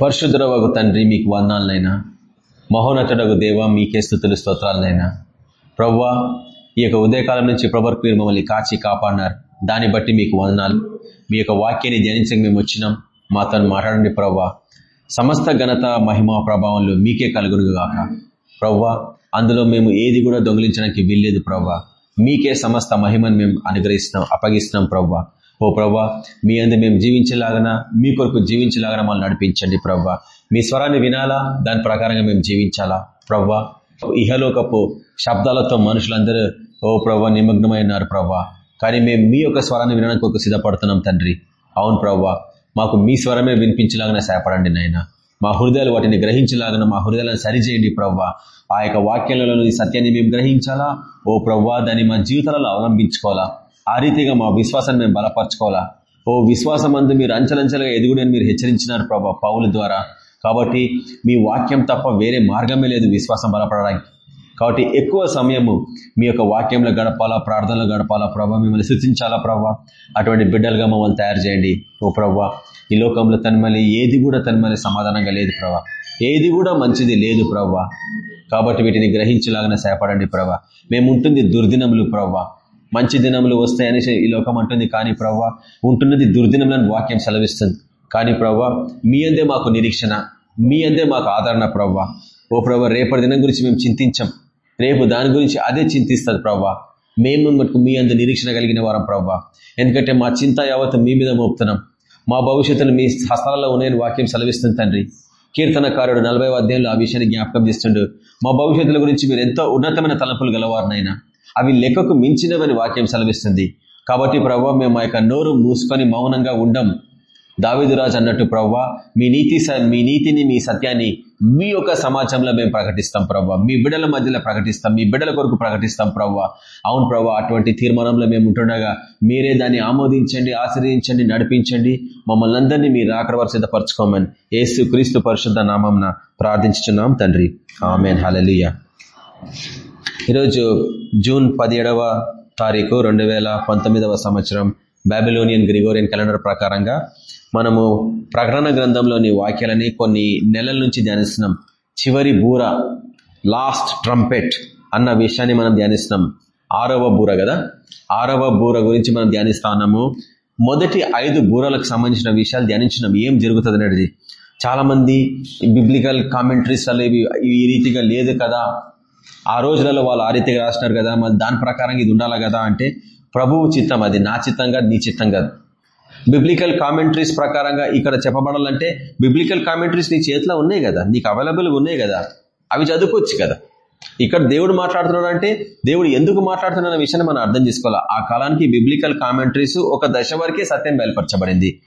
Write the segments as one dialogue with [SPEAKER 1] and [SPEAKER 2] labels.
[SPEAKER 1] పరిశుద్ధుడవగు తండ్రి మీకు వందాలనైనా మహోన్నతుడకు దేవ మీకే స్థుతులు స్తోత్రాలనైనా. ప్రవ్వా ఈ యొక్క ఉదయకాలం నుంచి ప్రభర్ మీరు మమ్మల్ని కాచి కాపాడినారు. దాన్ని బట్టి మీకు వందనాలు. మీ యొక్క వాక్యాన్ని ధ్యానించక మేము వచ్చినాం. మాతో మాట్లాడండి ప్రవ్వా. సమస్త ఘనత మహిమ ప్రభావంలో మీకే కలుగురుగాక ప్రవ్వా అందులో మేము ఏది కూడా దొంగిలించడానికి వీల్లేదు ప్రవ్వా. మీకే సమస్త మహిమను మేము అనుగ్రహిస్తున్నాం అప్పగిస్తున్నాం ప్రవ్వా. ఓ ప్రవ్వా మీ అందు మేము జీవించేలాగన మీ కొరకు జీవించేలాగన మమ్మల్ని నడిపించండి ప్రవ్వా మీ స్వరాన్ని వినాలా? దాని ప్రకారంగా మేము జీవించాలా? ప్రవ్వా ఇహలోకపు శబ్దాలతో మనుషులందరూ ఓ ప్రవ్వా నిమగ్నమైనారు ప్రవ్వా కానీ మేము మీ యొక్క స్వరాన్ని వినడానికి ఒక సిద్ధపడుతున్నాం తండ్రి. అవును ప్రవ్వా మాకు మీ స్వరమే వినిపించేలాగానే సహాయపడండి నాయన. మా హృదయాలు వాటిని గ్రహించలాగన మా హృదయాలను సరిచేయండి ప్రవ్వా ఆ యొక్క వాక్యాలలో ఈ సత్యాన్ని మేము గ్రహించాలా? ఓ ప్రవ్వా దాన్ని మా జీవితాలలో అవలంబించుకోవాలా? ఆ రీతిగా మా విశ్వాసాన్ని మేము బలపరచుకోవాలా? ఓ విశ్వాసం అందు మీరు అంచలంచలుగా ఎదుగుడని మీరు హెచ్చరించినారు ప్రభా పౌల ద్వారా. కాబట్టి మీ వాక్యం తప్ప వేరే మార్గమే లేదు విశ్వాసం బలపడడానికి. కాబట్టి ఎక్కువ సమయము మీ యొక్క వాక్యంలో గడపాలా ప్రార్థనలో గడపాలా ప్రభా? మిమ్మల్ని సృష్టించాలా ప్రభావ అటువంటి బిడ్డలుగా మమ్మల్ని తయారు చేయండి. ఓ ప్రభా ఈ లోకంలో తన్మలి ఏది కూడా తన్మలి సమాధానంగా లేదు ప్రభా. ఏది కూడా మంచిది లేదు ప్రభా. కాబట్టి వీటిని గ్రహించలాగానే సేపడండి ప్రభా. మేము ఉంటుంది దుర్దినములు ప్రభా. మంచి దినములు వస్తాయని ఈ లోకం అంటుంది. కానీ ప్రవ్వా ఉంటున్నది దుర్దినములను వాక్యం సెలవిస్తుంది. కానీ ప్రవ్వా మీ అందే మాకు నిరీక్షణ మీ అందే మాకు ఆదరణ ప్రవ్వా. ఓ ప్రభా రేపటి దినం గురించి మేము చింతించాం. రేపు దాని గురించి అదే చింతిస్తుంది ప్రవ్వా. మేము మటుకు మీ అందు నిరీక్షణ కలిగిన వారం ప్రవ్వా. ఎందుకంటే మా చింత యావత్ మీ మీద మోపుతున్నాం. మా భవిష్యత్తును మీ హస్తాలలో ఉన్నాయని వాక్యం సెలవిస్తుంది తండ్రి. కీర్తనకారుడు నలభై అధ్యాయంలో ఆ విషయాన్ని జ్ఞాపకం చేస్తుండు. మా భవిష్యత్తుల గురించి మీరు ఎంతో ఉన్నతమైన తలపులు గలవారినైనా. అవి లెక్కకు మించినవని వాక్యం సెలవిస్తుంది. కాబట్టి ప్రవ్వ మేము ఆ యొక్క నోరు మూసుకొని మౌనంగా ఉండం. దావిదురాజు అన్నట్టు ప్రవ్వ మీ నీతి మీ నీతిని మీ సత్యాన్ని మీ యొక్క సమాజంలో మేము ప్రకటిస్తాం ప్రవ్వ. మీ బిడల మధ్యలో ప్రకటిస్తాం మీ బిడ్డల కొరకు ప్రకటిస్తాం ప్రవ్వ. అవును ప్రవ్వ అటువంటి తీర్మానంలో మేము ఉంటుండగా మీరే దాన్ని ఆమోదించండి ఆశ్రయించండి నడిపించండి. మమ్మల్ని అందరినీ మీరు ఆక్రవర్ సిద్ధపరచుకోమని ఏసు క్రీస్తు పరిశుద్ధ నామంన ప్రార్థించుతున్నాం తండ్రి. ఆమెన్. హలలియ ఈరోజు జూన్ పదిహేడవ తారీఖు రెండు వేల పంతొమ్మిదవ సంవత్సరం బాబిలోనియన్ గ్రిగోరియన్ క్యాలెండర్ ప్రకారంగా మనము ప్రకటన గ్రంథంలోని వాక్యాలని కొన్ని నెలల నుంచి ధ్యానిస్తున్నాం. చివరి బూర లాస్ట్ ట్రంపెట్ అన్న విషయాన్ని మనం ధ్యానిస్తున్నాం. ఆరవ బూర కదా? ఆరవ బూర గురించి మనం ధ్యానిస్తా ఉన్నాము. మొదటి ఐదు బూరలకు సంబంధించిన విషయాలు ధ్యానించినాం. ఏం జరుగుతుంది అనేది. చాలా మంది బిబ్లికల్ కామెంటరీస్ అనేవి ఈ రీతిగా లేదు కదా ఆ రోజులలో వాళ్ళు ఆ రీతిగా రాసినారు కదా మరి దాని ప్రకారం ఇది ఉండాలి కదా అంటే ప్రభువు చిత్తం అది నా చిత్తం కాదు నీ చిత్తం కాదు. బిబ్లికల్ కామెంటరీస్ ప్రకారంగా ఇక్కడ చెప్పబడాలంటే బిబ్లికల్ కామెంటరీస్ నీ చేతిలో ఉన్నాయి కదా నీకు అవైలబుల్గా ఉన్నాయి కదా అవి చదువుకోవచ్చు కదా. ఇక్కడ దేవుడు మాట్లాడుతున్నాడు అంటే దేవుడు ఎందుకు మాట్లాడుతున్న విషయాన్ని మనం అర్థం చేసుకోవాలి. ఆ కాలానికి బిబ్లికల్ కామెంటరీస్ ఒక దశ వరకే సత్యం బయలుపరచబడింది.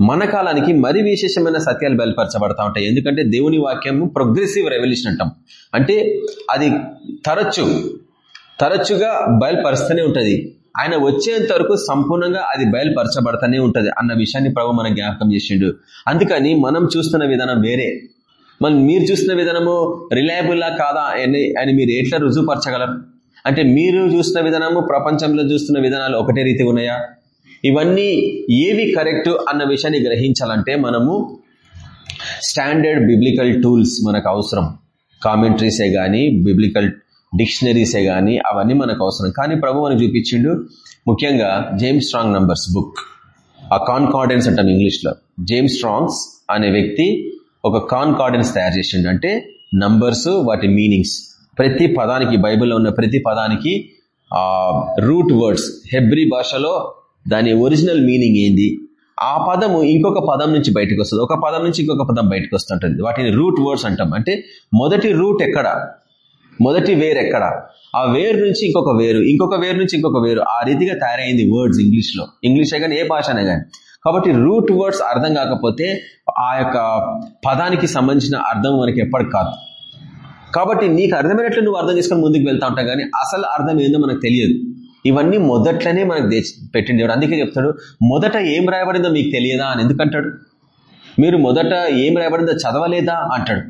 [SPEAKER 1] మన కాలానికి మరి విశేషమైన సత్యాలు బయలుపరచబడతా ఉంటాయి. ఎందుకంటే దేవుని వాక్యం ప్రోగ్రెసివ్ రెవల్యూషన్ అంటాం. అంటే అది తరచు తరచుగా బయలుపరుస్తూనే ఉంటుంది. ఆయన వచ్చేంత వరకు సంపూర్ణంగా అది బయలుపరచబడతానే ఉంటుంది అన్న విషయాన్ని ప్రభు మనం జ్ఞాపకం చేసిండు. అందుకని మనం చూస్తున్న విధానం వేరే. మనం మీరు చూస్తున్న విధానము రిలయబుల్లా కాదా అని అని మీరు ఎట్లా రుజువుపరచగలరు? అంటే మీరు చూస్తున్న విధానము ప్రపంచంలో చూస్తున్న విధానాలు ఒకటే రీతిగా ఉన్నాయా? ఇవన్నీ ఏవి కరెక్ట్ అన్న విషయాన్ని గ్రహించాలంటే మనము స్టాండర్డ్ బిబ్లికల్ టూల్స్ మనకు అవసరం. కామెంటరీసే కానీ బిబ్లికల్ డిక్షనరీసే కానీ అవన్నీ మనకు అవసరం. కానీ ప్రభు మనకు చూపించిండు ముఖ్యంగా జేమ్స్ స్ట్రాంగ్ నంబర్స్ బుక్ ఆ కాన్కార్డెన్స్ అంటాం ఇంగ్లీష్లో. జేమ్స్ స్ట్రాంగ్స్ అనే వ్యక్తి ఒక కాన్కార్డెన్స్ తయారు చేసిండు. అంటే నంబర్స్ వాటి మీనింగ్స్ ప్రతి పదానికి బైబిల్లో ఉన్న ప్రతి పదానికి రూట్ వర్డ్స్ హెబ్రి భాషలో దాని ఒరిజినల్ మీనింగ్ ఏంది? ఆ పదము ఇంకొక పదం నుంచి బయటకు వస్తుంది. ఒక పదం నుంచి ఇంకొక పదం బయటకు వస్తుంటుంది. వాటిని రూట్ వర్డ్స్ అంటాం. అంటే మొదటి రూట్ ఎక్కడ? మొదటి వేరు ఎక్కడ? ఆ వేరు నుంచి ఇంకొక వేరు ఇంకొక వేరు నుంచి ఇంకొక వేరు ఆ రీతిగా తయారైంది వర్డ్స్ ఇంగ్లీష్ ఇంగ్లీషే కానీ ఏ భాషనే కానీ. కాబట్టి రూట్ వర్డ్స్ అర్థం కాకపోతే ఆ యొక్క పదానికి సంబంధించిన అర్థం మనకి ఎప్పటికి కాదు. కాబట్టి నీకు అర్థమైనట్లు నువ్వు అర్థం చేసుకొని ముందుకు వెళ్తా ఉంటావు కానీ అసలు అర్థం ఏందో మనకు తెలియదు. ఇవన్నీ మొదట్లోనే మనకు పెట్టింది దేవుడు. అందుకే చెప్తాడు మొదట ఏం రాయబడిందో మీకు తెలియదా? అని ఎందుకంటాడు? మీరు మొదట ఏం రాయబడిందో చదవలేదా? అంటాడు.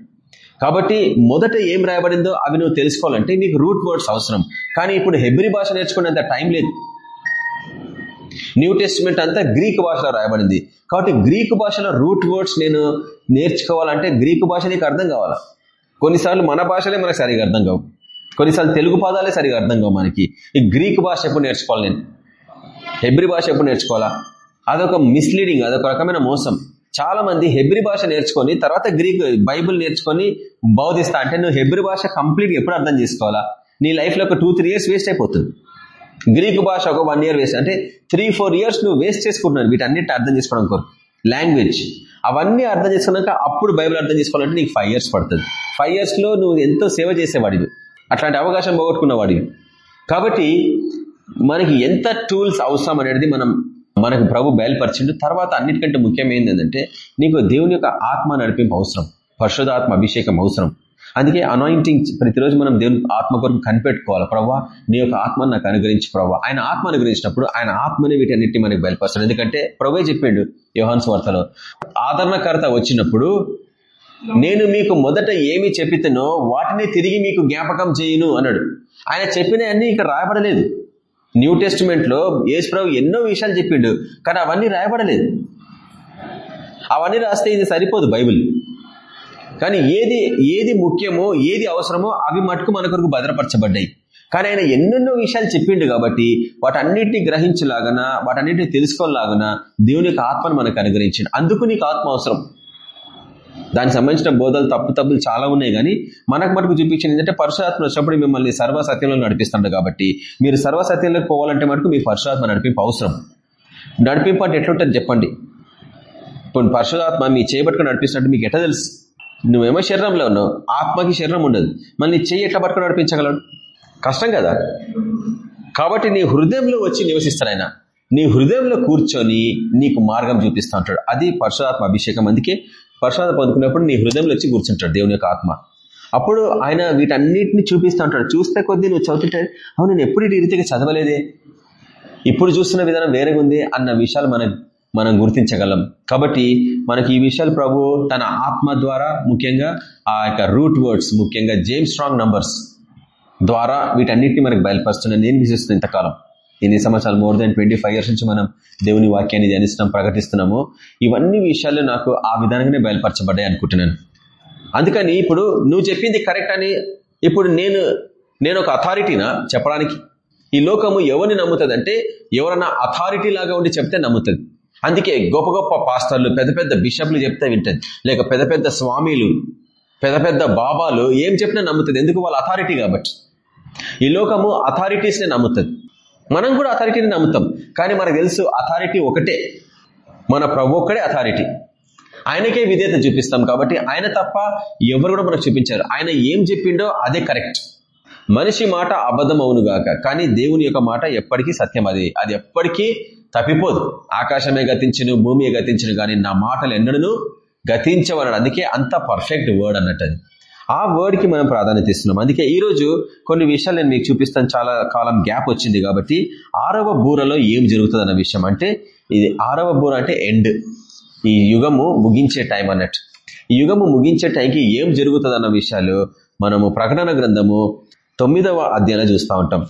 [SPEAKER 1] కాబట్టి మొదట ఏం రాయబడిందో అవి నువ్వు తెలుసుకోవాలంటే నీకు రూట్ వర్డ్స్ అవసరం. కానీ ఇప్పుడు హెబ్రి భాష నేర్చుకునేంత టైం లేదు. న్యూ టెస్ట్మెంట్ అంతా గ్రీక్ భాషలో రాయబడింది. కాబట్టి గ్రీక్ భాషలో రూట్ వర్డ్స్ నేను నేర్చుకోవాలంటే గ్రీక్ భాష నీకు అర్థం కావాలా? కొన్నిసార్లు మన భాషలే మనకు సరిగా అర్థం కావు. కొన్నిసార్లు తెలుగు పదాలే సరిగా అర్థం కావు మనకి. ఈ గ్రీక్ భాష ఎప్పుడు నేర్చుకోవాలి నేను? హెబ్రి భాష ఎప్పుడు నేర్చుకోవాలా? అదొక మిస్లీడింగ్ అదొక రకమైన మోసం. చాలా మంది హెబ్రి భాష నేర్చుకొని తర్వాత గ్రీక్ బైబుల్ నేర్చుకొని బౌధిస్తా. అంటే నువ్వు హెబ్రి భాష కంప్లీట్ ఎప్పుడు అర్థం చేసుకోవాలా? నీ లైఫ్లో ఒక టూ త్రీ ఇయర్స్ వేస్ట్ అయిపోతుంది. గ్రీక్ భాష ఒక వన్ ఇయర్ వేస్ట్. అంటే త్రీ ఫోర్ ఇయర్స్ నువ్వు వేస్ట్ చేసుకుంటున్నాను వీటన్నిటి అర్థం చేసుకోవడం కోరు లాంగ్వేజ్. అవన్నీ అర్థం చేసుకున్నాక అప్పుడు బైబిల్ అర్థం చేసుకోవాలంటే నీకు ఫైవ్ ఇయర్స్ పడుతుంది. ఫైవ్ ఇయర్స్లో నువ్వు ఎంతో సేవ చేసేవాడివి. అట్లాంటి అవకాశం పోగొట్టుకున్నవాడి కాబట్టి మనకి ఎంత టూల్స్ అవసరం అనేది మనం మనకు ప్రభు బయలుపరిచిండు. తర్వాత అన్నిటికంటే ముఖ్యమైనది ఏంటంటే నీకు దేవుని యొక్క ఆత్మ నడిపింపు అవసరం. పరిశుధాత్మ అభిషేకం అవసరం. అందుకే అనాయింటింగ్ ప్రతిరోజు మనం దేవుని ఆత్మ కొరకు కనిపెట్టుకోవాలి. ప్రభావ నీ యొక్క ఆత్మను నాకు అనుగ్రహించి ప్రభావ ఆయన ఆత్మ అనుగ్రహించినప్పుడు ఆయన ఆత్మని వీటన్నిటిని మనకి బయలుపరుస్తాడు. ఎందుకంటే ప్రభే చెప్పిండు యోహాన్స్ వార్తలో ఆదరణకర్త వచ్చినప్పుడు నేను మీకు మొదట ఏమి చెప్పితేనో వాటిని తిరిగి మీకు జ్ఞాపకం చేయను అన్నాడు. ఆయన చెప్పినవన్నీ ఇక్కడ రాయబడలేదు. న్యూ టెస్టిమెంట్లో యేసుప్రభు ఎన్నో విషయాలు చెప్పిండు కానీ అవన్నీ రాయబడలేదు. అవన్నీ రాస్తే ఇది సరిపోదు బైబిల్. కానీ ఏది ఏది ముఖ్యమో ఏది అవసరమో అవి మటుకు మన కొరకు భద్రపరచబడ్డాయి. కానీ ఆయన ఎన్నెన్నో విషయాలు చెప్పిండు కాబట్టి వాటన్నిటిని గ్రహించలాగన వాటన్నిటిని తెలుసుకోలాగన దేవుని యొక్క ఆత్మను మనకు అనుగ్రహించండి. అందుకు నీకు ఆత్మ అవసరం. దానికి సంబంధించిన బోధలు తప్పు తప్పులు చాలా ఉన్నాయి కానీ మనకు మటుకు చూపించింది ఏంటంటే పరశురాత్మ వచ్చినప్పుడు మిమ్మల్ని సర్వసత్యంలో నడిపిస్తాడు కాబట్టి మీరు సర్వసత్యంలోకి పోవాలంటే మటుకు మీ పరశురాత్మ నడిపింపు అవసరం. నడిపింపు అంటే ఎట్లుంటుంది చెప్పండి? ఇప్పుడు పరశురాత్మ మీ చేయబట్టుకుని నడిపిస్తున్నట్టు మీకు ఎట్లా తెలుసు? నువ్వేమో శరీరంలో ఉన్నావు ఆత్మకి శరీరం ఉండదు. మళ్ళీ నీ చెయ్యి ఎట్లా పట్టుకుని నడిపించగలడు? కష్టం కదా? కాబట్టి నీ హృదయంలో వచ్చి నివసిస్తాడు ఆయన. నీ హృదయంలో కూర్చొని నీకు మార్గం చూపిస్తూ ఉంటాడు. అది పరశురాత్మ అభిషేకం. అందుకే ప్రసాద పొందుకున్నప్పుడు నీ హృదయంలో వచ్చి కూర్చుంటాడు దేవుని యొక్క ఆత్మ. అప్పుడు ఆయన వీటన్నిటిని చూపిస్తూ ఉంటాడు. చూస్తే కొద్దీ నువ్వు చదువుతుంటే అవును నేను ఎప్పుడు ఈ రీతిగా చదవలేదే? ఇప్పుడు చూస్తున్న విధానం వేరేగా ఉంది అన్న విషయాలు మనం మనం గుర్తించగలం. కాబట్టి మనకి ఈ విషయాలు ప్రభు తన ఆత్మ ద్వారా ముఖ్యంగా ఆ యొక్క రూట్ వర్డ్స్ ముఖ్యంగా జేమ్స్ స్ట్రాంగ్ నంబర్స్ ద్వారా వీటన్నిటిని మనకు బయలుపరుస్తున్నాను నేను విశ్వస్తున్నాను ఇంతకాలం. ఎన్ని సంవత్సరాలు more than twenty five years నుంచి మనం దేవుని వాక్యాన్ని ధ్యానిస్తున్నాం ప్రకటిస్తున్నాము. ఇవన్నీ విషయాలు నాకు ఆ విధానంగానే బయలుపరచబడ్డాయి అనుకుంటున్నాను. అందుకని ఇప్పుడు నువ్వు చెప్పింది కరెక్ట్ అని ఇప్పుడు నేను నేను ఒక అథారిటీనా చెప్పడానికి. ఈ లోకము ఎవరిని నమ్ముతుంది అంటే ఎవరన్నా అథారిటీ లాగా ఉండి చెప్తే నమ్ముతుంది. అందుకే గొప్ప గొప్ప పాస్టర్లు పెద్ద పెద్ద బిషప్లు చెప్తే వింటది. లేక పెద్ద పెద్ద స్వామీలు పెద్ద పెద్ద బాబాలు ఏం చెప్పినా నమ్ముతుంది. ఎందుకు? వాళ్ళ అథారిటీ కాబట్టి. ఈ లోకము అథారిటీస్నే నమ్ముతుంది. మనం కూడా అథారిటీని నమ్ముతాం. కానీ మనకు తెలుసు అథారిటీ ఒకటే. మన ప్రభు ఒక్కడే అథారిటీ ఆయనకే విధేయత చూపిస్తాం కాబట్టి ఆయన తప్ప ఎవరు కూడా మనకు చూపించారు. ఆయన ఏం చెప్పిండో అదే కరెక్ట్ మనిషి మాట అబద్ధం అవునుగాక కానీ దేవుని యొక్క మాట ఎప్పటికీ సత్యం అది. అది ఎప్పటికీ తప్పిపోదు. ఆకాశమే గతించను భూమి గతించను కానీ నా మాటలు ఎన్నడను గతించవన్నాడు అందుకే అంత పర్ఫెక్ట్ వర్డ్ అన్నట్టు అది. ఆ వర్డ్కి మనం ప్రాధాన్యత ఇస్తున్నాం. అందుకే ఈ రోజు కొన్ని విషయాలు నేను మీకు చూపిస్తాను. చాలా కాలం గ్యాప్ వచ్చింది కాబట్టి ఆరవ బూరలో ఏం జరుగుతుంది అన్న విషయం అంటే ఇది ఆరవ బూర అంటే ఎండ్ ఈ యుగము ముగించే టైం అన్నట్టు. ఈ యుగము ముగించే టైంకి ఏం జరుగుతుంది అన్న విషయాలు మనము ప్రకటన గ్రంథము తొమ్మిదవ అధ్యాయంలో చూస్తూ ఉంటాం.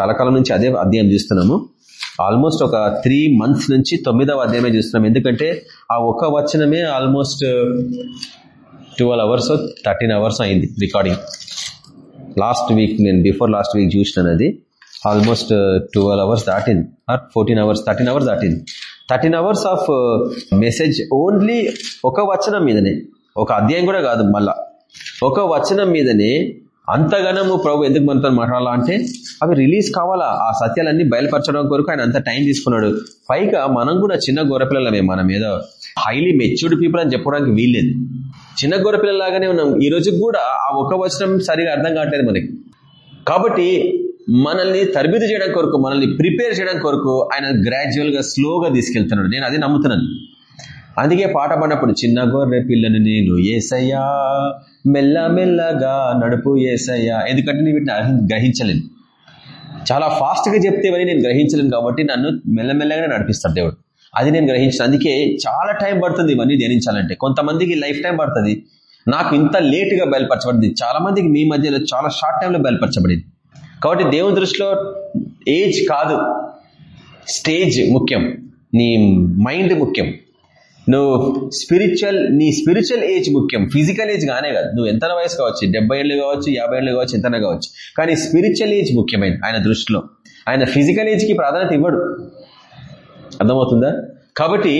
[SPEAKER 1] చాలా కాలం నుంచి అదే అధ్యాయం చూస్తున్నాము. ఆల్మోస్ట్ ఒక త్రీ మంత్స్ నుంచి తొమ్మిదవ అధ్యాయమే చూస్తున్నాం. ఎందుకంటే ఆ ఒక్క వచనమే almost twelve hours thirteen hours అయింది రికార్డింగ్ లాస్ట్ వీక్ నేను బిఫోర్ లాస్ట్ వీక్ చూసినాను అది. ఆల్మోస్ట్ ట్వెల్వ్ అవర్స్ దాటింది. ఫోర్టీన్ అవర్స్ థర్టీన్ అవర్స్ దాటింది. Thirteen hours of message only ఒక వచనం మీదనే. ఒక అధ్యాయం కూడా కాదు మళ్ళా. ఒక వచనం మీదనే అంతగానము ప్రభు ఎందుకు మనతో మాట్లాడాలా అంటే అవి రిలీజ్ కావాలా? ఆ సత్యాలన్నీ బయలుపరచడం కొరకు ఆయన అంత టైం తీసుకున్నాడు. పైగా మనం కూడా చిన్న గొర్రెపిల్లలమే మనం ఏదో హైలీ మెచ్యూర్డ్ పీపుల్ అని చెప్పడానికి వీల్లేదు. చిన్న గొర్రెపిల్లలాగానే ఉన్నాం. ఈ రోజు కూడా ఆ ఒక వచనం సరిగా అర్థం కావట్లేదు మనకి. కాబట్టి మనల్ని తరబితి చేయడం కొరకు మనల్ని ప్రిపేర్ చేయడం కొరకు ఆయన గ్రాడ్యువల్గా స్లోగా తీసుకెళ్తున్నాడు. నేను అది నమ్ముతున్నాను. అందుకే పాట పడినప్పుడు చిన్న గొర్రె పిల్లను నేను ఏసయ్యా మెల్ల మెల్లగా నడుపు ఏసయ్యా. ఎందుకంటే నేను వీటిని గ్రహించలేను. చాలా ఫాస్ట్గా చెప్తేవని నేను గ్రహించలేను కాబట్టి నన్ను మెల్లమెల్లగానే నడిపిస్తాడు దేవుడు. అది నేను గ్రహించిన. అందుకే చాలా టైం పడుతుంది ఇవన్నీ ధ్యానించాలంటే. కొంతమందికి లైఫ్ టైం పడుతుంది. నాకు ఇంత లేటుగా బయలుపరచబడింది. చాలా మందికి మీ మధ్యలో చాలా షార్ట్ టైంలో బయలుపరచబడింది. కాబట్టి దేవుని దృష్టిలో ఏజ్ కాదు. స్టేజ్ ముఖ్యం. నీ మైండ్ ముఖ్యం. నువ్వు స్పిరిచువల్ నీ స్పిరిచువల్ ఏజ్ ముఖ్యం. ఫిజికల్ ఏజ్ కానే కాదు. నువ్వు ఎంత వయసు కావచ్చు. డెబ్బై ఏళ్ళు కావచ్చు యాభై ఏళ్ళు కావచ్చు ఎంతనే కావచ్చు. కానీ స్పిరిచువల్ ఏజ్ ముఖ్యమైనది ఆయన దృష్టిలో. ఆయన ఫిజికల్ ఏజ్కి ప్రాధాన్యత ఇవ్వడు. అర్థమవుతుందా? కాబట్టి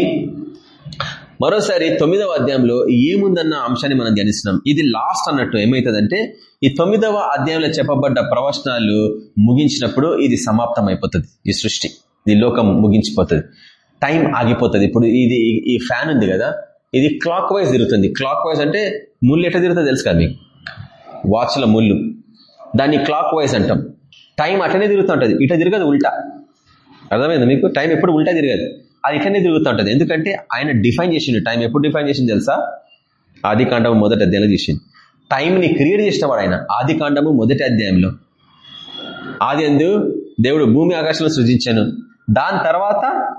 [SPEAKER 1] మరోసారి తొమ్మిదవ అధ్యాయంలో ఏముందన్న అంశాన్ని మనం ధ్యానిస్తున్నాం. ఇది లాస్ట్ అన్నట్టు ఏమవుతుందంటే ఈ తొమ్మిదవ అధ్యాయంలో చెప్పబడ్డ ప్రవచనాలు ముగించినప్పుడు ఇది సమాప్తం అయిపోతుంది ఈ సృష్టి. ఈ లోకం ముగించిపోతుంది. టైం ఆగిపోతుంది. ఇప్పుడు ఇది ఈ ఫ్యాన్ ఉంది కదా ఇది క్లాక్ వైజ్ తిరుగుతుంది. క్లాక్ వైజ్ అంటే ముళ్ళు ఎట్లా తిరుగుతుంది తెలుసు కదా మీకు? వాచ్ల ముళ్ళు. దాన్ని క్లాక్ వైజ్ అంటాం. టైం అట్లనే తిరుగుతూ ఉంటుంది. ఇట్లా తిరగదు ఉల్టా. అర్థమైంది? మీకు టైం ఎప్పుడు ఉంటా తిరగదు. అది ఇట్లనే తిరుగుతూ ఉంటుంది. ఎందుకంటే ఆయన డిఫైన్ చేసిండు. టైం ఎప్పుడు డిఫైన్ చేసింది తెలుసా? ఆది కాండము మొదటి అధ్యాయంలో చేసింది టైంని క్రియేట్ చేసినవాడు ఆయన. ఆది కాండము మొదటి అధ్యాయంలో. ఆది ఎందు దేవుడు భూమి ఆకాశంలో సృజించాను. దాని తర్వాత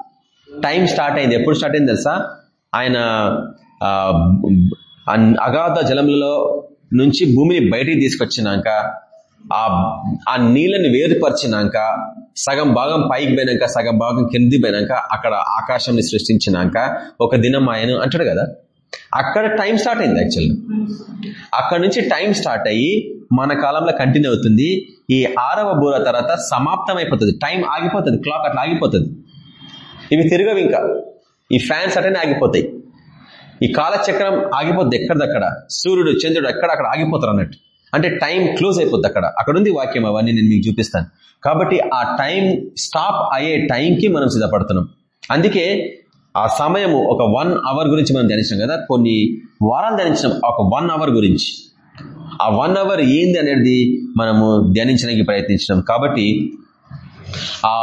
[SPEAKER 1] టైం స్టార్ట్ అయింది. ఎప్పుడు స్టార్ట్ అయింది తెలుసా? ఆయన అగాధ జలములలో నుంచి భూమిని బయటికి తీసుకొచ్చినాక ఆ ఆ నీళ్ళని వేరుపరిచినాక సగం భాగం పైకి పోయినాక సగం భాగం కింది పోయినాక అక్కడ ఆకాశాన్ని సృష్టించినాక ఒక దినం ఆయన అంటాడు కదా. అక్కడ టైం స్టార్ట్ అయింది యాక్చువల్గా. అక్కడ నుంచి టైం స్టార్ట్ అయ్యి మన కాలంలో కంటిన్యూ అవుతుంది. ఈ ఆరవ బూర తర్వాత సమాప్తం అయిపోతుంది టైం ఆగిపోతుంది. క్లాక్ అట్లా ఆగిపోతుంది. ఇవి తిరగవు ఇంకా. ఈ ఫ్యాన్స్ అటనే ఆగిపోతాయి. ఈ కాలచక్రం ఆగిపోద్ది ఎక్కడిదక్కడ? సూర్యుడు చంద్రుడు ఎక్కడ అక్కడ ఆగిపోతారు అన్నట్టు. అంటే టైం క్లోజ్ అయిపోద్ది అక్కడ. అక్కడ ఉంది వాక్యం అవన్నీ నేను మీకు చూపిస్తాను. కాబట్టి ఆ టైం స్టాప్ అయ్యే టైంకి మనం సిద్ధపడుతున్నాం. అందుకే ఆ సమయము ఒక వన్ అవర్ గురించి మనం ధ్యానించాం కదా కొన్ని వారాలు ధ్యానించినాం ఒక వన్ అవర్ గురించి. ఆ వన్ అవర్ ఏంది అనేది మనము ధ్యానించడానికి ప్రయత్నించినాం. కాబట్టి ఆ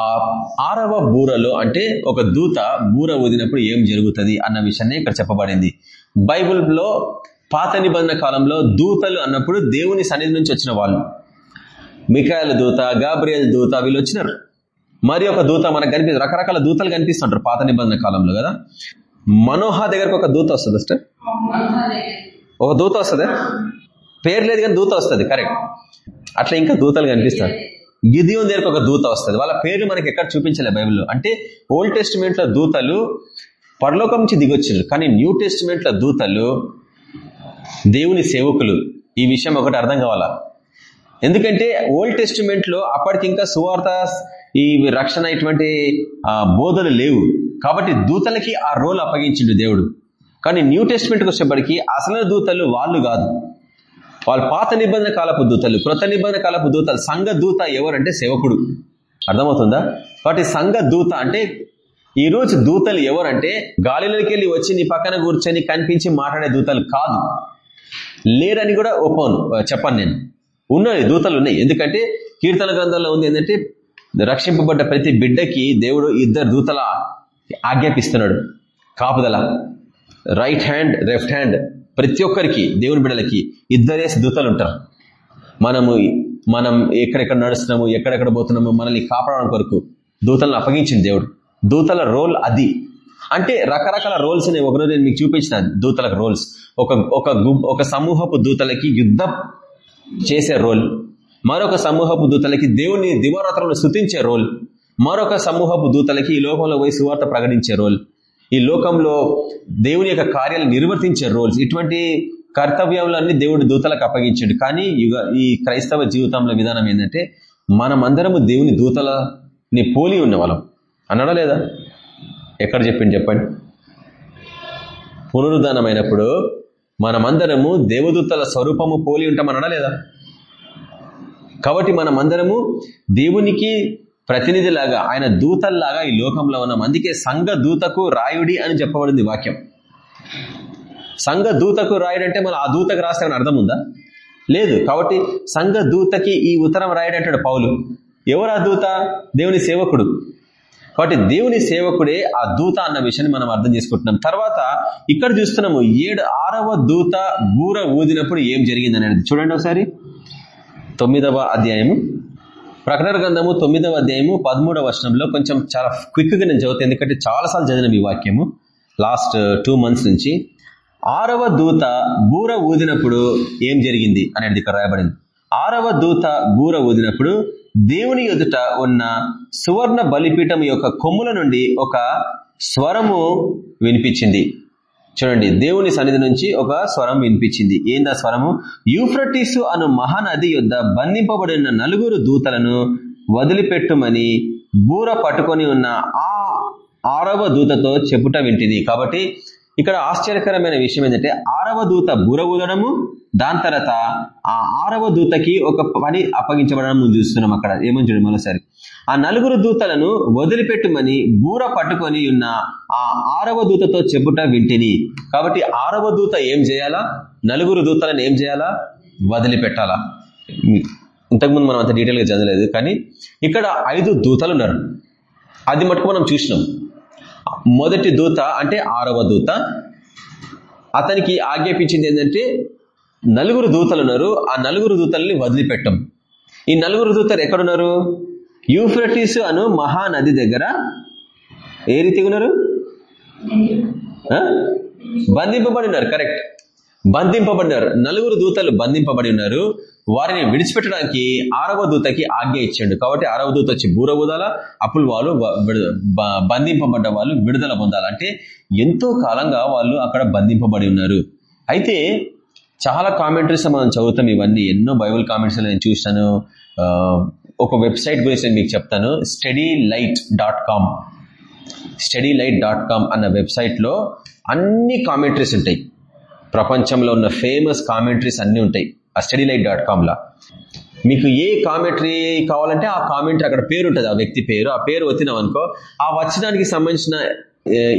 [SPEAKER 1] ఆరవ బూరలో అంటే ఒక దూత బూర ఊదినప్పుడు ఏం జరుగుతుంది అన్న విషయాన్ని ఇక్కడ చెప్పబడింది. బైబుల్లో పాత నిబంధన కాలంలో దూతలు అన్నప్పుడు దేవుని సన్నిధి నుంచి వచ్చిన వాళ్ళు. మికాయల దూత గాబ్రియల్ దూత వీళ్ళు వచ్చినారు. మరి ఒక దూత మనకు కనిపిస్తుంది. రకరకాల దూతలు కనిపిస్తుంటారు పాత నిబంధన కాలంలో కదా. మనోహ దగ్గరకు ఒక దూత వస్తుంది అస్టర్ ఒక దూత వస్తుంది. పేరు లేదు కానీ దూత వస్తుంది. కరెక్ట్. అట్లా ఇంకా దూతలు కనిపిస్తారు. గిదియోన్ దగ్గరకు ఒక దూత వస్తుంది. వాళ్ళ పేరు మనకి ఎక్కడ చూపించలే బైబిల్లో. అంటే ఓల్డ్ టెస్టిమెంట్ దూతలు పరలోకం నుంచి దిగొచ్చిండ్రు. కానీ న్యూ టెస్టిమెంట్ దూతలు దేవుని సేవకులు. ఈ విషయం ఒకటి అర్థం కావాలా? ఎందుకంటే ఓల్డ్ టెస్టిమెంట్లో అప్పటికి ఇంకా సువార్త ఈ రక్షణ ఇటువంటి బోధలు లేవు. కాబట్టి దూతలకి ఆ రోల్ అప్పగించిండు దేవుడు. కానీ న్యూ టెస్ట్మెంట్కి వచ్చేప్పటికి అసలు దూతలు వాళ్ళు కాదు. వాళ్ళు పాత నిబంధన కాలపు దూతలు కృత నిబంధన కాలపు దూతలు సంఘ దూత ఎవరంటే సేవకుడు. అర్థమవుతుందా? కాబట్టి సంఘ దూత అంటే ఈ రోజు దూతలు ఎవరంటే గాలిలోకి వెళ్ళి వచ్చి నీ పక్కన కూర్చొని కనిపించి మాట్లాడే దూతలు కాదు. లేరని కూడా ఒప్పాను చెప్పాను నేను. ఉన్నాయి దూతలు ఉన్నాయి. ఎందుకంటే కీర్తన గ్రంథంలో ఉంది ఏంటంటే రక్షింపబడ్డ ప్రతి బిడ్డకి దేవుడు ఇద్దరు దూతల ఆజ్ఞాపిస్తున్నాడు. కాపుదల. రైట్ హ్యాండ్ లెఫ్ట్ హ్యాండ్ ప్రతి ఒక్కరికి దేవుని బిడ్డలకి ఇద్దరేసి దూతలు ఉంటారు మనము మనం ఎక్కడెక్కడ నడుస్తున్నాము ఎక్కడెక్కడ పోతున్నాము మనల్ని కాపాడడం కొరకు దూతలను అప్పగించింది దేవుడు. దూతల రోల్ అది. అంటే రకరకాల రోల్స్ నేను ఒకరోజు నేను మీకు చూపించిన దూతలకు రోల్స్. ఒక ఒక ఒక సమూహపు దూతలకి యుద్ధం చేసే రోల్. మరొక సమూహపు దూతలకి దేవుని దివరాత్రులను స్థుతించే రోల్. మరొక సమూహపు దూతలకి ఈ లోకంలో పోయి సువార్త ప్రకటించే రోల్. ఈ లోకంలో దేవుని యొక్క కార్యాలు నిర్వర్తించే రోల్స్. ఇటువంటి కర్తవ్యాలన్నీ దేవుడు దూతలకు అప్పగించాడు. కానీ యుగ ఈ క్రైస్తవ జీవితంలో విధానం ఏంటంటే మనమందరము దేవుని దూతలని పోలి ఉన్న వాళ్ళం అన్నాడా లేదా? ఎక్కడ చెప్పింది చెప్పండి? పునరుద్ధానమైనప్పుడు మనమందరము దేవదూతల స్వరూపము పోలి ఉంటామనడా లేదా? కాబట్టి మనమందరము దేవునికి ప్రతినిధిలాగా ఆయన దూతల్లాగా ఈ లోకంలో ఉన్నాం. అందుకే సంఘ దూతకు రాయుడి అని చెప్పబడింది వాక్యం. సంఘ దూతకు రాయుడు అంటే మన ఆ దూతకు రాస్తామని అర్థం ఉందా? లేదు. కాబట్టి సంఘ దూతకి ఈ ఉత్తరం రాయడంటాడు పౌలు. ఎవరు ఆ దూత? దేవుని సేవకుడు. కాబట్టి దేవుని సేవకుడే ఆ దూత అన్న విషయాన్ని మనం అర్థం చేసుకుంటున్నాం. తర్వాత ఇక్కడ చూస్తున్నాము ఏడు ఆరవ దూత బూర ఊదినప్పుడు ఏం జరిగింది అనేది. చూడండి ఒకసారి. తొమ్మిదవ అధ్యాయము. ప్రకటన గ్రంథము తొమ్మిదవ అధ్యాయము పదమూడవ వర్షంలో కొంచెం చాలా క్విక్గా నేను చదువుతాను ఎందుకంటే చాలాసార్లు చదివిన ఈ వాక్యము. లాస్ట్ టూ మంత్స్ నుంచి. ఆరవ దూత బూర ఊదినప్పుడు ఏం జరిగింది అనేది ఇక్కడ రాయబడింది. ఆరవ దూత బూర ఊదినప్పుడు దేవుని ఎదుట ఉన్న సువర్ణ బలిపీఠం యొక్క కొమ్ముల నుండి ఒక స్వరము వినిపించింది. చూడండి దేవుని సన్నిధి నుంచి ఒక స్వరం వినిపించింది. ఏందా స్వరము? యూఫ్రటీసు అను మహానది యొద్ద బంధింపబడిన నలుగురు దూతలను వదిలిపెట్టుమని బూర పట్టుకొని ఉన్న ఆ ఆరవ దూతతో చెప్పుట వింటిది. కాబట్టి ఇక్కడ ఆశ్చర్యకరమైన విషయం ఏంటంటే ఆరవ దూత బూర ఊదడము దాని తర్వాత ఆ ఆరవ దూతకి ఒక పని అప్పగించబడడం చూస్తున్నాం అక్కడ. ఏమని చూడండి మరోసారి. ఆ నలుగురు దూతలను వదిలిపెట్టుమని బూర పట్టుకొని ఉన్న ఆ ఆరవ దూతతో చెప్పుట వింటిని. కాబట్టి ఆరవ దూత ఏం చేయాలా? నలుగురు దూతలను ఏం చేయాలా? వదిలిపెట్టాలా. ఇంతకుముందు మనం అంత డీటెయిల్గా చదవలేదు కానీ ఇక్కడ ఐదు దూతలు ఉన్నారు. అది మటుకు మనం చూసినాం. మొదటి దూత అంటే ఆరవ దూత. అతనికి ఆజ్ఞాపించింది ఏంటంటే నలుగురు దూతలు ఉన్నారు ఆ నలుగురు దూతల్ని వదిలిపెట్టం. ఈ నలుగురు దూతలు ఎక్కడున్నారు? యూఫ్రటీస్ అను మహానది దగ్గర. ఏ రీతిగా ఉన్నారు? బంధింపబడినారు కరెక్ట్. బంధింపబడినారు. నలుగురు దూతలు బంధింపబడి ఉన్నారు. వారిని విడిచిపెట్టడానికి ఆరవ దూతకి ఆజ్ఞ ఇచ్చాడు. కాబట్టి ఆరవ దూత వచ్చి బూర ఊదాల అప్పుడు వాళ్ళు బంధింపబడ్డ వాళ్ళు విడుదల పొందాలి. అంటే ఎంతో కాలంగా వాళ్ళు అక్కడ బంధింపబడి ఉన్నారు. అయితే చాలా కామెంటరీస్ మనం చదువుతాం ఇవన్నీ. ఎన్నో బైబుల్ కామెంట్స్ నేను చూసాను ఒక వెబ్సైట్ గురించి నేను మీకు చెప్తాను. Study light dot com study light dot com అన్న వెబ్సైట్లో అన్ని కామెంటరీస్ ఉంటాయి. ప్రపంచంలో ఉన్న ఫేమస్ కామెంటరీస్ అన్నీ ఉంటాయి. ఆ స్టడీ లైట్ డాట్ కామ్లా మీకు ఏ కామెంటరీ కావాలంటే ఆ కామెంటరీ అక్కడ పేరు ఉంటుంది. ఆ వ్యక్తి పేరు ఆ పేరు వచ్చినాం అనుకో ఆ వచ్చినానికి సంబంధించిన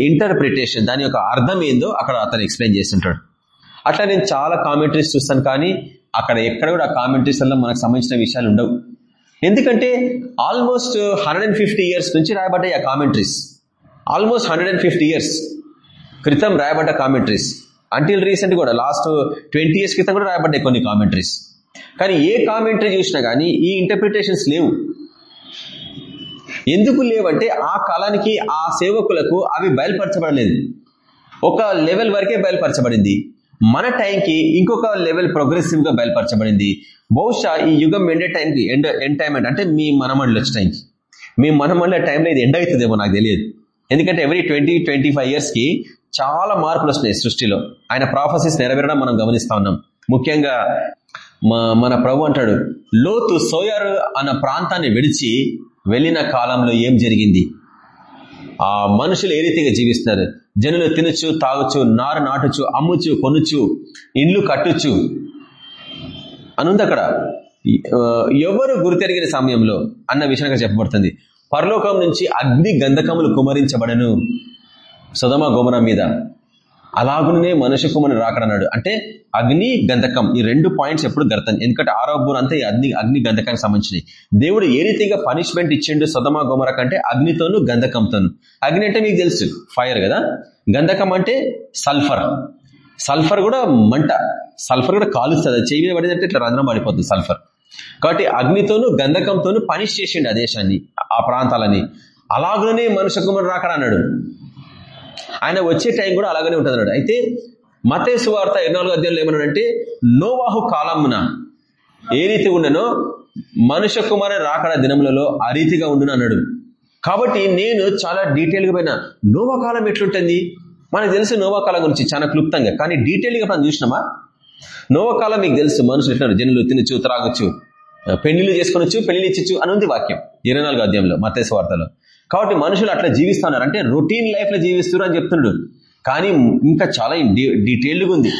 [SPEAKER 1] ఇంటర్ప్రిటేషన్ దాని యొక్క అర్థం ఏందో అక్కడ అతను ఎక్స్ప్లెయిన్ చేస్తుంటాడు. అట్లా నేను చాలా కామెంటరీస్ చూస్తాను కానీ అక్కడ ఎక్కడ కూడా ఆ కామెంటరీస్లో మనకు సంబంధించిన విషయాలు ఉండవు. ఎందుకంటే ఆల్మోస్ట్ హండ్రెడ్ ఇయర్స్ నుంచి రాయబడ్డాయి ఆ కామెంటరీస్ ఆల్మోస్ట్ హండ్రెడ్ ఇయర్స్ క్రితం రాయబడ్డ కామెంటరీస్ అంటిల్ రీసెంట్ కూడా లాస్ట్ ట్వంటీ ఇయర్స్ క్రితం కూడా రాయబడ్డాయి కొన్ని కామెంటరీస్ కానీ ఏ కామెంటరీ చూసినా కానీ ఈ ఇంటర్ప్రిటేషన్స్ లేవు. ఎందుకు లేవంటే ఆ కాలానికి ఆ సేవకులకు అవి బయలుపరచబడలేదు. ఒక లెవెల్ వరకే బయలుపరచబడింది. మన టైంకి ఇంకొక లెవెల్ ప్రోగ్రెసివ్గా బయలుపరచబడింది. బహుశా ఈ యుగం ఎండే టైంకి ఎండ్ ఎండ్ టైం అంటే మీ మనమండలి వచ్చే టైంకి మీ మనమండల టైంలో ఇది ఎండ్ అవుతుందేమో నాకు తెలియదు. ఎందుకంటే ఎవ్రీ ట్వంటీ ట్వంటీ ఫైవ్ ఇయర్స్కి చాలా మార్పులు వస్తున్నాయి సృష్టిలో. ఆయన ప్రాఫసిస్ నెరవేరడం మనం గమనిస్తా ఉన్నాం. ముఖ్యంగా మన ప్రభు అంటాడు లోతు సోయర్ అన్న ప్రాంతాన్ని విడిచి వెళ్ళిన కాలంలో ఏం జరిగింది? ఆ మనుషులు ఏ రీతిగా జీవిస్తున్నారు? జనులు తినచ్చు తాగొచ్చు నారు నాటుచు అమ్ముచు కొనుచు ఇండ్లు కట్టుచు. అనుంది అక్కడ. ఎవరు గురితెరిగిన సమయంలో అన్న విషయంగా చెప్పబడుతుంది. పరలోకం నుంచి అగ్ని గంధకములు కుమరించబడను. సుధమ గోమర మీద. అలాగునే మనుష్య కుమని రాకడన్నాడు. అంటే అగ్ని గంధకం ఈ రెండు పాయింట్స్ ఎప్పుడు గర్తం. ఎందుకంటే ఆరోగ్యం అంతా అగ్ని అగ్ని గంధకానికి సంబంధించినవి దేవుడు ఏ రీతిగా పనిష్మెంట్ ఇచ్చిండు సుధమ గోమర కంటే అగ్నితోను గంధకంతోను? అగ్ని అంటే మీకు తెలుసు ఫైర్ కదా? గంధకం అంటే సల్ఫర్ సల్ఫర్ కూడా మంట. సల్ఫర్ కూడా కాలుస్తుంది. చేయి మీద పడిందంటే ఇట్లా రంధ్రం పడిపోతుంది సల్ఫర్ కాబట్టి అగ్నితోను గంధకంతోను పనిష్ చేసిండు ఆ దేశాన్ని ఆ ప్రాంతాలని. అలాగనే మనుష్య కుమారు రాకడన్నాడు. ఆయన వచ్చే టైం కూడా అలాగనే ఉంటుంది అన్నాడు. అయితే మతే వార్త ఇరవై నాలుగు అధ్యాయులు ఏమన్నాడంటే నోవాహు కాలమున ఏ రీతి ఉండనో మనుష్య కుమార రాకడ దినములలో ఆ రీతిగా ఉండును అన్నాడు. కాబట్టి నేను చాలా డీటెయిల్గా పోయినా నోవా కాలం ఎట్లుంటుంది? మనకు తెలుసు నోవా కాలం గురించి చాలా క్లుప్తంగా కానీ డీటెయిల్గా మనం చూసినామా? నోవా కాలం మీకు తెలుసు మనుషులు ఎట్లా జనులు తినచ్చు త్రాగొచ్చు పెళ్ళిళ్ళు చేసుకొనొచ్చు పెళ్ళిళ్ళు ఇచ్చచ్చు అని ఉంది వాక్యం. ఇరవై నాలుగు అధ్యాయంలో మతేశ్వ వార్తలో. కాబట్టి మనుషులు అట్లా జీవిస్తున్నారు. అంటే రొటీన్ లైఫ్లో జీవిస్తున్నారు అని చెప్తున్నాడు. కానీ ఇంకా చాలా డీటెయిల్డ్గా ఉంది.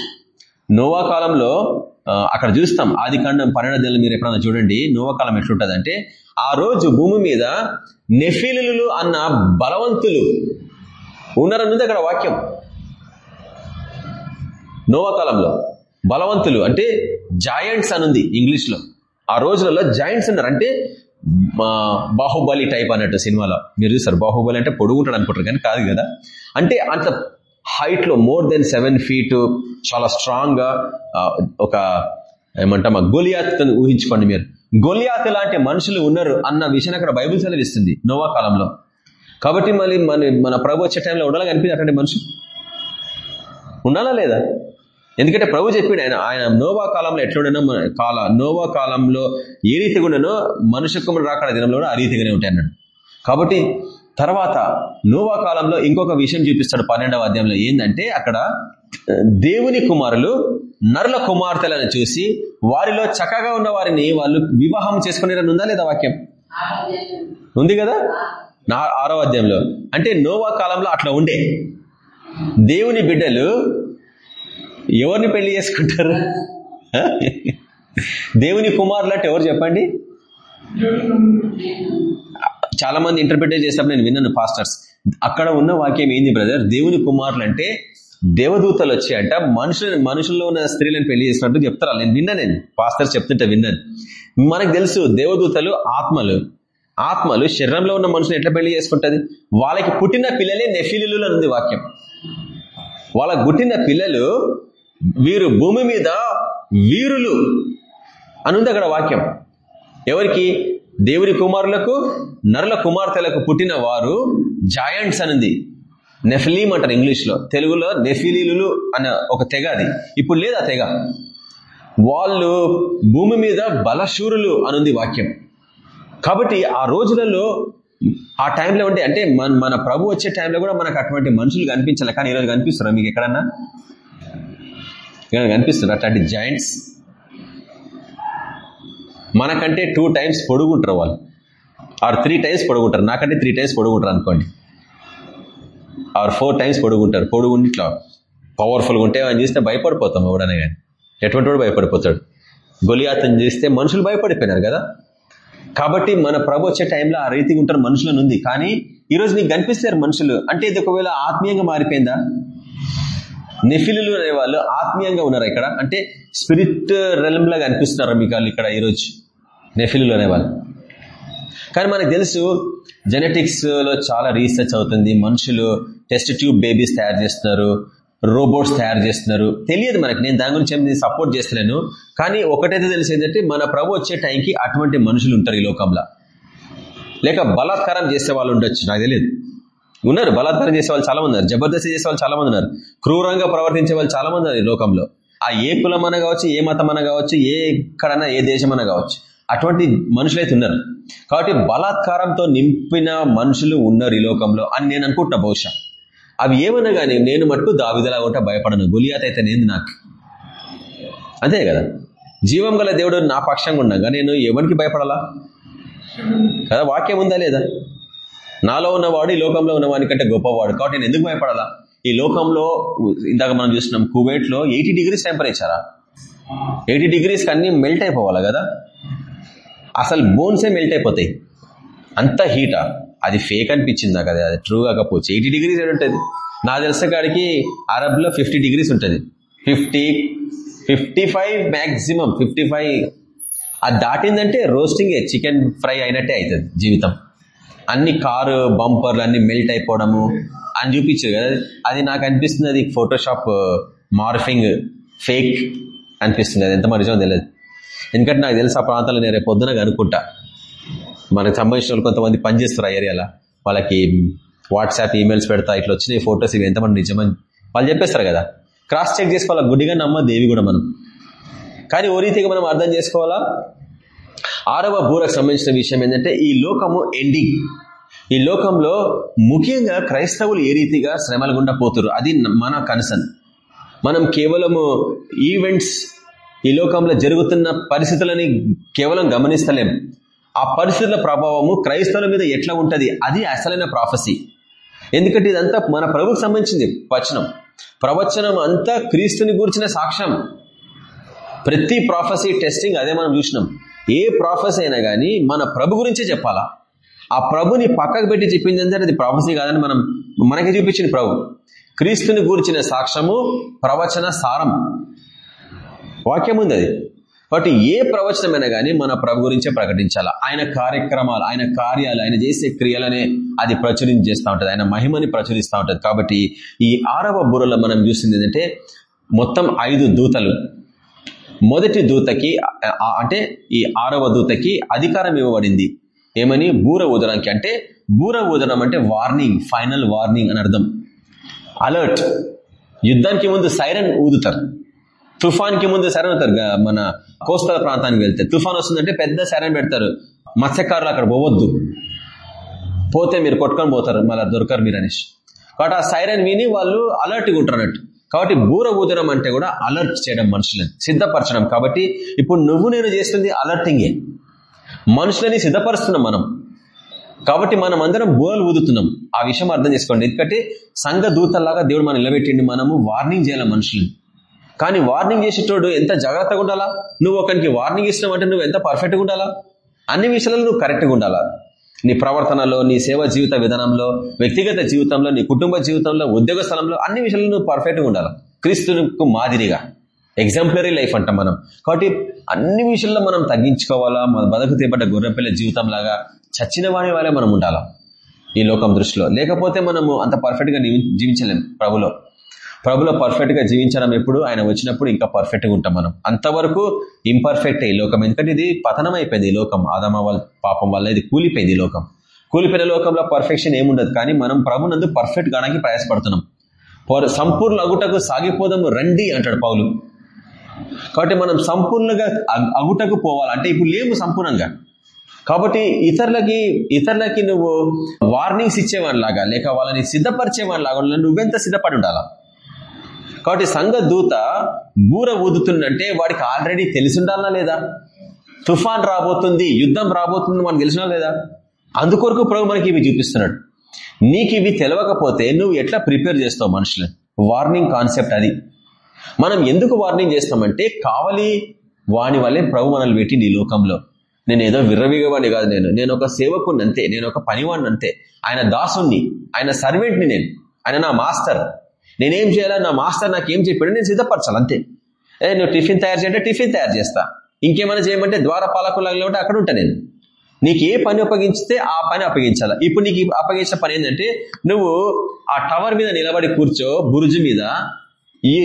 [SPEAKER 1] నోవా కాలంలో అక్కడ చూస్తాం. ఆది కాండం పన్నెండు మీరు ఎప్పుడన్నా చూడండి. నోవా కాలం ఎట్లుంటుంది అంటే ఆ రోజు భూమి మీద నెఫీలు అన్న బలవంతులు ఉన్నారన్నది అక్కడ వాక్యం. నోవా కాలంలో బలవంతులు అంటే జాయింట్స్ అనుంది ఇంగ్లీష్లో. ఆ రోజులలో జాయింట్స్ ఉన్నారు అంటే మా బాహుబలి టైప్ అన్నట్టు సినిమాలో. మీరు చూస్తారు బాహుబలి అంటే పొడుగుంటాడు అనుకుంటారు కానీ కాదు కదా. అంటే అంత హైట్లో మోర్ దెన్ సెవెన్ ఫీట్ చాలా స్ట్రాంగ్గా ఒక ఏమంటామా గొలియాత్ ఊహించుకోండి మీరు. గొలియాత్ లాంటి మనుషులు ఉన్నారు అన్న విషయం అక్కడ బైబుల్ సెలవిస్తుంది నోవా కాలంలో. కాబట్టి మళ్ళీ మన మన ప్రభు వచ్చే టైంలో ఉండాలని కనిపించి అటువంటి మనుషులు? ఉండాలా లేదా? ఎందుకంటే ప్రభు చెప్పాడు ఆయన ఆయన నోవా కాలంలో ఎట్లుండనో కాల నోవా కాలంలో ఏ రీతిగా ఉండనో మనుష్య కుమారు రాకడ దినంలో కూడా ఆ రీతిగానే ఉంటాయి అన్నాడు. కాబట్టి తర్వాత నోవా కాలంలో ఇంకొక విషయం చూపిస్తాడు పన్నెండవ అధ్యాయంలో. ఏంటంటే అక్కడ దేవుని కుమారులు నరుల కుమార్తెలను చూసి వారిలో చక్కగా ఉన్న వారిని వాళ్ళు వివాహం చేసుకునేదని ఉందా లేదా వాక్యం? ఉంది కదా? నా ఆరో అధ్యాయంలో. అంటే నోవా కాలంలో అట్లా ఉండే. దేవుని బిడ్డలు ఎవరిని పెళ్ళి చేసుకుంటారు? దేవుని కుమారులు అంటే ఎవరు చెప్పండి? చాలా మంది ఇంటర్ప్రిటేట్ చేసినప్పుడు నేను విన్నాను పాస్టర్స్ అక్కడ ఉన్న వాక్యం ఏంది బ్రదర్ దేవుని కుమారులు అంటే దేవదూతలు వచ్చి అంట మనుషులు మనుషుల్లో ఉన్న స్త్రీలను పెళ్ళి చేసినట్టు చెప్తారా. నేను విన్నా నేను పాస్టర్స్ చెప్తుంటే విన్నాను మనకు తెలుసు దేవదూతలు ఆత్మలు. ఆత్మలు శరీరంలో ఉన్న మనుషులు ఎట్లా పెళ్ళి చేసుకుంటుంది? వాళ్ళకి పుట్టిన పిల్లలే నెఫిలులు ఉంది వాక్యం. వాళ్ళకు పుట్టిన పిల్లలు వీరు భూమి మీద వీరులు అనుంది అక్కడ వాక్యం. ఎవరికి? దేవుని కుమారులకు నరుల కుమార్తెలకు పుట్టిన వారు జాయంట్స్ అనుంది. నెఫిలీం అంటారు ఇంగ్లీష్లో. తెలుగులో నెఫిలీలు అనే ఒక తెగ అది. ఇప్పుడు లేదా తెగ? వాళ్ళు భూమి మీద బలశూరులు అనుంది వాక్యం. కాబట్టి ఆ రోజులలో ఆ టైంలో ఉంటే అంటే మన మన ప్రభు వచ్చే టైంలో కూడా మనకు అటువంటి మనుషులు కనిపించాలి. కానీ ఈరోజు కనిపిస్తారా మీకు ఎక్కడన్నా? కనిపిస్తుంది? అట్లాంటి జాయింట్స్ మనకంటే టూ టైమ్స్ పొడుగుంటారు వాళ్ళు. ఆర్ త్రీ టైమ్స్ పొడుగుంటారు. నాకంటే త్రీ టైమ్స్ పొడుగుంటారు అనుకోండి. ఆర్ ఫోర్ టైమ్స్ పొడుగుంటారు. పొడుగుండి ఇట్లా పవర్ఫుల్గా ఉంటే అని చూస్తే భయపడిపోతాం ఎవడనే కానీ ఎటువంటి వాడు భయపడిపోతాడు? గొలియాతను చేస్తే మనుషులు భయపడిపోయినారు కదా. కాబట్టి మన ప్రభు వచ్చే టైంలో ఆ రీతిగా ఉంటారు మనుషులను ఉంది కానీ ఈరోజు నీకు కనిపిస్తారు మనుషులు. అంటే ఇది ఒకవేళ ఆత్మీయంగా మారిపోయిందా? నెఫిలులు అనే వాళ్ళు ఆత్మీయంగా ఉన్నారు ఇక్కడ. అంటే స్పిరిట్ రెలంలా కనిపిస్తున్నారు మీకు వాళ్ళు ఇక్కడ ఈరోజు నెఫిలులు అనేవాళ్ళు. కానీ మనకు తెలుసు జెనెటిక్స్లో చాలా రీసెర్చ్ అవుతుంది. మనుషులు టెస్ట్ ట్యూబ్ బేబీస్ తయారు చేస్తున్నారు రోబోట్స్ తయారు చేస్తున్నారు. తెలియదు మనకి. నేను దాని గురించి ఏమి సపోర్ట్ చేస్తలేను. కానీ ఒకటైతే తెలిసి ఏంటంటే మన ప్రభు వచ్చే టైంకి అటువంటి మనుషులు ఉంటారు ఈ లోకంలో. లేక బలాత్కారం చేసే వాళ్ళు ఉండొచ్చు నాకు తెలియదు. ఉన్నారు. బలాత్కారం చేసే వాళ్ళు చాలా మంది ఉన్నారు. జబర్దస్తి చేసే వాళ్ళు చాలా మంది ఉన్నారు. క్రూరంగా ప్రవర్తించే వాళ్ళు చాలా మంది ఉన్నారు ఈ లోకంలో. ఆ ఏ కులం అన కావచ్చు ఏ మతం అన కావచ్చు ఏ ఎక్కడన్నా ఏ దేశం అన కావచ్చు అటువంటి మనుషులైతే ఉన్నారు. కాబట్టి బలాత్కారంతో నింపిన మనుషులు ఉన్నారు ఈ లోకంలో అని నేను అనుకుంటున్నా బహుశా. అవి ఏమన్నా కానీ నేను మటుకు దావిదలా ఉంటా భయపడను. గులియాత అయితే నేను నాకు. అంతే కదా? జీవం గల దేవుడు నా పక్షంగా ఉండగా. నేను ఎవరికి భయపడాలా? కదా వాక్యం ఉందా లేదా? నాలో ఉన్నవాడు ఈ లోకంలో ఉన్నవాడి కంటే గొప్పవాడు. కాబట్టి నేను ఎందుకు భయపడాలా? ఈ లోకంలో ఇందాక మనం చూస్తున్నాం కువైట్లో ఎయిటీ డిగ్రీస్ టెంపరేచరా? ఎయిటీ డిగ్రీస్ అన్నీ మెల్ట్ అయిపోవాలి కదా? అసలు బోన్సే మెల్ట్ అయిపోతాయి. అంత హీటా అది ఫేక్ అనిపించింది నాకు అది అది ట్రూ కాకపోవచ్చు. ఎయిటీ డిగ్రీస్ ఉంటుంది. నా తెలిసిన కాడికి అరబ్లో ఫిఫ్టీ డిగ్రీస్ ఉంటుంది. Fifty fifty five maximum fifty five అది దాటిందంటే రోస్టింగ్ చికెన్ ఫ్రై అయినట్టే అవుతుంది జీవితం. అన్ని కారు బంపర్లు అన్ని మెల్ట్ అయిపోవడము అని చూపించారు కదా. అది నాకు అనిపిస్తుంది అది ఫోటోషాప్ మార్ఫింగ్ ఫేక్ అనిపిస్తుంది. అది ఎంత నిజమో తెలియదు. ఎందుకంటే నాకు తెలుసు ఆ ప్రాంతాల్లో నేను రేపు పొద్దున అనుకుంటా మనకు సంబంధించిన వాళ్ళు కొంతమంది పనిచేస్తారు ఆ ఏరియాలో. వాళ్ళకి వాట్సాప్ ఈమెయిల్స్ పెడతా ఇట్లా వచ్చినాయి ఫొటోస్ ఇవి ఎంతమంది నిజమని. వాళ్ళు చెప్పేస్తారు కదా. క్రాస్ చెక్ చేసుకోవాలా? గుడిగా నమ్మ దేవి కూడా మనం. కానీ ఓ రీతిగా మనం అర్థం చేసుకోవాలా? ఆరవ బూరకు సంబంధించిన విషయం ఏంటంటే ఈ లోకము ఎండింగ్ ఈ లోకంలో ముఖ్యంగా క్రైస్తవులు ఏ రీతిగా శ్రమల గుండా పోతురు అది మన కన్సర్న్. మనం కేవలము ఈవెంట్స్ ఈ లోకంలో జరుగుతున్న పరిస్థితులని కేవలం గమనిస్తలేం. ఆ పరిస్థితుల ప్రభావము క్రైస్తవుల మీద ఎట్లా ఉంటుంది? అది అసలైన ప్రాఫసీ ఎందుకంటే ఇదంతా మన ప్రభుకు సంబంధించింది వచనం. ప్రవచనం అంతా క్రీస్తుని గూర్చిన సాక్ష్యం. ప్రతి ప్రాఫసీ టెస్టింగ్ అదే మనం చూసినాం. ఏ ప్రాఫెస్ అయినా కానీ మన ప్రభు గురించే చెప్పాలా? ఆ ప్రభుని పక్కకు పెట్టి చెప్పింది అంటే అది ప్రాఫెసీ కాదని మనం మనకి చూపించింది ప్రభు. క్రీస్తుని గూర్చిన సాక్ష్యము ప్రవచన సారం. వాక్యం ఉంది అది. కాబట్టి ఏ ప్రవచనమైనా కానీ మన ప్రభు గురించే ప్రకటించాలా? ఆయన కార్యక్రమాలు ఆయన కార్యాలు ఆయన చేసే క్రియలనే అది ప్రచురించి చేస్తూ ఉంటుంది. ఆయన మహిమని ప్రచురిస్తూ ఉంటుంది. కాబట్టి ఈ ఆరవ బుర్రలో మనం చూసింది ఏంటంటే మొత్తం ఐదు దూతలు. మొదటి దూతకి అంటే ఈ ఆరవ దూతకి అధికారం ఇవ్వబడింది. ఏమని? బూర ఊదడానికి అంటే బూర ఊదడం అంటే వార్నింగ్ ఫైనల్ వార్నింగ్ అని అర్థం. అలర్ట్ యుద్ధానికి ముందు సైరన్ ఊదుతారు. తుఫాన్కి ముందు సైరన్ అవుతారు మన కోస్తల ప్రాంతానికి వెళ్తే. తుఫాన్ వస్తుందంటే పెద్ద సైరన్ పెడతారు. మత్స్యకారులు అక్కడ పోవద్దు. పోతే మీరు కొట్టుకొని పోతారు. మళ్ళీ దొరకరు మీరు అనేసి. కాబట్టి ఆ సైరన్ విని వాళ్ళు అలర్ట్గా ఉంటారు అన్నట్టు. కాబట్టి బూర ఊదడం అంటే కూడా అలర్ట్ చేయడం మనుషులని సిద్ధపరచడం. కాబట్టి ఇప్పుడు నువ్వు నేను చేస్తుంది అలర్టింగే మనుషులని సిద్ధపరుస్తున్నాం మనం. కాబట్టి మనం అందరం బోలు ఊదుతున్నాం. ఆ విషయం అర్థం చేసుకోండి. ఎందుకంటే సంఘ దూతల్లాగా దేవుడు మనం నిలబెట్టిండి. మనము వార్నింగ్ చేయాలి మనుషులని. కానీ వార్నింగ్ చేసేటోడు ఎంత జాగ్రత్తగా ఉండాలా? నువ్వు ఒకరికి వార్నింగ్ ఇస్తున్నావు అంటే నువ్వు ఎంత పర్ఫెక్ట్గా ఉండాలా? అన్ని విషయాలలో నువ్వు కరెక్ట్గా ఉండాలా? నీ ప్రవర్తనలో నీ సేవ జీవిత విధానంలో వ్యక్తిగత జీవితంలో నీ కుటుంబ జీవితంలో ఉద్యోగ స్థలంలో అన్ని విషయాలు నువ్వు పర్ఫెక్ట్గా ఉండాలి. క్రీస్తుకు మాదిరిగా. ఎగ్జాంపులరీ లైఫ్ అంటాం మనం. కాబట్టి అన్ని విషయాల్లో మనం తగ్గించుకోవాలా? మన బతుకు తీపడ్డ గొర్రెపిల్ల జీవితం లాగా చచ్చిన వాడి వాళ్ళే మనం ఉండాలా? ఈ లోకం దృష్టిలో. లేకపోతే మనము అంత పర్ఫెక్ట్గా జీవించలేం ప్రభులో. ప్రభులో పర్ఫెక్ట్గా జీవించడం ఎప్పుడు? ఆయన వచ్చినప్పుడు ఇంకా పర్ఫెక్ట్గా ఉంటాం మనం. అంతవరకు ఇంపర్ఫెక్ట్ ఈ లోకం. ఎందుకంటే ఇది పతనం అయిపోయింది ఈ లోకం. ఆదమ వాళ్ళ పాపం వల్ల ఇది కూలిపోయింది ఈ లోకం. కూలిపోయిన లోకంలో పర్ఫెక్షన్ ఏముండదు. కానీ మనం ప్రభునందు పర్ఫెక్ట్ కావడానికి ప్రయాసపడుతున్నాం. పౌరు- సంపూర్ణ అగుటకు సాగిపోదాము రండి అంటాడు పౌలు. కాబట్టి మనం సంపూర్ణంగా అగుటకు పోవాలి. అంటే ఇప్పుడు లేము సంపూర్ణంగా. కాబట్టి ఇతరులకి ఇతరులకి నువ్వు వార్నింగ్స్ ఇచ్చేవాడిలాగా లేక వాళ్ళని సిద్ధపరిచేవాడిలాగా నువ్వెంత సిద్ధపడి ఉండాలా? కాబట్టి సంఘ దూత బూర ఊదుతుందంటే వాడికి ఆల్రెడీ తెలిసిండాలా లేదా? తుఫాన్ రాబోతుంది యుద్ధం రాబోతుంది మనకు తెలిసినా లేదా? అందుకొరకు ప్రభు మనకి ఇవి చూపిస్తున్నాడు. నీకు ఇవి తెలియకపోతే నువ్వు ఎట్లా ప్రిపేర్ చేస్తావు మనుషులను? వార్నింగ్ కాన్సెప్ట్ అది. మనం ఎందుకు వార్నింగ్ చేస్తామంటే కావలి వాని వల్లే ప్రభు మనల్ని పెట్టింది ఈ లోకంలో. నేను ఏదో విర్రవిగవాడిని కాదు నేను. నేను ఒక సేవకుని అంతే నేను ఒక పనివాడిని అంతే. ఆయన దాసుణ్ణి ఆయన సర్వెంట్ని నేను. ఆయన నా మాస్టర్. నేనేం చేయాలా? నా మాస్టర్ నాకు ఏం చెప్పాడు నేను సిద్ధపరచాలి అంతే. నువ్వు టిఫిన్ తయారు చేయంటే టిఫిన్ తయారు చేస్తా. ఇంకేమైనా చేయమంటే ద్వార పాలకులాగా ఉంటే అక్కడ ఉంటా నేను. నీకు ఏ పని అప్పగించితే ఆ పని అప్పగించాలి? ఇప్పుడు నీకు అప్పగించిన పని ఏంటంటే నువ్వు ఆ టవర్ మీద నిలబడి కూర్చో బురుజు మీద. ఈ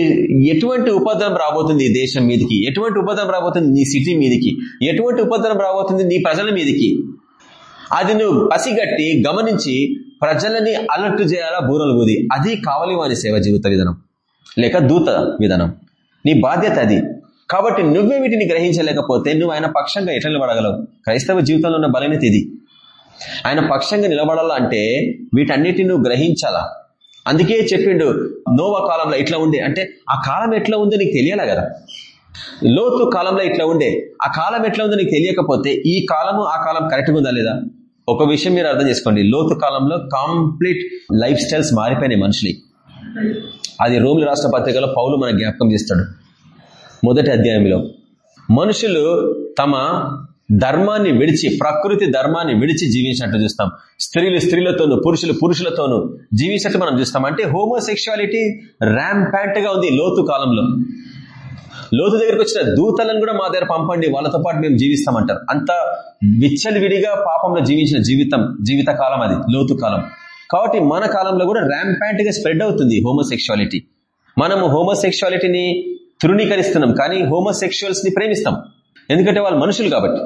[SPEAKER 1] ఎటువంటి ఉపద్రవం రాబోతుంది ఈ దేశం మీదకి? ఎటువంటి ఉపద్రవం రాబోతుంది నీ సిటీ మీదకి? ఎటువంటి ఉపద్రవం రాబోతుంది నీ ప్రజల మీదకి? అది నువ్వు పసిగట్టి గమనించి ప్రజలని అలర్ట్ చేయాలా బూరలు బూది? అది కావాలి వాని సేవ జీవిత విధానం. లేక దూత విధానం. నీ బాధ్యత అది. కాబట్టి నువ్వే వీటిని గ్రహించలేకపోతే నువ్వు ఆయన పక్షంగా ఎట్లా నిలబడగలవు? క్రైస్తవ జీవితంలో ఉన్న బలమైనది ఇది. ఆయన పక్షంగా నిలబడాలంటే వీటన్నిటిని నువ్వు గ్రహించాలా? అందుకే చెప్పిండు నోవా కాలంలో ఇట్లా ఉండే. అంటే ఆ కాలం ఎట్లా ఉందో నీకు తెలియాలా కదా? లోతు కాలంలో ఇట్లా ఉండే. ఆ కాలం ఎట్లా ఉందో నీకు తెలియకపోతే ఈ కాలము ఆ కాలం కరెక్ట్గా ఉందా లేదా? ఒక విషయం మీరు అర్థం చేసుకోండి. లోతు కాలంలో కంప్లీట్ లైఫ్ స్టైల్స్ మారిపోయినాయి మనుషులు. అది రోమిల రాష్ట్ర పత్రికలో పౌలు మన జ్ఞాపకం చేస్తాడు. మొదటి అధ్యాయంలో మనుషులు తమ ధర్మాన్ని విడిచి ప్రకృతి ధర్మాన్ని విడిచి జీవించినట్టు చూస్తాం. స్త్రీలు స్త్రీలతోనూ పురుషులు పురుషులతోనూ జీవించినట్టు మనం చూస్తాం. అంటే హోమోసెక్షువాలిటీ ర్యాంపాంట్గా ఉంది లోతు కాలంలో. లోతు దగ్గరికి వచ్చిన దూతలను కూడా మా దగ్గర పంపండి వాళ్ళతో పాటు మేము జీవిస్తామంటారు. అంత విచ్చలవిడిగా పాపంలో జీవించిన జీవితం జీవిత కాలం అది లోతు కాలం. కాబట్టి మన కాలంలో కూడా ర్యాంపాంట్గా స్ప్రెడ్ అవుతుంది హోమోసెక్షువాలిటీ మనము హోమోసెక్షువాలిటీని తృణీకరిస్తున్నాం కానీ హోమోసెక్షువల్స్ని ప్రేమిస్తాం. ఎందుకంటే వాళ్ళు మనుషులు కాబట్టి.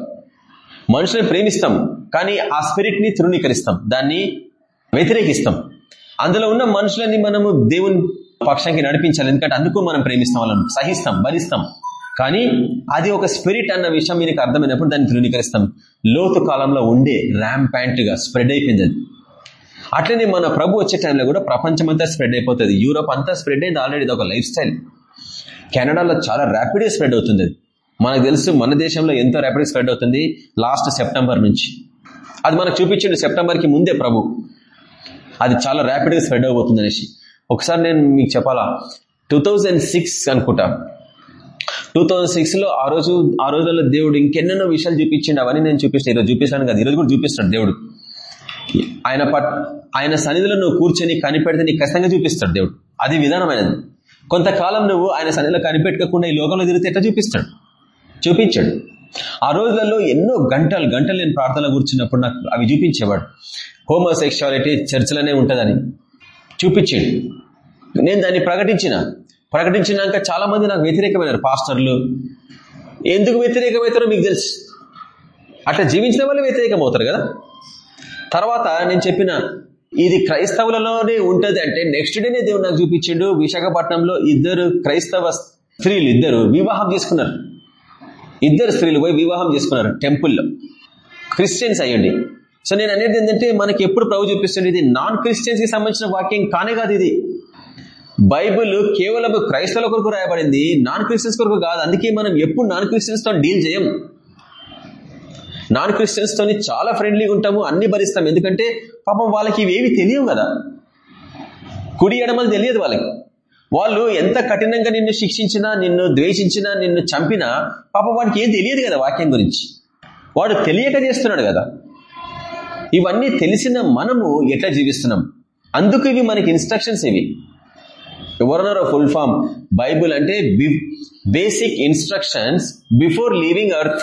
[SPEAKER 1] మనుషుల్ని ప్రేమిస్తాం కానీ ఆ స్పిరిట్ని తృణీకరిస్తాం. దాన్ని వ్యతిరేకిస్తాం. అందులో ఉన్న మనుషులని మనము దేవుని పక్షానికి నడిపించాలి. ఎందుకంటే అందుకు మనం ప్రేమిస్తాం వాళ్ళను సహిస్తాం భరిస్తాం. కానీ అది ఒక స్పిరిట్ అన్న విషయం మీకు అర్థమైనప్పుడు దాన్ని ధృవీకరిస్తాం లోతు కాలంలో ఉండే ర్యామ్ ప్యాంట్గా స్ప్రెడ్ అయిపోయింది అది. అట్లనే మన ప్రభు వచ్చే టైంలో కూడా ప్రపంచం అంతా స్ప్రెడ్ అయిపోతుంది. యూరోప్ అంతా స్ప్రెడ్ అయింది ఆల్రెడీ ఇది ఒక లైఫ్ స్టైల్. కెనడాలో చాలా ర్యాపిడ్గా స్ప్రెడ్ అవుతుంది అది. మనకు తెలుసు మన దేశంలో ఎంతో ర్యాపిడ్గా స్ప్రెడ్ అవుతుంది లాస్ట్ సెప్టెంబర్ నుంచి. అది మనకు చూపించండి సెప్టెంబర్కి ముందే ప్రభు. అది చాలా ర్యాపిడ్గా స్ప్రెడ్ అవబోతుంది అనేసి. ఒకసారి నేను మీకు చెప్పాలా? టూ థౌజండ్ సిక్స్ అనుకుంటా. టూ థౌజండ్ సిక్స్లో ఆ రోజు ఆ రోజుల్లో దేవుడు ఇంకెన్నెన్నో విషయాలు చూపించిండు. అవన్నీ నేను చూపిస్తాను ఈరోజు చూపిస్తాను కదా. ఈరోజు కూడా చూపిస్తాడు దేవుడు. ఆయన పట్ ఆయన సన్నిధిలో నువ్వు కూర్చొని కనిపెడితే నీకు ఖచ్చితంగా చూపిస్తాడు దేవుడు. అది విధానమైనది. కొంతకాలం నువ్వు ఆయన సన్నిధిలో కనిపెట్టకుండా ఈ లోకంలో తిరిగితే ఎట్లా చూపిస్తాడు? చూపించాడు. ఆ రోజులలో ఎన్నో గంటలు గంటలు నేను ప్రార్థన కూర్చున్నప్పుడు నాకు అవి చూపించేవాడు. హోమోసెక్షువాలిటీ చర్చలనే ఉంటుందని. చూపించిండు. నేను దాన్ని ప్రకటించిన. ప్రకటించినాక చాలా మంది నాకు వ్యతిరేకమైనారు పాస్టర్లు. ఎందుకు వ్యతిరేకమవుతారో మీకు తెలుసు. అట్లా జీవించిన వాళ్ళు వ్యతిరేకం అవుతారు కదా. తర్వాత నేను చెప్పిన ఇది క్రైస్తవులలోనే ఉంటుంది అంటే నెక్స్ట్ డేనే దేవుడు నాకు చూపించిండు విశాఖపట్నంలో ఇద్దరు క్రైస్తవ స్త్రీలు ఇద్దరు వివాహం చేసుకున్నారు. ఇద్దరు స్త్రీలు పోయి వివాహం చేసుకున్నారు టెంపుల్లో. క్రిస్టియన్స్ అయ్యండి. సో నేను అనేది ఏంటంటే మనకి ఎప్పుడు ప్రభు చూపిస్తుంది ఇది నాన్ క్రిస్టియన్స్కి సంబంధించిన వాక్యం కానే కాదు ఇది. బైబుల్ కేవలం క్రైస్తవుల కొరకు రాయబడింది నాన్ క్రిస్టియన్స్ కొరకు కాదు. అందుకే మనం ఎప్పుడు నాన్ క్రిస్టియన్స్తో డీల్ చేయం. నాన్ క్రిస్టియన్స్ తోని చాలా ఫ్రెండ్లీగా ఉంటాము అన్ని భరిస్తాం. ఎందుకంటే పాపం వాళ్ళకి ఇవేవి తెలియవు కదా. కుడి ఎడమలు తెలియదు వాళ్ళకి. వాళ్ళు ఎంత కఠినంగా నిన్ను శిక్షించినా నిన్ను ద్వేషించినా నిన్ను చంపినా పాపం వాడికి ఏం తెలియదు కదా వాక్యం గురించి. వాడు తెలియక చేస్తున్నాడు కదా. ఇవన్నీ తెలిసిన మనము ఎట్లా జీవిస్తున్నాం? అందుకు ఇవి మనకి ఇన్స్ట్రక్షన్స్ ఇవి. ఎవరన్నారో ఫుల్ ఫామ్ బైబుల్ అంటే basic instructions before leaving earth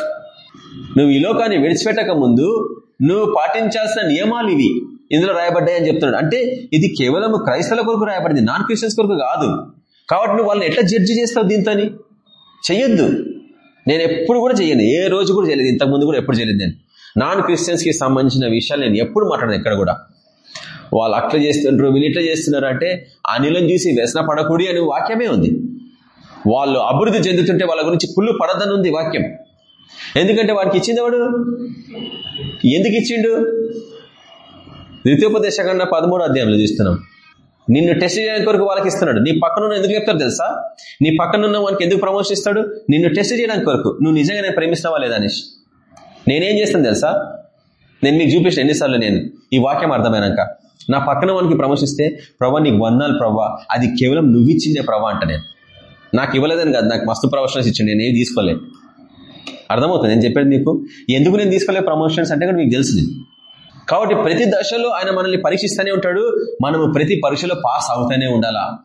[SPEAKER 1] నువ్వు ఈ లోకాన్ని విడిచిపెట్టక ముందు నువ్వు పాటించాల్సిన నియమాలు ఇవి. ఇందులో రాయబడ్డాయి అని చెప్తున్నాడు. అంటే ఇది కేవలం క్రైస్తవుల కొరకు రాయబడింది నాన్ క్రిస్టియన్స్ కొరకు కాదు. కాబట్టి నువ్వు వాళ్ళని ఎట్లా జడ్జి చేస్తావు దీంతోని? చెయ్యొద్దు. నేను ఎప్పుడు కూడా చేయను ఏ రోజు కూడా చేయలేదు ఇంతకుముందు కూడా ఎప్పుడు చేయలేదు నేను. నాన్ క్రిస్టియన్స్కి సంబంధించిన విషయాలు నేను ఎప్పుడు మాట్లాడను ఎక్కడ కూడా. వాళ్ళు అట్లా చేస్తుంటారు వీళ్ళు ఇట్లా చేస్తున్నారు అంటే ఆ చూసి వ్యసన పడకూడి అని వాక్యమే ఉంది. వాళ్ళు అభివృద్ధి చెందుతుంటే వాళ్ళ గురించి కుళ్ళు పడదని ఉంది వాక్యం. ఎందుకంటే వాడికి ఇచ్చింది ఎవడు? ఎందుకు ఇచ్చిండు? ద్వితీయోపదేశకండ పదమూడు అధ్యాయంలో చూస్తున్నాం. నిన్ను టెస్ట్ చేయడానికి కొరకు వాళ్ళకి ఇస్తున్నాడు. నీ పక్కన ఎందుకు చెప్తారు తెలుసా? నీ పక్కన ఉన్న వానికి ఎందుకు ప్రమోషన్ ఇస్తాడు? నిన్ను టెస్ట్ చేయడానికి కొరకు. నువ్వు నిజంగా నేను ప్రేమిస్తావా లేదా నేనేం చేస్తాను తెలుసా? నేను మీకు చూపించిన ఎన్నిసార్లు నేను ఈ వాక్యం అర్థమైనాక. నా పక్కన వానికి ప్రమోషన్ ఇస్తే ప్రభా నీకు వందాలు ప్రభా. అది కేవలం నువ్వు ఇచ్చిందే ప్రభా అంట నేను. నాకు ఇవ్వలేదని కాదు నాకు మస్తు ప్రమోషన్స్ ఇచ్చింది నేను ఏది తీసుకోలేదు అర్థమవుతుంది? నేను చెప్పేది మీకు. ఎందుకు నేను తీసుకోలేదు ప్రమోషన్స్ అంటే కూడా మీకు తెలుసు కాబట్టి ప్రతి దశలో ఆయన మనల్ని పరీక్షిస్తూనే ఉంటాడు మనము ప్రతి పరీక్షలో పాస్ అవుతూనే ఉండాలా?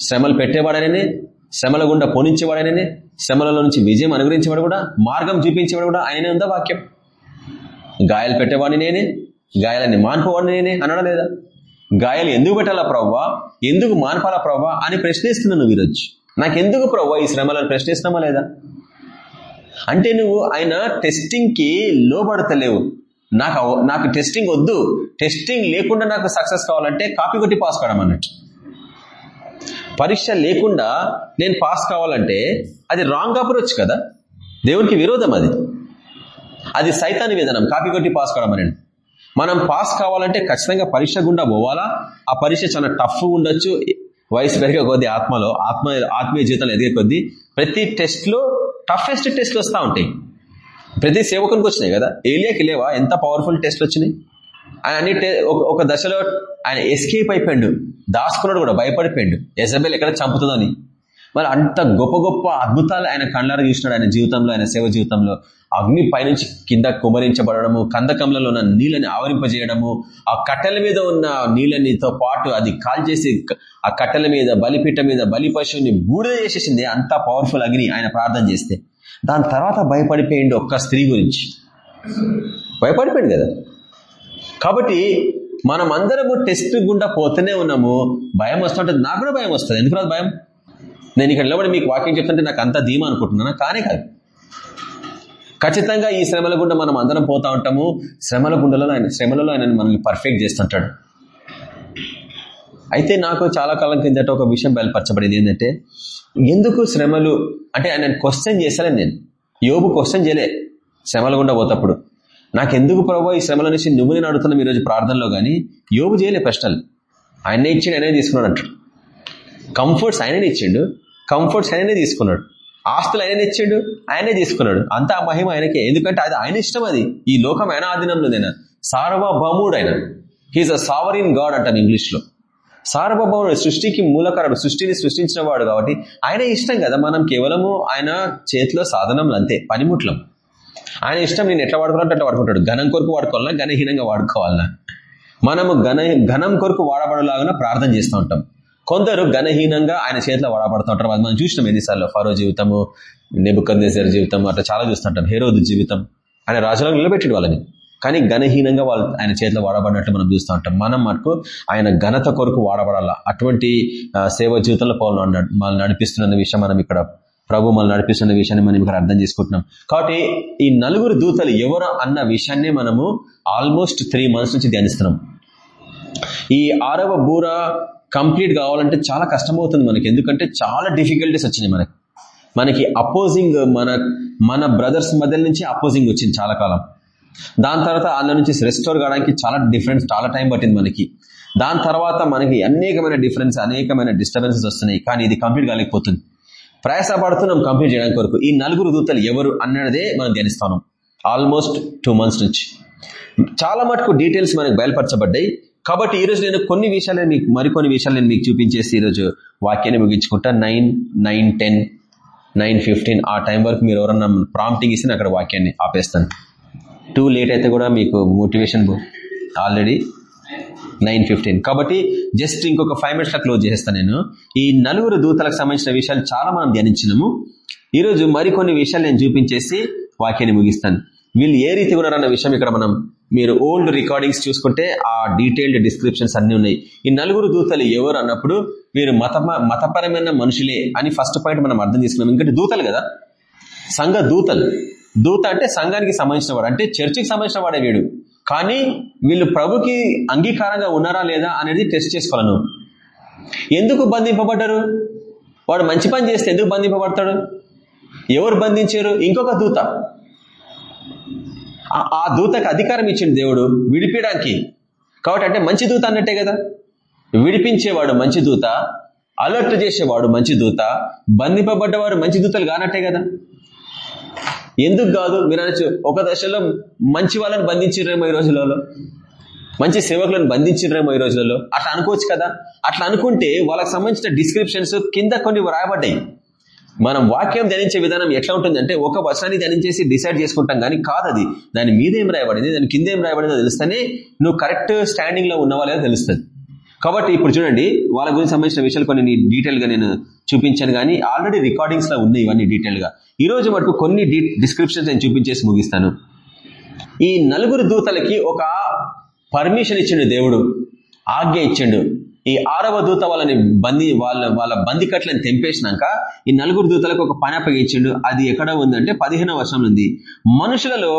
[SPEAKER 1] శ్రమలు పెట్టేవాడనే శ్రమల గుండా పోనించేవాడనే శ్రమలలో నుంచి విజయం అనుగ్రహించేవాడు కూడా మార్గం చూపించేవాడు కూడా ఆయనే ఉందా వాక్యం. గాయాలు పెట్టేవాడిని నేనే గాయాలని మాన్పవాడిని నేనే అనడా లేదా? గాయాలు ఎందుకు పెట్టాలా ప్రవ్వా? ఎందుకు మాన్పాలా ప్రవ్వా అని ప్రశ్నిస్తున్నాను నువ్వు ఈరోజు నాకెందుకు ప్రవ్వా ఈ శ్రమలను ప్రశ్నిస్తున్నామా లేదా? అంటే నువ్వు ఆయన టెస్టింగ్కి లోబడతలేవు. నాకు నాకు టెస్టింగ్ వద్దు. టెస్టింగ్ లేకుండా నాకు సక్సెస్ కావాలంటే కాపీ కొట్టి పాస్ కావడం అన్నట్టు. పరీక్ష లేకుండా నేను పాస్ కావాలంటే అది రాంగ్ అప్రోచ్ కదా? దేవునికి విరోధం అది. అది సైతాని విధానం కాపీ కొట్టి పాస్ కావడం అనేది. మనం పాస్ కావాలంటే ఖచ్చితంగా పరీక్ష గుండా పోవాలా? ఆ పరీక్ష చాలా టఫ్ ఉండొచ్చు. వయసు పెరిగే కొద్దీ ఆత్మలో ఆత్మ ఆత్మీయ జీవితంలో ఎదిగే కొద్దీ ప్రతి టెస్ట్లో టఫెస్ట్ టెస్ట్లు వస్తూ ఉంటాయి. ప్రతి సేవకునికి వచ్చినాయి కదా? ఏలియాకి లేవా? ఎంత పవర్ఫుల్ టెస్ట్లు వచ్చినాయి? ఆయన అన్ని ఒక దశలో ఆయన ఎస్కేప్ అయిపోయాడు. దాచుకున్నాడు కూడా భయపడిపోయాడు. ఎజబెల్ ఎక్కడ చంపుతుందని. మరి అంత గొప్ప గొప్ప అద్భుతాలు ఆయన కళ్ళారు చూసినాడు ఆయన జీవితంలో ఆయన సేవ జీవితంలో. అగ్ని పైనుంచి కింద కుమరించబడము కందకంలలో ఉన్న నీళ్ళని ఆవరింపజేయడము ఆ కట్టెల మీద ఉన్న నీళ్ళనితో పాటు అది కాల్చేసి ఆ కట్టెల మీద బలిపీఠ మీద బలి పశువుని బూడిద చేసేసింది అంత పవర్ఫుల్ అగ్ని ఆయన ప్రార్థన చేస్తే. దాని తర్వాత భయపడిపోయింది ఒక్క స్త్రీ గురించి. భయపడిపోయింది కదా. కాబట్టి మనం అందరము టెస్ట్ గుండా పోతూనే ఉన్నాము. భయం వస్తుంటుంది. నాకు కూడా భయం వస్తుంది. ఎందుకు రాదు భయం? నేను ఇక్కడ నిలబడి మీకు వాక్యం చెప్తుంటే నాకు అంత ధీమా అనుకుంటున్నాను? కానీ కాదు. ఖచ్చితంగా ఈ శ్రమల గుండా మనం అందరం పోతా ఉంటాము. శ్రమల గుండెలో ఆయన శ్రమలలో ఆయన మనల్ని పర్ఫెక్ట్ చేస్తుంటాడు. అయితే నాకు చాలా కాలం కిందట ఒక విషయం బయలుపరచబడింది. ఏంటంటే ఎందుకు శ్రమలు అంటే ఆయన క్వశ్చన్ చేశాను నేను. యోబు క్వశ్చన్ చేయలే. శ్రమల గుండా పోతప్పుడు. నాకు ఎందుకు ప్రభావ ఈ శ్రమల నుంచి నువ్వు నేను అడుగుతున్నాం ఈరోజు ప్రార్థనలో కానీ యోగు చేయలే ప్రశ్నలు. ఆయనే ఇచ్చిండు ఆయనే తీసుకున్నాడు అంటాడు. కంఫర్ట్స్ ఆయననే ఇచ్చిండు కంఫర్ట్స్ ఆయననే తీసుకున్నాడు. ఆస్తులు ఆయననే ఇచ్చిండు ఆయనే తీసుకున్నాడు. అంతా మహిమ ఆయనకే. ఎందుకంటే అది ఆయన ఇష్టం అది. ఈ లోకం ఆయన ఆధీనంలోనైనా సార్వభౌముడు ఆయన. హీఈస్ అ సావరిన్ గాడ్ అంటాను ఇంగ్లీష్లో సార్వభౌముడు సృష్టికి మూలకారుడు సృష్టిని సృష్టించిన వాడు కాబట్టి ఆయన ఇష్టం కదా. మనం కేవలము ఆయన చేతిలో సాధనం అంతే పనిముట్లం. ఆయన ఇష్టం నేను ఎట్లా వాడుకోవాలంటే అట్లా వాడుకుంటాడు. ఘనం కొరకు వాడుకోవాలన్నా ఘనహీనంగా వాడుకోవాలన్నా మనము ఘన ఘనం కొరకు వాడబడలాగా ప్రార్థన చేస్తూ ఉంటాం. కొందరు ఘనహీనంగా ఆయన చేతిలో వాడబడుతూ ఉంటారు. అది మనం చూసినాం ఎన్నిసార్లు. ఫరో జీవితము నెబుకందేశ్వర జీవితం అట్లా చాలా చూస్తుంటాం హేరోదు జీవితం. ఆయన రాజులకు నిలబెట్టాడు వాళ్ళని. కానీ ఘనహీనంగా వాళ్ళు ఆయన చేతిలో వాడబడినట్లు మనం చూస్తూ ఉంటాం. మనం మటుకు ఆయన ఘనత కొరకు వాడబడాల? అటువంటి సేవ జీవితంలో పౌరులు మనల్ని నడిపిస్తున్న విషయం మనం ఇక్కడ ప్రభు మనల్ని నడిపిస్తున్న విషయాన్ని మనం ఇక్కడ అర్థం చేసుకుంటున్నాం. కాబట్టి ఈ నలుగురు దూతలు ఎవరు అన్న విషయాన్ని మనము ఆల్మోస్ట్ త్రీ మంత్స్ నుంచి ధ్యానిస్తున్నాం. ఈ ఆరవ బూర కంప్లీట్ కావాలంటే చాలా కష్టమవుతుంది మనకి. ఎందుకంటే చాలా డిఫికల్టీస్ వచ్చినాయి మనకి. మనకి అపోజింగ్ మన మన బ్రదర్స్ మధ్య నుంచి అపోజింగ్ వచ్చింది చాలా కాలం. దాని తర్వాత అందులో నుంచి రెస్టోర్ కావడానికి చాలా డిఫరెన్స్ చాలా టైం పట్టింది మనకి. దాని తర్వాత మనకి అనేకమైన డిఫరెన్స్ అనేకమైన డిస్టర్బెన్సెస్ వస్తున్నాయి. కానీ ఇది కంప్లీట్ కాలేకపోతుంది. ప్రయాసపడుతున్నాం కంప్లీట్ చేయడానికి వరకు ఈ నలుగురు దూతలు ఎవరు అన్నదే మనం ధ్యానిస్తాం ఆల్మోస్ట్ టూ మంత్స్ నుంచి. చాలా మటుకు డీటెయిల్స్ మనకు బయలుపరచబడ్డాయి. కాబట్టి ఈరోజు నేను కొన్ని విషయాలు మీకు మరికొన్ని విషయాలు నేను మీకు చూపించేసి ఈరోజు వాక్యాన్ని ముగించుకుంటా. Nine nine ten nine fifteen ఆ టైం వరకు మీరు ఎవరన్నా ప్రాంప్టింగ్ ఇస్తే అక్కడ వాక్యాన్ని ఆపేస్తాను. టూ లేట్ అయితే కూడా మీకు మోటివేషన్ ఆల్రెడీ నైన్ ఫిఫ్టీన్. కాబట్టి జస్ట్ ఇంకొక ఫైవ్ మినిట్స్లో క్లోజ్ చేస్తాను నేను. ఈ నలుగురు దూతలకు సంబంధించిన విషయాలు చాలా మనం ధ్యానించినాము. ఈరోజు మరికొన్ని విషయాలు నేను చూపించేసి వాక్యాన్ని ముగిస్తాను. వీళ్ళు ఏ రీతి ఉన్నారన్న విషయం ఇక్కడ మనం మీరు ఓల్డ్ రికార్డింగ్స్ చూసుకుంటే ఆ డీటెయిల్డ్ డిస్క్రిప్షన్స్ అన్ని ఉన్నాయి. ఈ నలుగురు దూతలు ఎవరు అన్నప్పుడు వీరు మత మతపరమైన మనుషులే అని ఫస్ట్ పాయింట్ మనం అర్థం చేసుకున్నాం. ఎందుకంటే దూతలు కదా. సంఘ దూతలు. దూత అంటే సంఘానికి సంబంధించిన వాడు. అంటే చర్చికి సంబంధించిన వాడే వీడు. కానీ వీళ్ళు ప్రభుకి అంగీకారంగా ఉన్నారా లేదా అనేది టెస్ట్ చేసుకోవాలను. ఎందుకు బంధింపబడ్డారు? వాడు మంచి పని చేస్తే ఎందుకు బంధింపబడతాడు? ఎవరు బంధించారు? ఇంకొక దూత. ఆ దూతకు అధికారం ఇచ్చింది దేవుడు విడిపించడానికి. కాబట్టి అంటే మంచి దూత అన్నట్టే కదా. విడిపించేవాడు మంచి దూత అలర్ట్ చేసేవాడు మంచి దూత బంధింపబడ్డవారు మంచి దూతలు కానట్టే కదా. ఎందుకు కాదు? మీరు అనొచ్చు ఒక దశలో మంచి వాళ్ళని బంధించిండ్రేమో ఈ రోజులలో. మంచి సేవకులను బంధించిండ్రేమో ఈ రోజులలో. అట్లా అనుకోవచ్చు కదా? అట్లా అనుకుంటే వాళ్ళకి సంబంధించిన డిస్క్రిప్షన్స్ కింద కొన్ని రాయబడ్డాయి మనం వాక్యం ధ్యానించే విధానం ఎట్లా ఉంటుందంటే ఒక వచనాన్ని ధ్యానించేసి డిసైడ్ చేసుకుంటాం కానీ కాదు అది. దాని మీద ఏం రాయబడింది దాని కింద ఏం రాయబడిందో తెలుస్తేనే నువ్వు కరెక్ట్ స్టాండింగ్లో ఉన్న తెలుస్తుంది. కాబట్టి ఇప్పుడు చూడండి వాళ్ళ గురించి సంబంధించిన విషయాలు కొన్ని డీటెయిల్గా నేను చూపించాను కానీ ఆల్రెడీ రికార్డింగ్స్లో ఉన్నాయి ఇవన్నీ డీటెయిల్గా. ఈరోజు ఈ రోజు మటుకు కొన్ని డిస్క్రిప్షన్స్ నేను చూపించేసి ముగిస్తాను. ఈ నలుగురు దూతలకి ఒక పర్మిషన్ ఇచ్చిండు దేవుడు ఆజ్ఞ ఇచ్చిండు. ఈ ఆరవ దూత వాళ్ళని బంది వాళ్ళ వాళ్ళ బందికట్లను తెంపేసినాక ఈ నలుగురు దూతలకు ఒక పని అప్పగించిండు అది ఎక్కడ ఉందంటే పదిహేనవ వర్షం ఉంది. మనుషులలో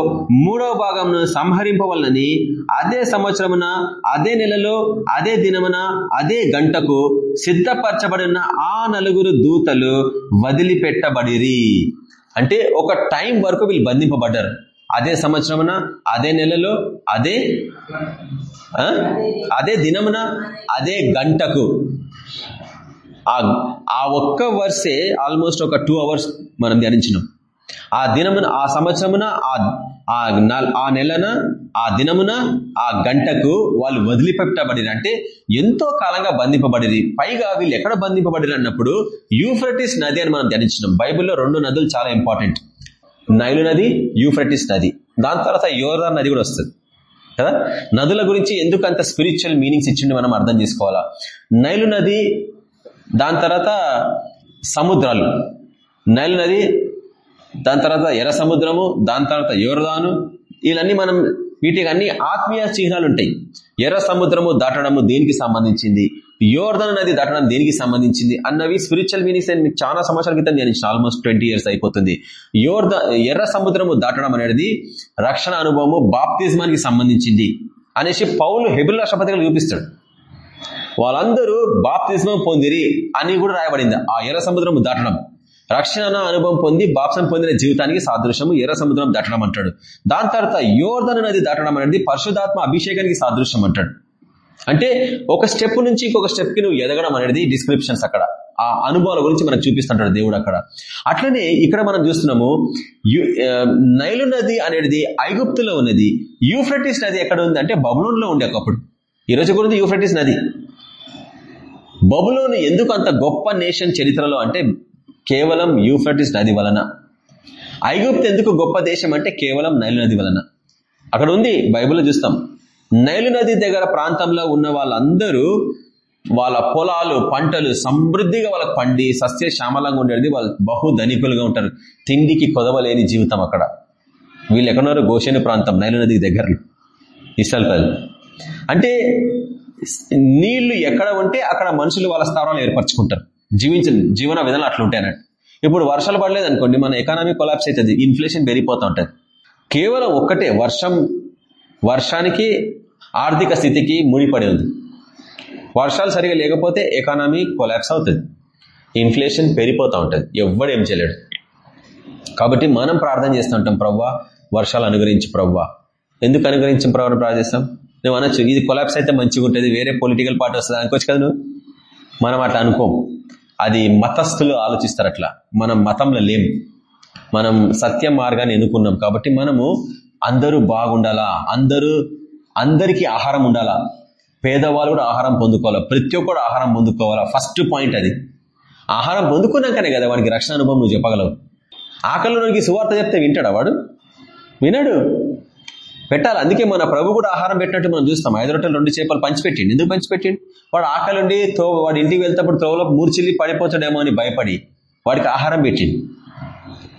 [SPEAKER 1] మూడవ భాగంను సంహరింపవలనని అదే సంవత్సరమున అదే నెలలో అదే దినమున అదే గంటకు సిద్ధపరచబడిన ఆ నలుగురు దూతలు వదిలిపెట్టబడిరి. అంటే ఒక టైం వరకు వీళ్ళు బంధింపబడ్డారు. అదే సంవత్సరమున అదే నెలలో అదే అదే దినమున అదే గంటకు. ఆ ఒక్క వర్సే ఆల్మోస్ట్ ఒక టూ అవర్స్ మనం ధ్యానించినాం. ఆ దినమున ఆ సంవత్సరమున ఆ నెలన ఆ దినమున ఆ గంటకు వాళ్ళు వదిలిపెట్టబడిన అంటే ఎంతో కాలంగా బంధింపబడిరి పైగా వీళ్ళు ఎక్కడ బంధింపబడిరు అన్నప్పుడు యూఫ్రటిస్ నది అని మనం ధ్యానించినాం. బైబిల్లో రెండు నదులు చాలా ఇంపార్టెంట్. నైలు నది యూఫ్రటిస్ నది. దాని తర్వాత యోర్దా నది కూడా వస్తుంది. కదా? నదుల గురించి ఎందుకు అంత స్పిరిచువల్ మీనింగ్స్ ఇచ్చిండి మనం అర్థం చేసుకోవాలా? నైలు నది దాని తర్వాత సముద్రాలు. నైలు నది దాని తర్వాత ఎర్ర సముద్రము దాని తర్వాత యోర్దాను. ఇవన్నీ మనం వీటికి అన్ని ఆత్మీయ చిహ్నాలు ఉంటాయి ఎర్ర సముద్రము దాటడము దేనికి సంబంధించింది? యోర్ధన నది దాటడం దేనికి సంబంధించింది అన్నవి స్పిరిచువల్ మీనింగ్స్ మీకు చాలా సంవత్సరాల క్రితం నేను ఆల్మోస్ట్ ట్వంటీ ఇయర్స్ అయిపోతుంది. యోర్ధ ఎర్ర సముద్రము దాటడం అనేది రక్షణ అనుభవము బాప్తిజమానికి సంబంధించింది అనేసి పౌలు హెబుల్ రాష్ట్రపతిగా చూపిస్తాడు వాళ్ళందరూ బాప్తిజమం పొందిరి అని కూడా రాయబడింది. ఆ ఎర్ర సముద్రము దాటడం రక్షణ అనుభవం పొంది బాప్సం పొందిన జీవితానికి సాదృశ్యము ఎర్ర సముద్రం దాటడం అంటాడు. దాని తర్వాత యోర్ధన నది దాటడం అనేది పరిశుధాత్మ అభిషేకానికి సాదృశ్యం అంటాడు. అంటే ఒక స్టెప్ నుంచి ఇంకొక స్టెప్కి నువ్వు ఎదగడం అనేది డిస్క్రిప్షన్స్ అక్కడ. ఆ అనుభవాల గురించి మనకు చూపిస్తుంటాడు దేవుడు అక్కడ. అట్లనే ఇక్కడ మనం చూస్తున్నాము నైలు నది అనేది ఐగుప్తులో ఉన్నది. యూఫ్రటిస్ నది ఎక్కడ ఉంది అంటే బబులోన్లో ఉండే ఒకప్పుడు. ఈ రోజు యూఫ్రటిస్ నది? బబులోన్ ఎందుకు అంత గొప్ప నేషన్ చరిత్రలో అంటే కేవలం యూఫ్రటిస్ నది వలన? ఐగుప్తు ఎందుకు గొప్ప దేశం అంటే కేవలం నైలు నది వలన? అక్కడ ఉంది బైబిల్లో చూస్తాం. నైలు నది దగ్గర ప్రాంతంలో ఉన్న వాళ్ళందరూ వాళ్ళ పొలాలు పంటలు సమృద్ధిగా వాళ్ళకి పండి సస్య శ్యామలంగా ఉండేది. వాళ్ళు బహు ధనికులుగా ఉంటారు. తిండికి కొదవలేని జీవితం అక్కడ. వీళ్ళు ఎక్కడున్నారు? గోషేని ప్రాంతం నైలు నది దగ్గరలో. ఇసల్పల్ అంటే నీళ్ళు ఎక్కడ ఉంటే అక్కడ మనుషులు వాళ్ళ స్థావరాలు ఏర్పరచుకుంటారు. జీవించిన జీవన విధానం అట్లుంటాయి అన్నట్టు. ఇప్పుడు వర్షాలు పడలేదు అనుకోండి మన ఎకానమీ కొలాప్స్ అవుతుంది ఇన్ఫ్లేషన్ పెరిగిపోతూ ఉంటుంది. కేవలం ఒక్కటే వర్షం వర్షానికి ఆర్థిక స్థితికి ముడిపడి ఉంది. వర్షాలు సరిగా లేకపోతే ఎకానమీ కొలాప్స్ అవుతుంది. ఇన్ఫ్లేషన్ పెరిగిపోతూ ఉంటుంది. ఎవ్వడు ఏం చేయలేడు. కాబట్టి మనం ప్రార్థన చేస్తూ ఉంటాం ప్రవ్వా వర్షాలు అనుగ్రహించి ప్రవ్వా. ఎందుకు అనుగ్రహించిన ప్రవ్వను ప్రార్థిస్తాం నువ్వు అనొచ్చు ఇది కొలాప్స్ అయితే మంచిగా ఉంటుంది వేరే పొలిటికల్ పార్టీ వస్తుంది అనుకోవచ్చు కదా నువ్వు. మనం అట్లా అనుకోం అది మతస్థులు ఆలోచిస్తారు అట్లా. మనం మతంలో లేం మనం సత్య మార్గాన్ని ఎన్నుకున్నాం కాబట్టి మనము అందరూ బాగుండాలా? అందరూ అందరికీ ఆహారం ఉండాలా? పేదవాళ్ళు కూడా ఆహారం పొందుకోవాలా? ప్రతి ఒక్కరు ఆహారం పొందుకోవాలా? ఫస్ట్ పాయింట్ అది. ఆహారం పొందుకున్నాకనే కదా వాడికి రక్షణ అనుభవం నువ్వు చెప్పగలవు. ఆకలిలోనికి సువార్త చెప్తే వింటాడా వాడు? వినడు. పెట్టాలి? అందుకే మన ప్రభు కూడా ఆహారం పెట్టినట్టు మనం చూస్తాం. ఐదు రొట్టెలు రెండు చేపలు పంచిపెట్టిండు. ఎందుకు పంచిపెట్టిండు? వాడు ఆకలి ఉండి తో వాడి ఇంటికి వెళ్తేప్పుడు త్రోవలో మూర్చిల్లి పడిపోతాడేమో అని భయపడి వాడికి ఆహారం పెట్టిండు.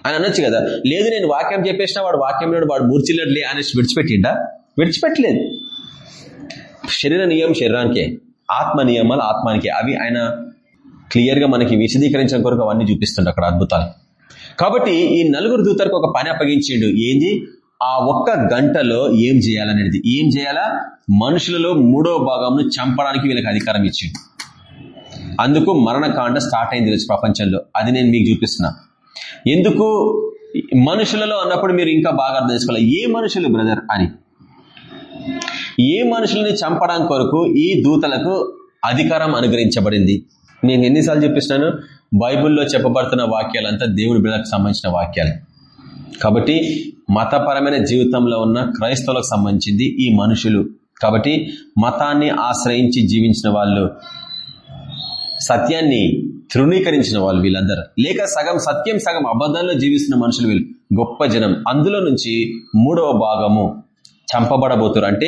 [SPEAKER 1] అని అనొచ్చు కదా. లేదు నేను వాక్యం చెప్పేసినా వాడు వాక్యం వాడు మూర్చిల్లడులే అనేసి విడిచిపెట్టిండా? విడిచిపెట్టలేదు. శరీర నియమం శరీరానికే ఆత్మ నియమాలు ఆత్మానికే. అవి ఆయన క్లియర్గా మనకి విశదీకరించడం కొరకు అవన్నీ చూపిస్తుండే అక్కడ అద్భుతాలు. కాబట్టి ఈ నలుగురు దూతలకు ఒక పని అప్పగించిండు. ఏంది? ఆ ఒక్క గంటలో ఏం చేయాలనేది. ఏం చేయాలా? మనుషులలో మూడో భాగంను చంపడానికి వీళ్ళకి అధికారం ఇచ్చిండు. అందుకు మరణకాండ స్టార్ట్ అయింది ప్రపంచంలో. అది నేను మీకు చూపిస్తున్నా. ఎందుకు మనుషులలో అన్నప్పుడు మీరు ఇంకా బాగా అర్థం చేసుకోవాలి. ఏ మనుషులు బ్రదర్ అని? ఏ మనుషుల్ని చంపడం కొరకు ఈ దూతలకు అధికారం అనుగ్రహించబడింది? నేను ఎన్నిసార్లు చెప్పిస్తున్నాను బైబిల్లో చెప్పబడుతున్న వాక్యాలంతా దేవుడి బిడ్డలకు సంబంధించిన వాక్యాలు. కాబట్టి మతపరమైన జీవితంలో ఉన్న క్రైస్తవులకు సంబంధించింది ఈ మనుషులు. కాబట్టి మతాన్ని ఆశ్రయించి జీవించిన వాళ్ళు సత్యాన్ని తృణీకరించిన వాళ్ళు వీళ్ళందరూ. లేక సగం సత్యం సగం అబద్ధాల్లో జీవిస్తున్న మనుషులు వీళ్ళు. గొప్ప జనం. అందులో నుంచి మూడవ భాగము చంపబడబోతున్నారు అంటే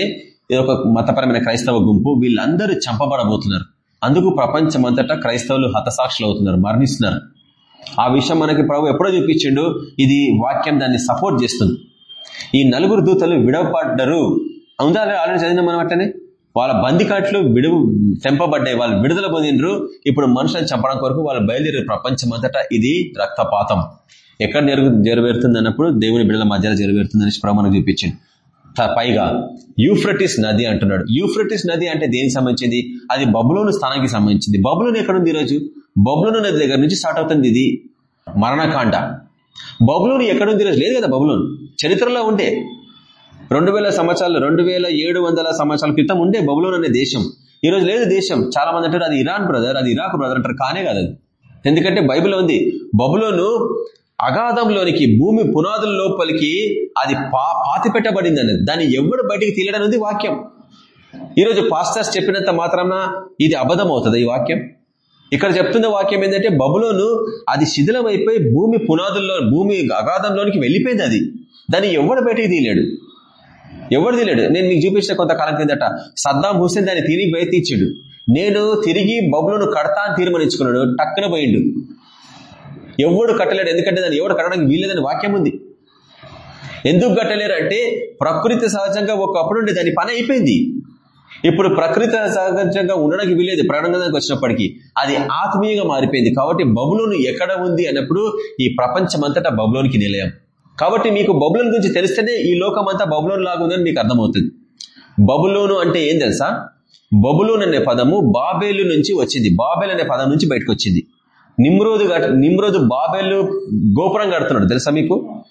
[SPEAKER 1] ఇది ఒక మతపరమైన క్రైస్తవ గుంపు. వీళ్ళందరూ చంపబడబోతున్నారు. అందుకు ప్రపంచమంతటా క్రైస్తవులు హతసాక్షులు అవుతున్నారు మరణిస్తున్నారు. ఆ విషయం మనకి ప్రభు ఎప్పుడో చూపించిండు. ఇది వాక్యం దాన్ని సపోర్ట్ చేస్తుంది. ఈ నలుగురు దూతలు విడవపడ్డరు అవుందా ఆల్రెడీ చదివిన మనం అట్టనే? వాళ్ళ బందికాట్లు విడు తెంపబడ్డాయి. వాళ్ళు విడుదల పొందినరు ఇప్పుడు మనుషులను చంపడం కొరకు వాళ్ళు బయలుదేరే ప్రపంచమంతటా ఇది రక్తపాతం. ఎక్కడ జరుగు జరవేరుతుంది అన్నప్పుడు దేవుని బిడ్డల మధ్యలో జరవేరుతుంది అనేసి ప్రమాణం చూపించింది పైగా యూఫ్రటిస్ నది అంటున్నాడు. యూఫ్రటిస్ నది అంటే దేనికి సంబంధించింది? అది బబులోను స్థానానికి సంబంధించింది. బబులోను ఎక్కడుంది ఈరోజు? బబులోను నది దగ్గర నుంచి స్టార్ట్ అవుతుంది ఇది. మరణకాండ. బబులోను ఎక్కడుంది ఈరోజు? లేదు కదా బబులోను. చరిత్రలో ఉండే రెండు వేల సంవత్సరాలు రెండు వేల ఏడు వందల సంవత్సరాల క్రితం ఉండే బబులోన్ అనే దేశం. ఈ రోజు లేదు దేశం. చాలా మంది అంటారు అది ఇరాన్ బ్రదర్ అది ఇరాక్ బ్రదర్ అంటారు కానే కాదు అది. ఎందుకంటే బైబిల్ ఉంది బబులోను అగాధంలోనికి భూమి పునాదుల లోపలికి అది పా పాతి పెట్టబడింది అనేది దాన్ని ఎవడు బయటికి తీయడం అనేది వాక్యం. ఈరోజు పాస్టర్స్ చెప్పినంత మాత్రాన ఇది అబద్ధం అవుతుంది ఈ వాక్యం. ఇక్కడ చెప్తున్న వాక్యం ఏంటంటే బబులోను అది శిథిలమైపోయి భూమి పునాదుల్లో భూమి అగాధంలోనికి వెళ్ళిపోయింది అది. దాన్ని ఎవడు బయటికి తీయలేడు. ఎవడు తినలేడు నేను మీకు చూపించిన కొంతకాలం కిందట సద్దాం హుస్సేన్ దాన్ని తిరిగి బయటిచ్చాడు నేను తిరిగి బబులను కడతా అని తీర్మానించుకున్నాడు. టక్కున పోయిండు. ఎవడు కట్టలేడు. ఎందుకంటే దాన్ని ఎవడు కట్టడానికి వీల్లేదని వాక్యం ఉంది. ఎందుకు కట్టలేరు అంటే ప్రకృతి సహజంగా ఒకప్పుడు దాని పని అయిపోయింది. ఇప్పుడు ప్రకృతి సహజంగా ఉండడానికి వీలేదు ప్రాణంగానికి వచ్చినప్పటికీ అది ఆత్మీయంగా మారిపోయింది. కాబట్టి బబులోను ఎక్కడ ఉంది అన్నప్పుడు ఈ ప్రపంచం అంతటా బబులోనికి నిలయం. కాబట్టి మీకు బబులోన్ గురించి తెలిస్తేనే ఈ లోకం అంతా బబులోన్ లాగా ఉందని మీకు అర్థమవుతుంది. బబులోను అంటే ఏం తెలుసా? బబులోన్ అనే పదము బాబేలు నుంచి వచ్చింది. బాబేలు అనే పదం నుంచి బయటకు వచ్చింది. నిమ్రోదు నిమ్రోదు బాబేలు గోపురం కడుతున్నాడు. తెలుసా మీకు?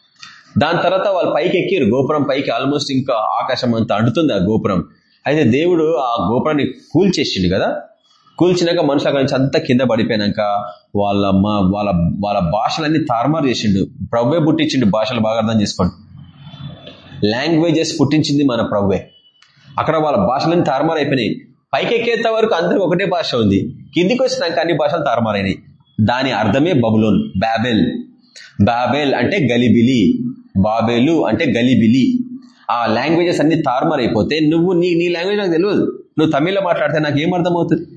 [SPEAKER 1] దాని తర్వాత వాళ్ళు పైకి ఎక్కిరు. గోపురం పైకి ఆల్మోస్ట్ ఇంకా ఆకాశం అంతా అంటుతుంది ఆ గోపురం. అయితే దేవుడు ఆ గోపురాన్ని కూల్చేసిండు కదా. కూల్చినాక మనుషుల నుంచి అంతా కింద పడిపోయినాక వాళ్ళ వాళ్ళ వాళ్ళ భాషలన్నీ తారుమారు చేసిండు. ప్రవ్వే పుట్టించిండు భాషలు బాగా అర్థం చేసుకోండి. లాంగ్వేజెస్ పుట్టించింది మన ప్రవ్వే. అక్కడ వాళ్ళ భాషలన్నీ తారుమారైపోయినాయి. అయిపోయినాయి వరకు అందరూ ఒకటే భాష ఉంది. కిందికి వచ్చినాక అన్ని భాషలు తారుమారైనాయి. దాని అర్థమే బబులోన్ బాబెల్. బాబెల్ అంటే గలిబిలి బాబేలు అంటే గలిబిలి. ఆ లాంగ్వేజెస్ అన్ని తారుమారైపోతే నువ్వు నీ నీ లాంగ్వేజ్ నాకు తెలియదు. నువ్వు తమిళ్ళో మాట్లాడితే నాకు ఏం అర్థమవుతుంది?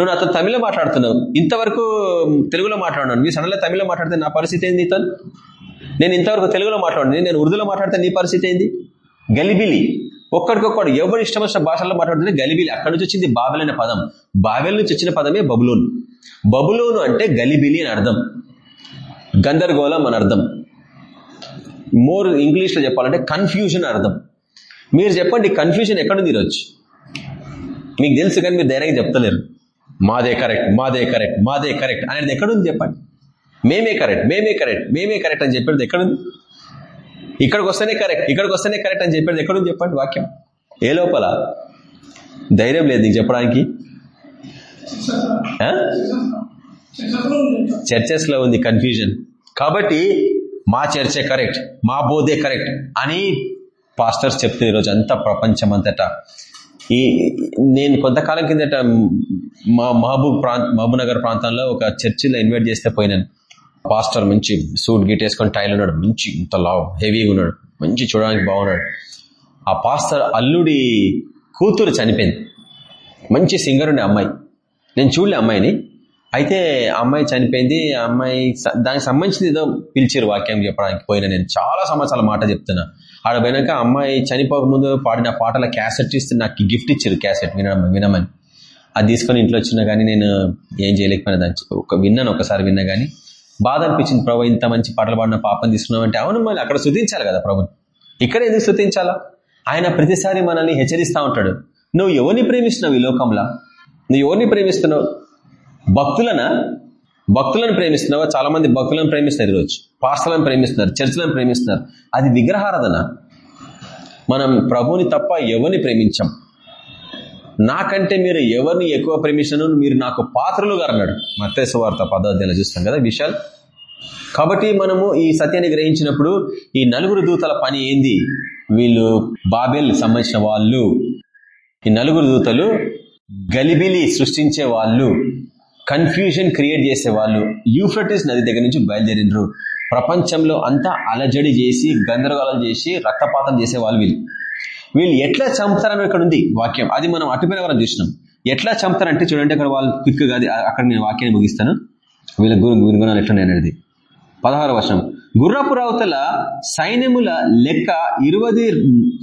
[SPEAKER 1] నువ్వు నాతో తమిళ మాట్లాడుతున్నావు. ఇంతవరకు తెలుగులో మాట్లాడినాను మీ సడన్గా తమిళ మాట్లాడితే నా పరిస్థితి ఏంది తను నేను ఇంతవరకు తెలుగులో మాట్లాడిన. నేను ఉర్దూలో మాట్లాడితే నీ పరిస్థితి ఏంది? గలిబిలి. ఒక్కడికొక్కడు ఎవరు ఇష్టం వచ్చిన భాషల్లో మాట్లాడుతుంటే గలిబిలి. అక్కడి నుంచి వచ్చింది బాబెల్ అనే పదం. బాబెల్ నుంచి వచ్చిన పదమే బబులోన్. బబులోను అంటే గలిబిలి అని అర్థం. గందరగోళం అని అర్థం. మోర్ ఇంగ్లీష్లో చెప్పాలంటే కన్ఫ్యూజన్ అర్థం. మీరు చెప్పండి కన్ఫ్యూజన్ ఎక్కడుంది ఈరోజు? మీకు తెలుసు కానీ మీరు ధైర్యంగా చెప్తలేరు. మాదే కరెక్ట్ మాదే కరెక్ట్ మాదే కరెక్ట్ అనేది ఎక్కడుంది చెప్పండి? మేమే కరెక్ట్ మేమే కరెక్ట్ మేమే కరెక్ట్ అని చెప్పేది ఎక్కడుంది? ఇక్కడికి వస్తేనే కరెక్ట్ ఇక్కడికి వస్తేనే కరెక్ట్ అని చెప్పేది ఎక్కడుంది చెప్పండి వాక్యం? ఏ లోపల? ధైర్యం లేదు నీకు చెప్పడానికి. చర్చెస్లో ఉంది కన్ఫ్యూజన్. కాబట్టి మా చర్చే కరెక్ట్ మా బోధే కరెక్ట్ అని పాస్టర్స్ చెప్తే ఈరోజు అంతా ప్రపంచం అంతటా ఈ నేను కొంతకాలం కిందట మా మహబూబ్ ప్రాంత మహబూబ్ నగర్ ప్రాంతంలో ఒక చర్చిలో ఇన్వైట్ చేస్తే పోయినాను. పాస్టర్ మంచి సూట్ గిట్ వేసుకొని టైల్ ఉన్నాడు. మంచి ఇంత లావ్ హెవీగా ఉన్నాడు. మంచి చూడడానికి బాగున్నాడు. ఆ పాస్టర్ అల్లుడి కూతురు చనిపోయింది. మంచి సింగర్ ఉండే అమ్మాయి. నేను చూడలే అమ్మాయిని. అయితే అమ్మాయి చనిపోయింది అమ్మాయి దానికి సంబంధించింది ఏదో పిలిచారు వాక్యం చెప్పడానికి పోయిన నేను. చాలా సంవత్సరాల మాట చెప్తున్నా. ఆడ పోయినాక అమ్మాయి చనిపోక ముందు పాడిన పాటల క్యాసెట్ ఇస్తే నాకు గిఫ్ట్ ఇచ్చారు క్యాసెట్ వినడం వినమని. అది తీసుకొని ఇంట్లో వచ్చినా కానీ నేను ఏం చేయలేకపోయినా దాని ఒక విన్నాను ఒకసారి విన్నా కానీ బాధ అనిపించింది ప్రభు ఇంత మంచి పాటలు పాడిన పాపం తీసుకున్నామంటే అవును మళ్ళీ అక్కడ శృతించాలి కదా ప్రభు. ఇక్కడ ఎందుకు శృతించాలా ఆయన ప్రతిసారి మనల్ని హెచ్చరిస్తూ ఉంటాడు. నువ్వు ఎవరిని ప్రేమిస్తున్నావు ఈ లోకంలో? నువ్వు ఎవరిని ప్రేమిస్తున్నావు? భక్తులన? భక్తులను ప్రేమిస్తున్నావా? చాలా మంది భక్తులను ప్రేమిస్తున్నారు ఈరోజు. పాస్టలను ప్రేమిస్తున్నారు చర్చలను ప్రేమిస్తున్నారు. అది విగ్రహారాధన. మనం ప్రభుని తప్ప ఎవరిని ప్రేమించాం? నాకంటే మీరు ఎవరిని ఎక్కువ ప్రేమించను మీరు నాకు పాత్రలుగా అన్నాడు. మత్తేసు వార్త పదార్థాలు చూస్తాం కదా విశాల్. కాబట్టి మనము ఈ సత్యాన్ని గ్రహించినప్పుడు ఈ నలుగురు దూతల పని ఏంది? వీళ్ళు బాబెల్ సంబంధించిన వాళ్ళు. ఈ నలుగురు దూతలు గలిబిలి సృష్టించే వాళ్ళు. కన్ఫ్యూజన్ క్రియేట్ చేసే వాళ్ళు యూఫ్రటిస్ నది దగ్గర నుంచి బయలుదేరినరు. ప్రపంచంలో అంతా అలజడి చేసి గందరగోళం చేసి రక్తపాతం చేసే వాళ్ళు. వీళ్ళు వీళ్ళు ఎట్లా చంపుతారని ఇక్కడ ఉంది వాక్యం. అది మనం అటుపోయిన వరం చూసినాం. ఎట్లా చంపుతారంటే చూడండి అక్కడ వాళ్ళు క్విక్ కాదు అక్కడ నేను వాక్యాన్ని ముగిస్తాను. వీళ్ళ గురు గుణాలు ఎట్లా అనేది. పదహారు వర్షం గుర్రపురావుతల సైన్యముల లెక్క ఇరవై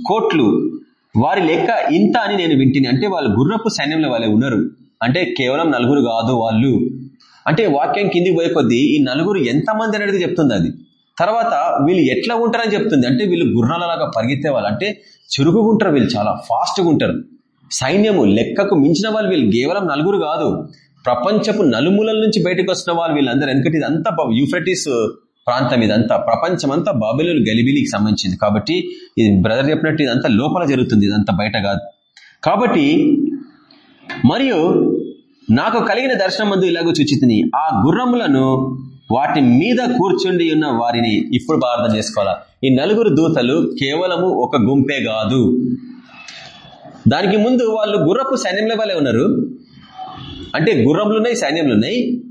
[SPEAKER 1] కోట్లు. వారి లెక్క ఇంత అని నేను వింటిని. అంటే వాళ్ళు గుర్రపు సైన్యంలో వాళ్ళే ఉన్నారు. అంటే కేవలం నలుగురు కాదు వాళ్ళు. అంటే వాక్యం కిందికి పోయే కొద్దీ ఈ నలుగురు ఎంతమంది అనేది చెప్తుంది అది. తర్వాత వీళ్ళు ఎట్లా ఉంటారని చెప్తుంది. అంటే వీళ్ళు గుర్రాలలాగా పరిగెత్తే వాళ్ళు. అంటే చురుకుగుంటారు వీళ్ళు చాలా ఫాస్ట్గా ఉంటారు. సైన్యము లెక్కకు మించిన వాళ్ళు వీళ్ళు కేవలం నలుగురు కాదు. ప్రపంచపు నలుమూలల నుంచి బయటకు వచ్చిన వాళ్ళు వీళ్ళందరూ. ఎందుకంటే ఇదంతా యూఫ్రటిస్ ప్రాంతం ఇదంతా. ప్రపంచం అంతా బాబిలు గలిబిలికి సంబంధించింది. కాబట్టి ఇది బ్రదర్ చెప్పినట్టు ఇదంతా లోపల జరుగుతుంది. ఇదంతా బయట కాదు. కాబట్టి మరియు నాకు కలిగిన దర్శనం మందు ఇలాగో చూచితిని. ఆ గుర్రములను వాటి మీద కూర్చుండి ఉన్న వారిని ఇప్పుడు ప్రార్థన చేసుకోవాలా? ఈ నలుగురు దూతలు కేవలము ఒక గుంపే కాదు. దానికి ముందు వాళ్ళు గుర్రపు సైన్యంలో వలె ఉన్నారు. అంటే గుర్రములు ఉన్నాయి సైన్యంలు ఉన్నాయి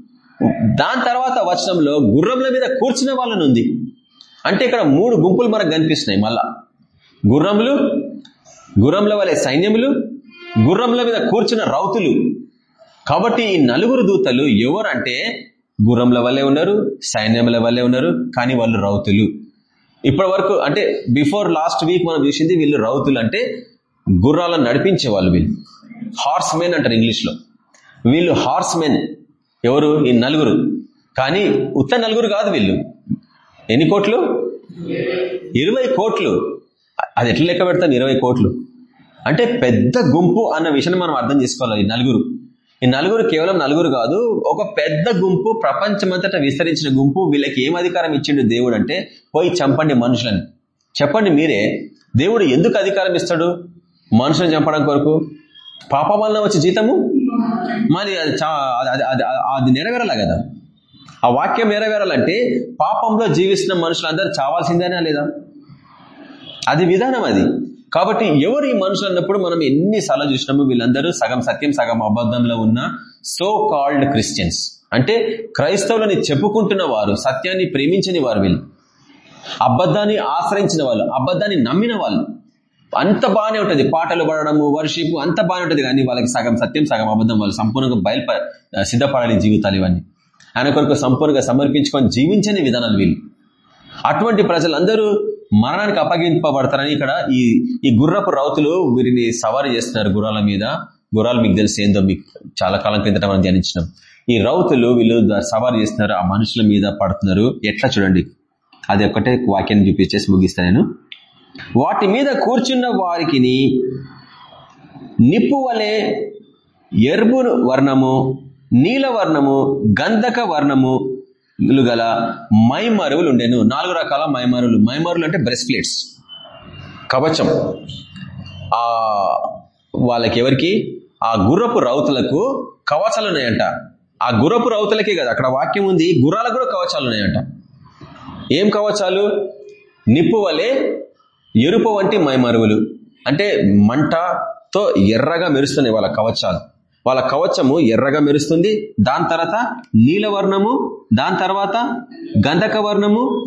[SPEAKER 1] దాని తర్వాత వచనంలో గుర్రముల మీద కూర్చున్న వాళ్ళని ఉంది. అంటే ఇక్కడ మూడు గుంపులు మనకు కనిపిస్తున్నాయి మళ్ళా. గుర్రములు గుర్రంల వలె సైన్యములు గుర్రంల మీద కూర్చున్న రౌతులు. కాబట్టి ఈ నలుగురు దూతలు ఎవరంటే గుర్రంల వల్లే ఉన్నారు సైన్యముల వల్లే ఉన్నారు కానీ వాళ్ళు రౌతులు. ఇప్పటి వరకు అంటే బిఫోర్ లాస్ట్ వీక్ మనం చూసింది వీళ్ళు రౌతులు అంటే గుర్రాలను నడిపించే వాళ్ళు వీళ్ళు. హార్స్ మెన్ అంటారు ఇంగ్లీష్లో. వీళ్ళు హార్స్ మెన్ ఎవరు? ఈ నలుగురు. కానీ ఉత్త నలుగురు కాదు వీళ్ళు. ఎన్ని కోట్లు? ఇరవై కోట్లు. అది ఎట్లా లెక్క పెడతాను? ఇరవై కోట్లు. అంటే పెద్ద గుంపు అన్న విషయాన్ని మనం అర్థం చేసుకోవాలి ఈ నలుగురు. ఈ నలుగురు కేవలం నలుగురు కాదు ఒక పెద్ద గుంపు ప్రపంచమంతటా విస్తరించిన గుంపు వీళ్ళకి ఏం అధికారం ఇచ్చిండు దేవుడు అంటే పోయి చంపండి మనుషులని. చెప్పండి మీరే దేవుడు ఎందుకు అధికారం ఇస్తాడు? మనుషులను చంపడం కొరకు. పాప వలన వచ్చే జీతము? మరి అది నెరవేరాల కదా? ఆ వాక్యం నెరవేరాలంటే పాపంలో జీవిస్తున్న మనుషులందరూ చావాల్సిందేనా లేదా? అది విధానం అది. కాబట్టి ఎవరు ఈ మనుషులు అన్నప్పుడు మనం ఎన్నిసార్లు చూసినాము వీళ్ళందరూ సగం సత్యం సగం అబద్ధంలో ఉన్న సో కాల్డ్ క్రిస్టియన్స్ అంటే క్రైస్తవులని చెప్పుకుంటున్న వారు సత్యాన్ని ప్రేమించని వారు వీళ్ళు. అబద్ధాన్ని ఆశ్రయించిన వాళ్ళు అబద్ధాన్ని నమ్మిన వాళ్ళు. అంత బాగానే ఉంటుంది. పాటలు పడడము వర్షిప్ అంత బాగానే ఉంటుంది. కానీ వాళ్ళకి సగం సత్యం సగం అబద్ధం వాళ్ళు సంపూర్ణంగా బయలుప సిద్ధపడాలి జీవితాలు ఇవన్నీ. ఆయన కొరకు సంపూర్ణంగా సమర్పించుకొని జీవించని విధానాలు వీళ్ళు. అటువంటి ప్రజలందరూ మరణానికి అప్పగింపబడతారని ఇక్కడ ఈ ఈ గుర్రపు రౌతులు వీరిని సవారీ చేస్తున్నారు గుర్రాల మీద. గుర్రాలు మీకు తెలిసి ఏందో మీకు చాలా కాలం కిందట మనం ధ్యానించినాం. ఈ రౌతులు వీళ్ళు సవారీ చేస్తున్నారు ఆ మనుషుల మీద పడుతున్నారు. ఎట్లా చూడండి? అది ఒక్కటే వాక్యాన్ని చూపించేసి ముగిస్తాను నేను. వాటి మీద కూర్చున్న వారికి నిప్పు వలె ఎరుపు వర్ణము నీల వర్ణము గంధక వర్ణము గల మైమరువులు ఉండేను నాలుగు రకాల మైమరువులు. మైమరువులు అంటే బ్రెస్ట్ ప్లేట్స్ కవచం. ఆ వాళ్ళకి ఎవరికి? ఆ గుర్రపు రౌతులకు కవచాలు ఉన్నాయంట. ఆ గుర్రపు రౌతులకే కదా అక్కడ వాక్యం ఉంది గుర్రాలకు కూడా కవచాలు ఉన్నాయంట. ఏం కవచాలు? నిప్పు వలె ఎరుపు వంటి మైమరువులు. అంటే మంటతో ఎర్రగా మెరుస్తున్నాయి వాళ్ళ కవచాలు. వాళ్ళ కవచము ఎర్రగా మెరుస్తుంది. దాని తర్వాత నీలవర్ణము దాని తర్వాత గంధక వర్ణము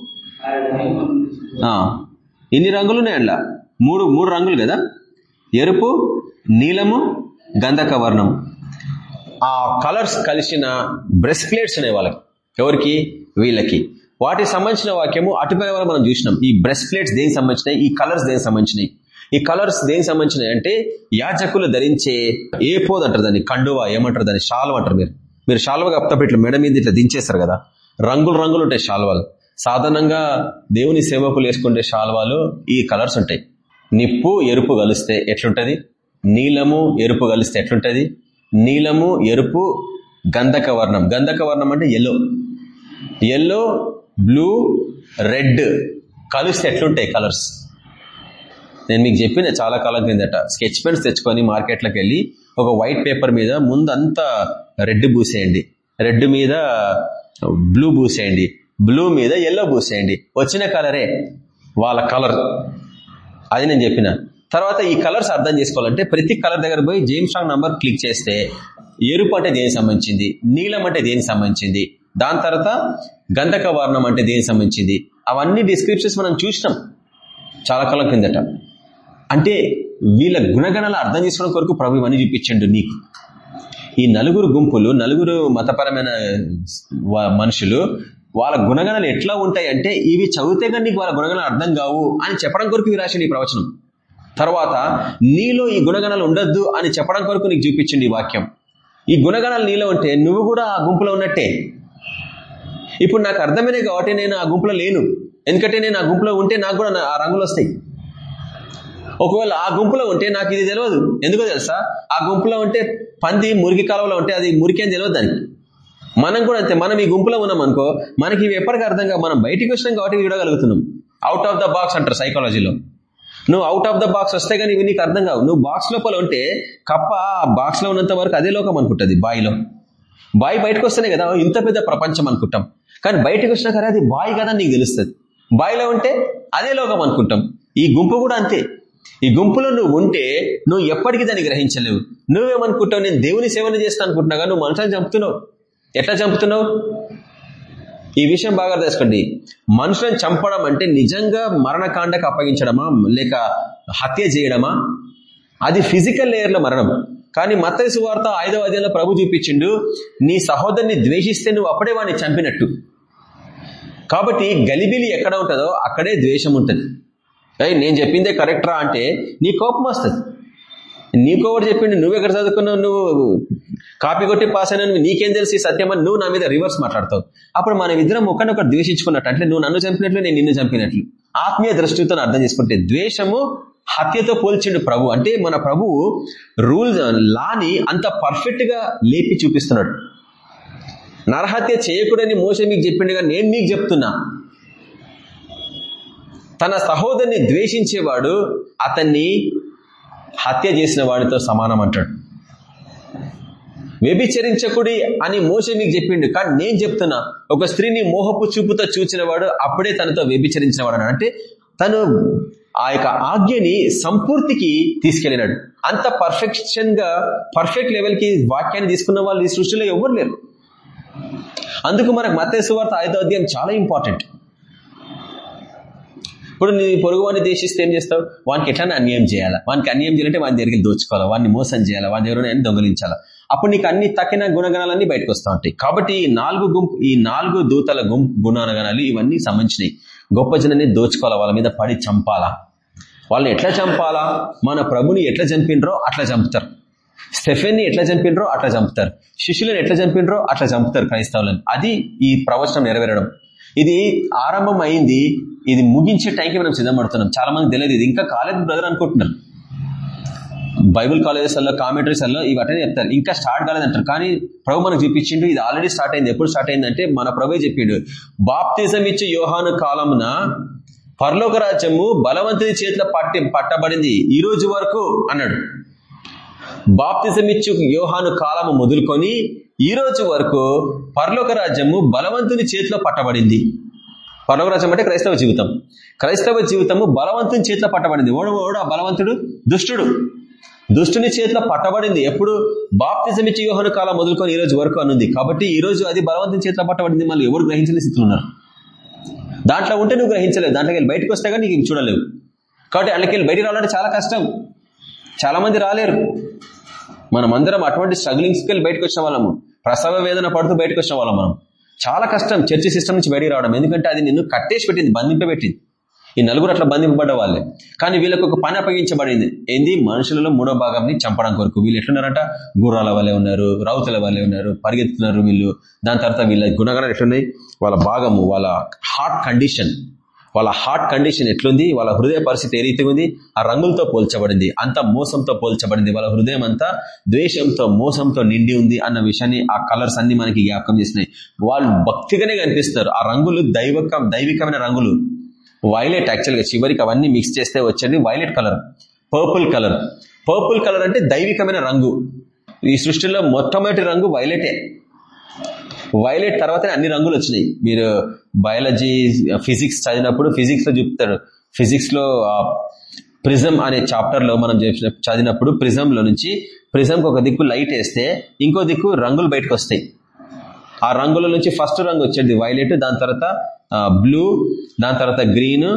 [SPEAKER 1] ఇన్ని రంగులు ఉన్నాయి మూడు మూడు రంగులు కదా? ఎరుపు నీలము గంధక వర్ణము ఆ కలర్స్ కలిసిన బ్రెస్ ప్లేట్స్ ఉన్నాయి వాళ్ళకి. ఎవరికి? వీళ్ళకి. వాటికి సంబంధించిన వాక్యము అటుపై మనం చూసినాం. ఈ బ్రెస్ ప్లేట్స్ దేనికి సంబంధించినాయి? ఈ కలర్స్ దేనికి సంబంధించినాయి? ఈ కలర్స్ దేనికి సంబంధించినాయి అంటే యాజకులు ధరించే ఏ పోదు అంటారు దాన్ని కండువా ఏమంటారు దాన్ని షాల్వ అంటారు మీరు. మీరు షాల్వగా కప్తపు ఇట్లా మెడ మీద ఇట్లా దించేస్తారు కదా. రంగులు రంగులు ఉంటాయి షాల్వాలు. సాధారణంగా దేవుని సేవకులు వేసుకుంటే షాల్వాలు ఈ కలర్స్ ఉంటాయి. నిప్పు ఎరుపు కలిస్తే ఎట్లుంటది? నీలము ఎరుపు కలిస్తే ఎట్లుంటది? నీలము ఎరుపు గంధక వర్ణం గంధక వర్ణం అంటే ఎల్లో ఎల్లో బ్లూ రెడ్ కలిస్తే ఎట్లుంటాయి కలర్స్? నేను మీకు చెప్పిన చాలా కాలం క్రిందట. స్కెచ్ పెన్స్ తెచ్చుకొని మార్కెట్లోకి వెళ్ళి ఒక వైట్ పేపర్ మీద ముందంతా రెడ్ పూసేయండి. రెడ్ మీద బ్లూ పూసేయండి. బ్లూ మీద ఎల్లో పూసేయండి. వచ్చిన కలరే వాళ్ళ కలర్ అది నేను చెప్పిన. తర్వాత ఈ కలర్స్ అర్థం చేసుకోవాలంటే ప్రతి కలర్ దగ్గర పోయి జేమ్స్ స్ట్రాంగ్ నంబర్ క్లిక్ చేస్తే ఎరుపు అంటే దేనికి సంబంధించింది? నీలం అంటే దేనికి సంబంధించింది? దాని తర్వాత గంధక వర్ణం అంటే దేనికి సంబంధించింది? అవన్నీ డిస్క్రిప్షన్స్ మనం చూసినాం. చాలా కాలం కిందట అంటే వీళ్ళ గుణగణాలు అర్థం చేసుకోవడం కొరకు ప్రభు ఇవన్నీ చూపించండు నీకు. ఈ నలుగురు గుంపులు నలుగురు మతపరమైన మనుషులు వాళ్ళ గుణగణాలు ఎట్లా ఉంటాయి అంటే ఇవి చదివితే కానీ నీకు వాళ్ళ గుణగణాలు అర్థం కావు అని చెప్పడం కొరకు ఇవి రాసింది ఈ ప్రవచనం. తర్వాత నీలో ఈ గుణగణాలు ఉండొద్దు అని చెప్పడం కొరకు నీకు చూపించింది ఈ వాక్యం. ఈ గుణగణాలు నీలో ఉంటే నువ్వు కూడా ఆ గుంపులో ఉన్నట్టే. ఇప్పుడు నాకు అర్థమైనవి కాబట్టి నేను ఆ గుంపులో లేను. ఎందుకంటే నేను ఆ గుంపులో ఉంటే నాకు కూడా నా- ఆ రంగులు వస్తాయి. ఒకవేళ ఆ గుంపులో ఉంటే నాకు ఇది తెలియదు ఎందుకో తెలుసా? ఆ గుంపులో ఉంటే పంది మురికి కాలంలో ఉంటే అది మురికి అని తెలియదు దానికి. మనం కూడా అంతే. మనం ఈ గుంపులో ఉన్నాం అనుకో మనకి ఇవి ఎప్పటికీ అర్థంగా మనం బయటికి వచ్చినాం కాబట్టి విడగలుగుతున్నాం అవుట్ ఆఫ్ ద బాక్స్ అంటారు సైకాలజీలో నువ్వు అవుట్ ఆఫ్ ద బాక్స్ వస్తే కానీ ఇవి నీకు అర్థం కావు. నువ్వు బాక్స్ లోపల ఉంటే కప్ప ఆ బాక్స్లో ఉన్నంత వరకు అదే లోకం అనుకుంటుంది బాయిలో. బాయి బయటకు వస్తేనే కదా ఇంత పెద్ద ప్రపంచం అనుకుంటాం. కానీ బయటకు వచ్చినా కదా అది బాయి కదా నీకు తెలుస్తుంది. బాయిలో ఉంటే అదే లోకం అనుకుంటాం. ఈ గుంపు కూడా అంతే. ఈ గుంపులో నువ్వు ఉంటే నువ్వు ఎప్పటికీ దాన్ని గ్రహించలేవు. నువ్వేమనుకుంటావు? నేను దేవుని సేవన చేస్తాను అనుకుంటున్నాగా? నువ్వు మనుషులను చంపుతున్నావు. ఎట్లా చంపుతున్నావు? ఈ విషయం బాగా తెలుసుకోండి మనుషులను చంపడం అంటే నిజంగా మరణకాండకు అప్పగించడమా? లేక హత్య చేయడమా? అది ఫిజికల్ లేయర్లో మరణం. కానీ మత్తయి సువార్త ఐదవ అధ్యాయంలో ప్రభు చూపించిండు నీ సహోదరుని ద్వేషిస్తే నువ్వు అప్పుడే వాడిని చంపినట్టు. కాబట్టి గలిబిలి ఎక్కడ ఉంటుందో అక్కడే ద్వేషం ఉంటుంది. నేను చెప్పిందే కరెక్టరా అంటే నీ కోపం వస్తుంది. నీకోటి చెప్పిండు నువ్వు ఎక్కడ చదువుకున్నావు నువ్వు కాపీ కొట్టి పాస్ అయినా నీకేం తెలిసి సత్యమని నువ్వు నా మీద రివర్స్ మాట్లాడతావు. అప్పుడు మనం ఇద్దరం ఒకరినొకరు ద్వేషించుకున్నట్టు అంటే నువ్వు నన్ను చంపినట్లు నేను నిన్ను చంపినట్లు. ఆత్మీయ దృష్టితో అర్థం చేసుకుంటే ద్వేషము హత్యతో పోల్చిండు ప్రభు. అంటే మన ప్రభువు రూల్స్ లాని అంత పర్ఫెక్ట్గా లేపి చూపిస్తున్నాడు. నరహత్య చేయకూడని మోస మీకు చెప్పిండుగా నేను మీకు చెప్తున్నా. తన సహోదరిని ద్వేషించేవాడు అతన్ని హత్య చేసిన వాడితో సమానం అంటాడు. వ్యభిచరించకుడి అని మోసే మీకు చెప్పిండు. కానీ నేను చెప్తున్నా ఒక స్త్రీని మోహపు చూపుతో చూచినవాడు అప్పుడే తనతో వ్యభిచరించినవాడు అంటే తను ఆ యొక్క ఆజ్ఞని సంపూర్తికి తీసుకెళ్ళినాడు. అంత పర్ఫెక్షన్గా పర్ఫెక్ట్ లెవెల్కి వాక్యాన్ని తీసుకున్న వాళ్ళు ఈ సృష్టిలో ఎవరు లేరు. అందుకు మనకు మత్తయి వార్త ఐదో అధ్యాయం చాలా ఇంపార్టెంట్. ఇప్పుడు నీ పొరుగు వాడిని దేశిస్తే ఏం చేస్తావు? వానికి ఎట్లా అన్యాయం చేయాలా? వానికి అన్యాయం చేయాలంటే వాని దగ్గరికి దోచుకోవాలా? వాడిని మోసం చేయాలా? వాని దగ్గర దొంగలించాలా? అప్పుడు నీకు అన్ని తక్కిన గుణగణాలన్నీ బయటకు వస్తూ ఉంటాయి. కాబట్టి ఈ నాలుగు గుంపు ఈ నాలుగు దూతల గుంపు గుణగణాలు ఇవన్నీ సంబంధించినవి గొప్ప జనాన్ని దోచుకోవాలా? వాళ్ళ మీద పడి చంపాలా? వాళ్ళని ఎట్లా చంపాలా? మన ప్రభుని ఎట్లా చంపినరో అట్లా చంపుతారు. స్టెఫెన్ని ఎట్లా చంపినరో అట్లా చంపుతారు. శిష్యులను ఎట్లా చంపినరో అట్లా చంపుతారు క్రైస్తవులను. అది ఈ ప్రవచనం నెరవేరడం. ఇది ఆరంభం అయింది ఇది ముగించే టైంకి మనం సిద్ధపడుతున్నాం చాలా మంది తెలియదు ఇది. ఇంకా కాలేదు బ్రదర్ అనుకుంటున్నారు బైబుల్ కాలేజెస్లో కామెంటరీస్లో ఇవి అటనే చెప్తారు. ఇంకా స్టార్ట్ కాలేదంటారు కానీ ప్రభు మనకు చూపించిండు ఇది ఆల్రెడీ స్టార్ట్ అయింది. ఎప్పుడు స్టార్ట్ అయిందంటే మన ప్రభు చెప్పిండు. బాప్తిజం ఇచ్చి యోహాను కాలమున పరలోక రాజ్యము బలవంతుని చేతిలో పట్టి పట్టబడింది. ఈ రోజు వరకు అన్నాడు. బాప్తిజం ఇచ్చు యోహాను కాలము మొదలుకొని ఈ రోజు వరకు పరలోక రాజ్యము బలవంతుని చేతిలో పట్టబడింది. పరలోక అంటే క్రైస్తవ జీవితం. క్రైస్తవ జీవితము బలవంతుని చేతిలో పట్టబడింది. ఓడు ఓడు బలవంతుడు? దుష్టుడు. దుష్టుని చేతిలో పట్టబడింది. ఎప్పుడు? బాప్తిజం ఇచ్చి యోహను కాలం మొదలుకొని ఈ రోజు వరకు అనుంది. కాబట్టి ఈ రోజు అది బలవంతుని చేతిలో పట్టబడింది. మళ్ళీ ఎవరు గ్రహించని స్థితిలో ఉన్నారు? దాంట్లో ఉంటే నువ్వు గ్రహించలేవు. దాంట్లోకి వెళ్ళి బయటకు వస్తే కానీ నీకు చూడలేవు. కాబట్టి అందులోకి వెళ్ళి బయటికి రావాలంటే చాలా కష్టం. చాలా మంది రాలేరు. మనం అందరం అటువంటి స్ట్రగ్లింగ్స్కి వెళ్ళి బయటకు వచ్చిన వాళ్ళము. ప్రసవ వేదన పడుతూ బయటకు వచ్చిన వాళ్ళం మనం. చాలా కష్టం చర్చి సిస్టమ్ నుంచి బయటికి రావడం. ఎందుకంటే అది నిన్ను కట్టేసి పెట్టింది బంధింపబెట్టింది. ఈ నలుగురు అట్లా బంధింపబడ్డ వాళ్ళే. కానీ వీళ్ళకు ఒక పని అప్పగించబడింది. ఏంది? మనుషులలో మూడో భాగంని చంపడం కొరకు. వీళ్ళు ఎట్లున్నారంట? గుర్రాల వల్లే ఉన్నారు రౌతుల వల్లే ఉన్నారు పరిగెత్తున్నారు వీళ్ళు. దాని తర్వాత వీళ్ళ గుణగణాలు ఎట్లున్నాయి? వాళ్ళ భాగము వాళ్ళ హార్ట్ కండిషన్ వాళ్ళ హార్ట్ కండిషన్ ఎట్లుంది? వాళ్ళ హృదయ పరిస్థితి ఏ రీతిగా ఉంది? ఆ రంగులతో పోల్చబడింది. అంత మోసంతో పోల్చబడింది. వాళ్ళ హృదయం అంతా ద్వేషంతో మోసంతో నిండి ఉంది అన్న విషయాన్ని ఆ కలర్స్ అన్ని మనకి జ్ఞాపకం చేసినాయి. వాళ్ళు భక్తిగానే కనిపిస్తారు. ఆ రంగులు దైవక దైవికమైన రంగులు. వైలెట్ యాక్చువల్గా చివరికి అవన్నీ మిక్స్ చేస్తే వచ్చేది violet colour purple colour purple colour అంటే దైవికమైన రంగు. ఈ సృష్టిలో మొట్టమొదటి రంగు వైలెటే వైలెట్ తర్వాతనే అన్ని రంగులు వచ్చినాయి. మీరు బయాలజీ ఫిజిక్స్ చదివినప్పుడు ఫిజిక్స్లో చెప్తాడు. ఫిజిక్స్లో ప్రిజం అనే చాప్టర్లో మనం చదివినప్పుడు ప్రిజం లో నుంచి ప్రిజంకి ఒక దిక్కు లైట్ వేస్తే ఇంకో దిక్కు రంగులు బయటకు వస్తాయి. ఆ రంగుల నుంచి ఫస్ట్ రంగు వచ్చేది వైలెట్ దాని తర్వాత బ్లూ దాని తర్వాత గ్రీన్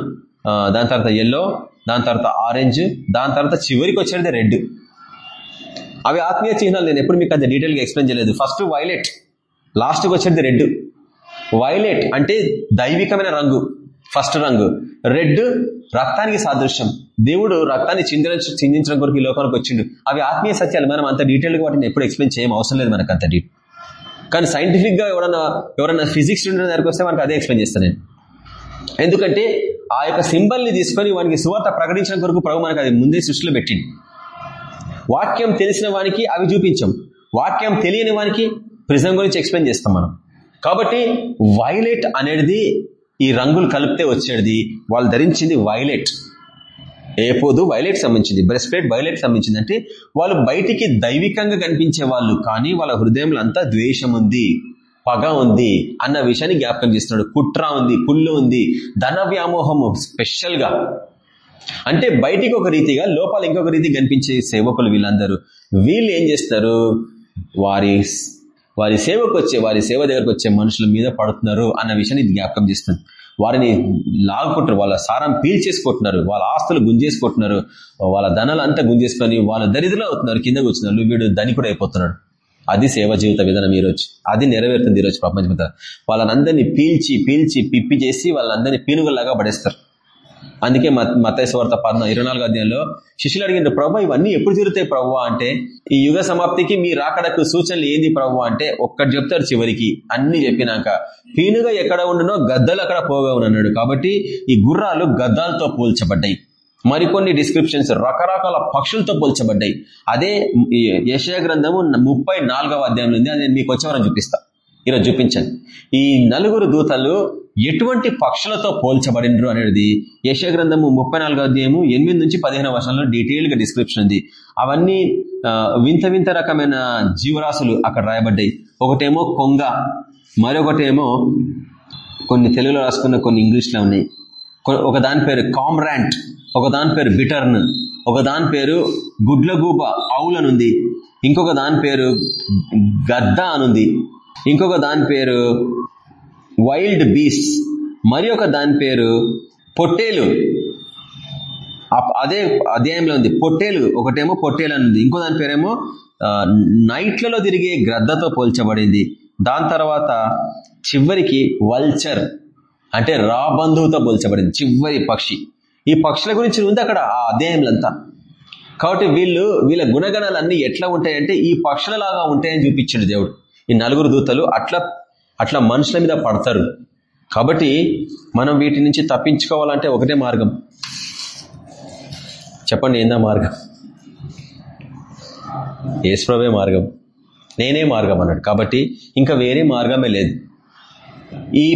[SPEAKER 1] దాని తర్వాత ఎల్లో దాని తర్వాత ఆరెంజ్ దాని తర్వాత చివరికి వచ్చేది రెడ్. అవి ఆత్మీయ చిహ్నాలు నేను ఎప్పుడు మీకు అంత డీటెయిల్గా ఎక్స్ప్లెయిన్ చేయలేదు. ఫస్ట్ వైలెట్ లాస్ట్కి వచ్చేది రెడ్. వైలెట్ అంటే దైవికమైన రంగు ఫస్ట్ రంగు. రెడ్ రక్తానికి సాదృశ్యం. దేవుడు రక్తాన్ని చిందిన చిందించడం కొరకు ఈ లోకానికి వచ్చిండు. అవి ఆత్మీయ సత్యాలు. మనం అంత డీటెయిల్గా వాటిని ఎప్పుడు ఎక్స్ప్లెయిన్ చేయం అవసరం లేదు మనకు అంత డీటెయిల్ కానీ సైంటిఫిక్గా ఎవరన్నా ఎవరన్నా ఫిజిక్స్ స్టూడెంట్ దగ్గరికి వస్తే మనకు అదే ఎక్స్ప్లెయిన్ చేస్తాను నేను. ఎందుకంటే ఆ యొక్క సింబల్ని తీసుకొని వానికి సువార్త ప్రకటించడం కొరకు ప్రభు మనకు అది ముందే సృష్టిలో పెట్టింది వాక్యం తెలిసిన వానికి అవి చూపించాం. వాక్యం తెలియని వానికి ప్రిజం గురించి ఎక్స్ప్లెయిన్ చేస్తాం మనం. కాబట్టి వైలెట్ అనేది ఈ రంగులు కలిపితే వచ్చేది. వాళ్ళు ధరించింది వైలెట్ ఏపోదు వైలెట్ సంబంధించింది. బ్రెస్ట్ ప్లేట్ వైలెట్ సంబంధించింది. అంటే వాళ్ళు బయటికి దైవికంగా కనిపించే వాళ్ళు కానీ వాళ్ళ హృదయంలో అంతా ద్వేషం ఉంది పగ ఉంది అన్న విషయాన్ని జ్ఞాపకం చేస్తున్నాడు. కుట్ర ఉంది కుళ్ళు ఉంది ధన వ్యామోహము స్పెషల్గా అంటే బయటికి ఒక రీతిగా లోపల ఇంకొక రీతి కనిపించే సేవకులు వీళ్ళందరూ. వీళ్ళు ఏం చేస్తారు? వారి వారి సేవకు వచ్చే వారి సేవ దగ్గరకు వచ్చే మనుషుల మీద పడుతున్నారు అన్న విషయాన్ని ఇది జ్ఞాపకం చేస్తుంది. వారిని లాగుకుంటారు వాళ్ళ సారం పీల్చేసుకుంటున్నారు వాళ్ళ ఆస్తులు గుంజేసుకుంటున్నారు వాళ్ళ ధనాలు అంతా గుంజేసుకొని వాళ్ళ దరిద్రలో అవుతున్నారు కింద కూర్చున్నారు వీడు ధనికుడు అయిపోతున్నాడు అది సేవ జీవిత విధానం ఈరోజు. అది నెరవేరుతుంది ఈరోజు ప్రపంచమంతా. వాళ్ళని పీల్చి పీల్చి పిప్పి చేసి వాళ్ళందరినీ పీనుగల్లాగా పడేస్తారు. అందుకే మతేశ్వర్త పద్మ ఇరవై నాలుగు అధ్యాయంలో శిష్యులు అడిగిన ప్రభు ఇవన్నీ ఎప్పుడు జరుగుతాయి ప్రభు? అంటే ఈ యుగ సమాప్తికి మీ రాకడకు సూచనలు ఏంది ప్రభు? అంటే ఒక్కటి చెప్తారు చివరికి అన్ని చెప్పినాక పీనుగా ఎక్కడ ఉండునో గద్దలు అక్కడ పోగా అన్నాడు. కాబట్టి ఈ గుర్రాలు గద్దాలతో పోల్చబడ్డాయి. మరికొన్ని డిస్క్రిప్షన్స్ రకరకాల పక్షులతో పోల్చబడ్డాయి. అదే యశయ గ్రంథము ముప్పై నాలుగవ అధ్యాయంలో ఉంది. అది మీకు వచ్చేవారని చూపిస్తా. ఈరోజు చూపించండి. ఈ నలుగురు దూతలు ఎటువంటి పక్షులతో పోల్చబడినరు అనేది యశగ్రంథము ముప్పై నాలుగో అధ్యాయము ఎనిమిది నుంచి పదిహేను వర్షాల్లో డీటెయిల్గా డిస్క్రిప్షన్ ఉంది. అవన్నీ వింత వింత రకమైన జీవరాశులు అక్కడ రాయబడ్డాయి. ఒకటేమో కొంగ మరొకటేమో కొన్ని తెలుగులో రాసుకున్న కొన్ని ఇంగ్లీష్లో ఉన్నాయి. ఒక దాని పేరు కామ్రాంట్ ఒక దాని పేరు బిటర్న్ ఒక దాని పేరు గుడ్లగూబ అవుల్ ఇంకొక దాని పేరు గద్ద అనుంది. ఇంకొక దాని పేరు వైల్డ్ బీస్ మరి ఒక దాని పేరు పొట్టేలు. అదే అధ్యాయంలో ఉంది. పొట్టేలు ఒకటేమో పొట్టేలు అని ఉంది. ఇంకో దాని పేరేమో నైట్లలో తిరిగే గ్రద్దతో పోల్చబడింది. దాని తర్వాత చివరికి వల్చర్ అంటే రాబంధువుతో పోల్చబడింది. చివరి పక్షి. ఈ పక్షుల గురించి ఉంది అక్కడ ఆ అధ్యాయంలో అంతా కాబట్టి వీళ్ళు వీళ్ళ గుణగణాలన్నీ ఎట్లా ఉంటాయంటే ఈ పక్షులలాగా ఉంటాయని చూపించాడు దేవుడు. ఈ నలుగురు దూతలు అట్లా అట్లా మనుషుల మీద పడతారు. కాబట్టి మనం వీటి నుంచి తప్పించుకోవాలంటే ఒకటే మార్గం. చెప్పండి ఏందా మార్గం? ఏశ్వరవే మార్గం. నేనే మార్గం అన్నాడు. కాబట్టి ఇంకా వేరే మార్గమే లేదు. ఈ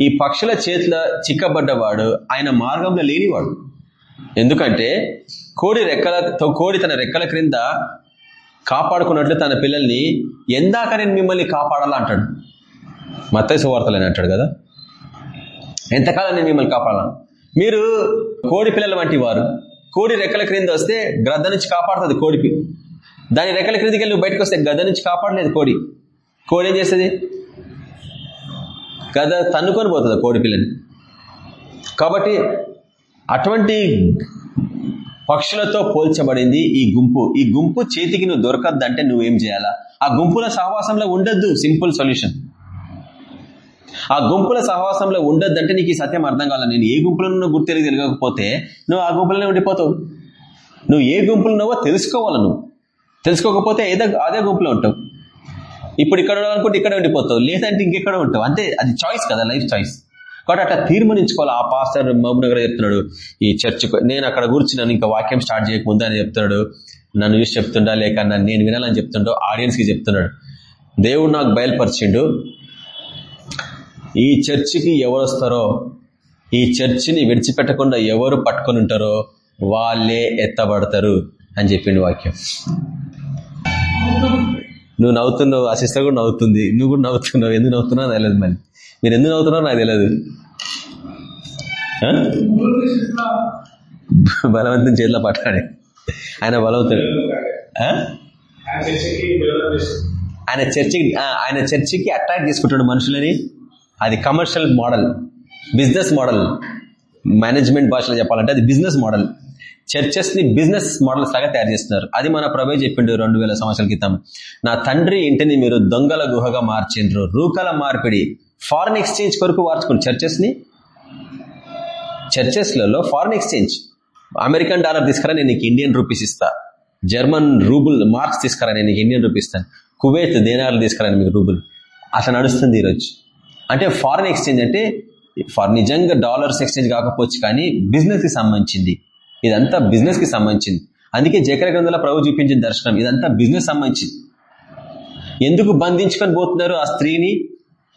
[SPEAKER 1] ఈ పక్షుల చేతిలో చిక్కబడ్డవాడు ఆయన మార్గంలో లేనివాడు. ఎందుకంటే కోడి రెక్కల కోడి తన రెక్కల క్రింద కాపాడుకున్నట్లు తన పిల్లల్ని ఎందాక నేను మిమ్మల్ని కాపాడాలా అంటాడు. మత్త సువార్తలని అంటాడు కదా? ఎంతకాలం నేను మిమ్మల్ని కాపాడాలా? మీరు కోడి పిల్లల వంటి వారు. కోడి రెక్కల క్రింద వస్తే గ్రద్ద నుంచి కాపాడుతుంది కోడికి దాని రెక్కల క్రిందికి వెళ్ళి నువ్వు బయటకు వస్తే గద్ద నుంచి కాపాడలేదు కోడి. కోడి ఏం చేస్తుంది? గద తన్నుకొని పోతుంది కోడి పిల్లని. కాబట్టి అటువంటి పక్షులతో పోల్చబడింది ఈ గుంపు. ఈ గుంపు చేతికి నువ్వు దొరకద్దంటే నువ్వేం చేయాలా? ఆ గుంపుల సహవాసంలో ఉండద్దు. Simple solution. ఆ గుంపుల సహవాసంలో ఉండొద్దంటే నీకు ఈ సత్యం అర్థం కావాలి నేను ఏ గుంపులను నువ్వు గుర్తు తెలియకపోతే నువ్వు ఆ గుంపులోనే ఉండిపోతావు. నువ్వు ఏ గుంపులు ఉన్నావో తెలుసుకోవాలి నువ్వు. తెలుసుకోకపోతే ఏదో అదే గుంపులో ఉంటావు. ఇప్పుడు ఇక్కడ అనుకుంటే ఇక్కడ ఉండిపోతావు. లేదంటే ఇంకెక్కడ ఉంటావు. అంతే. అది చాయిస్ కదా లైఫ్ చాయిస్ కాబట్టి అట్లా తీర్మానించుకోవాలి. ఆ పాస్టర్ మహబూబ్నగర్ చెప్తున్నాడు ఈ చర్చ్ నేను అక్కడ కూర్చున్నాను ఇంకా వాక్యం స్టార్ట్ చేయకముందు అని చెప్తున్నాడు. నన్ను చూసి చెప్తుండా లేక నన్ను నేను వినాలని చెప్తుండో ఆడియన్స్కి చెప్తున్నాడు. దేవుడు నాకు బయలుపరిచిండు. ఈ చర్చికి ఎవరు వస్తారో ఈ చర్చిని విడిచిపెట్టకుండా ఎవరు పట్టుకొని ఉంటారో వాళ్ళే ఎత్తబడతారు అని చెప్పిండు వాక్యం. నువ్వు నవ్వుతున్నావు ఆ సిస్టర్ కూడా నవ్వుతుంది. నువ్వు కూడా నవ్వుతున్నావు. ఎందుకు నవ్వుతున్నావు? తెలియదు మళ్ళీ మీరు ఎందుకు నవ్వుతున్నారో నాకు తెలియదు బలవంతం చేతిలో పట్టాడే ఆయన బలవంతుడు. ఆయన చర్చికి ఆయన చర్చికి అట్రాక్ట్ చేసుకుంటాడు మనుషులని. అది commercial model business model management భాషలో చెప్పాలంటే అది బిజినెస్ మోడల్ చర్చెస్ని బిజినెస్ మోడల్స్ లాగా తయారు చేస్తున్నారు. అది మన ప్రభే చెప్పిండు రెండు వేల సంవత్సరాల క్రితం. నా తండ్రి ఇంటిని మీరు దొంగల గుహగా మార్చిండ్రు. రూకల మార్పిడి. ఫారిన్ ఎక్స్చేంజ్ కొరకు మార్చుకుని చర్చెస్ని చర్చెస్లలో ఫారిన్ ఎక్స్చేంజ్. అమెరికన్ డాలర్ తీసుకురా నేను నీకు ఇండియన్ రూపీస్ ఇస్తా. జర్మన్ రూబుల్ మార్క్స్ తీసుకురా నేను నీకు ఇండియన్ రూపీస్ ఇస్తాను. కువైత్ దేనాలు తీసుకురా మీకు రూబుల్. అట్లా నడుస్తుంది ఈరోజు. అంటే ఫారిన్ ఎక్స్చేంజ్ అంటే ఫార్ నిజంగా డాలర్స్ ఎక్స్చేంజ్ కాకపోవచ్చు కానీ బిజినెస్కి సంబంధించింది. ఇదంతా బిజినెస్కి సంబంధించింది. అందుకే జకర గ్రంథంలో ప్రభు చూపించిన దర్శనం ఇదంతా బిజినెస్ సంబంధించింది. ఎందుకు బంధించుకొని పోతున్నారు ఆ స్త్రీని?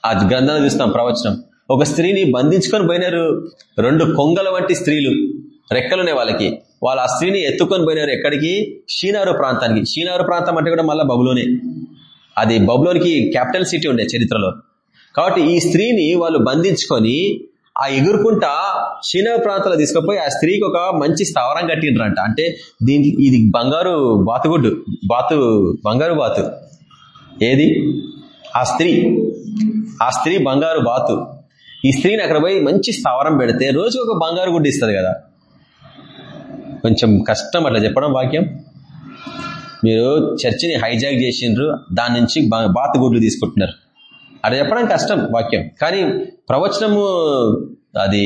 [SPEAKER 1] ఆ గ్రంథాలు చూస్తాం ప్రవచనం. ఒక స్త్రీని బంధించుకొని పోయినారు రెండు కొంగల వంటి స్త్రీలు. రెక్కలునే వాళ్ళకి. వాళ్ళు ఆ స్త్రీని ఎత్తుకొని పోయినారు ఎక్కడికి? షీనారు ప్రాంతానికి. షీనారు ప్రాంతం అంటే కూడా మళ్ళీ బబులోనే. అది బబులోనికి క్యాపిటల్ సిటీ ఉండే చరిత్రలో. కాబట్టి ఈ స్త్రీని వాళ్ళు బంధించుకొని ఆ ఎగురుకుంటా చీనా ప్రాంతంలో తీసుకుపోయి ఆ స్త్రీకి ఒక మంచి స్థావరం కట్టిండ్రంట. అంటే దీనికి ఇది బంగారు బాతుగుడ్డు. బాతు బంగారు బాతు. ఏది? ఆ స్త్రీ ఆ స్త్రీ బంగారు బాతు. ఈ స్త్రీని అక్కడ పోయి మంచి స్థావరం పెడితే రోజు ఒక బంగారు గుడ్డు ఇస్తుంది కదా. కొంచెం కష్టం అట్లా చెప్పడం వాక్యం మీరు చర్చిని హైజాక్ చేసిండ్రు దాని నుంచి బాతుగుడ్లు తీసుకుంటున్నారు. అట్లా చెప్పడం కష్టం వాక్యం కానీ ప్రవచనము అది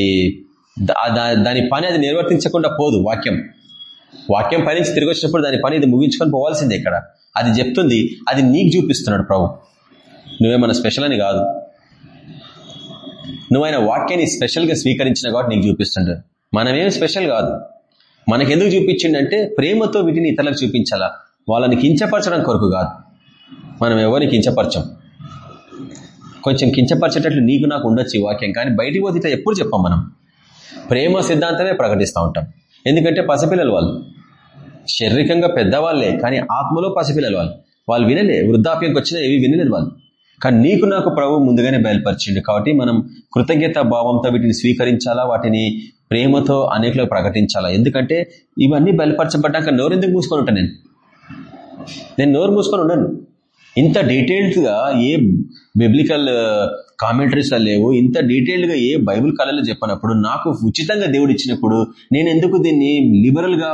[SPEAKER 1] దాని పని అది నిర్వర్తించకుండా పోదు వాక్యం. వాక్యం పని నుంచి తిరిగి వచ్చినప్పుడు దాని పని ఇది ముగించుకొని పోవాల్సిందే ఇక్కడ. అది చెప్తుంది అది నీకు చూపిస్తున్నాడు ప్రభు. నువ్వేమన్నా స్పెషల్ అని కాదు. నువ్వైనా వాక్యాన్ని స్పెషల్గా స్వీకరించిన కాబట్టి నీకు చూపిస్తుంటాడు. మనమేం స్పెషల్ కాదు. మనకి ఎందుకు చూపించిండంటే ప్రేమతో వీటిని ఇతరులకు చూపించాలా? వాళ్ళని కించపరచడం కొరకు కాదు. మనం ఎవరిని కించపరచం? కొంచెం కించపరిచేటట్లు నీకు నాకు ఉండొచ్చు ఈ వాక్యం కానీ బయటికి పోతే ఎప్పుడు చెప్పాం మనం? ప్రేమ సిద్ధాంతమే ప్రకటిస్తూ ఉంటాం. ఎందుకంటే పసిపిల్లలు వాళ్ళు. శారీరకంగా పెద్దవాళ్ళే కానీ ఆత్మలో పసిపిల్లలు వాళ్ళు. వాళ్ళు వినలే వృద్ధాప్యంకి వచ్చినా ఏవి వినలేదు వాళ్ళు. కానీ నీకు నాకు ప్రభు ముందుగానే బయలుపరిచిండు. కాబట్టి మనం కృతజ్ఞత భావంతో వీటిని స్వీకరించాలా? వాటిని ప్రేమతో అనేకలకు ప్రకటించాలా? ఎందుకంటే ఇవన్నీ బయలుపరచబడ్డాక నోరు ఎందుకు మూసుకొని ఉంటాను నేను? నేను నోరు మూసుకొని ఉండను. ఇంత డీటెయిల్డ్గా ఏ బిబ్లికల్ కామెంటరీస్లో లేవు. ఇంత డీటెయిల్డ్గా ఏ బైబుల్ కళలు చెప్పినప్పుడు నాకు ఉచితంగా దేవుడు ఇచ్చినప్పుడు నేను ఎందుకు దీన్ని లిబరల్గా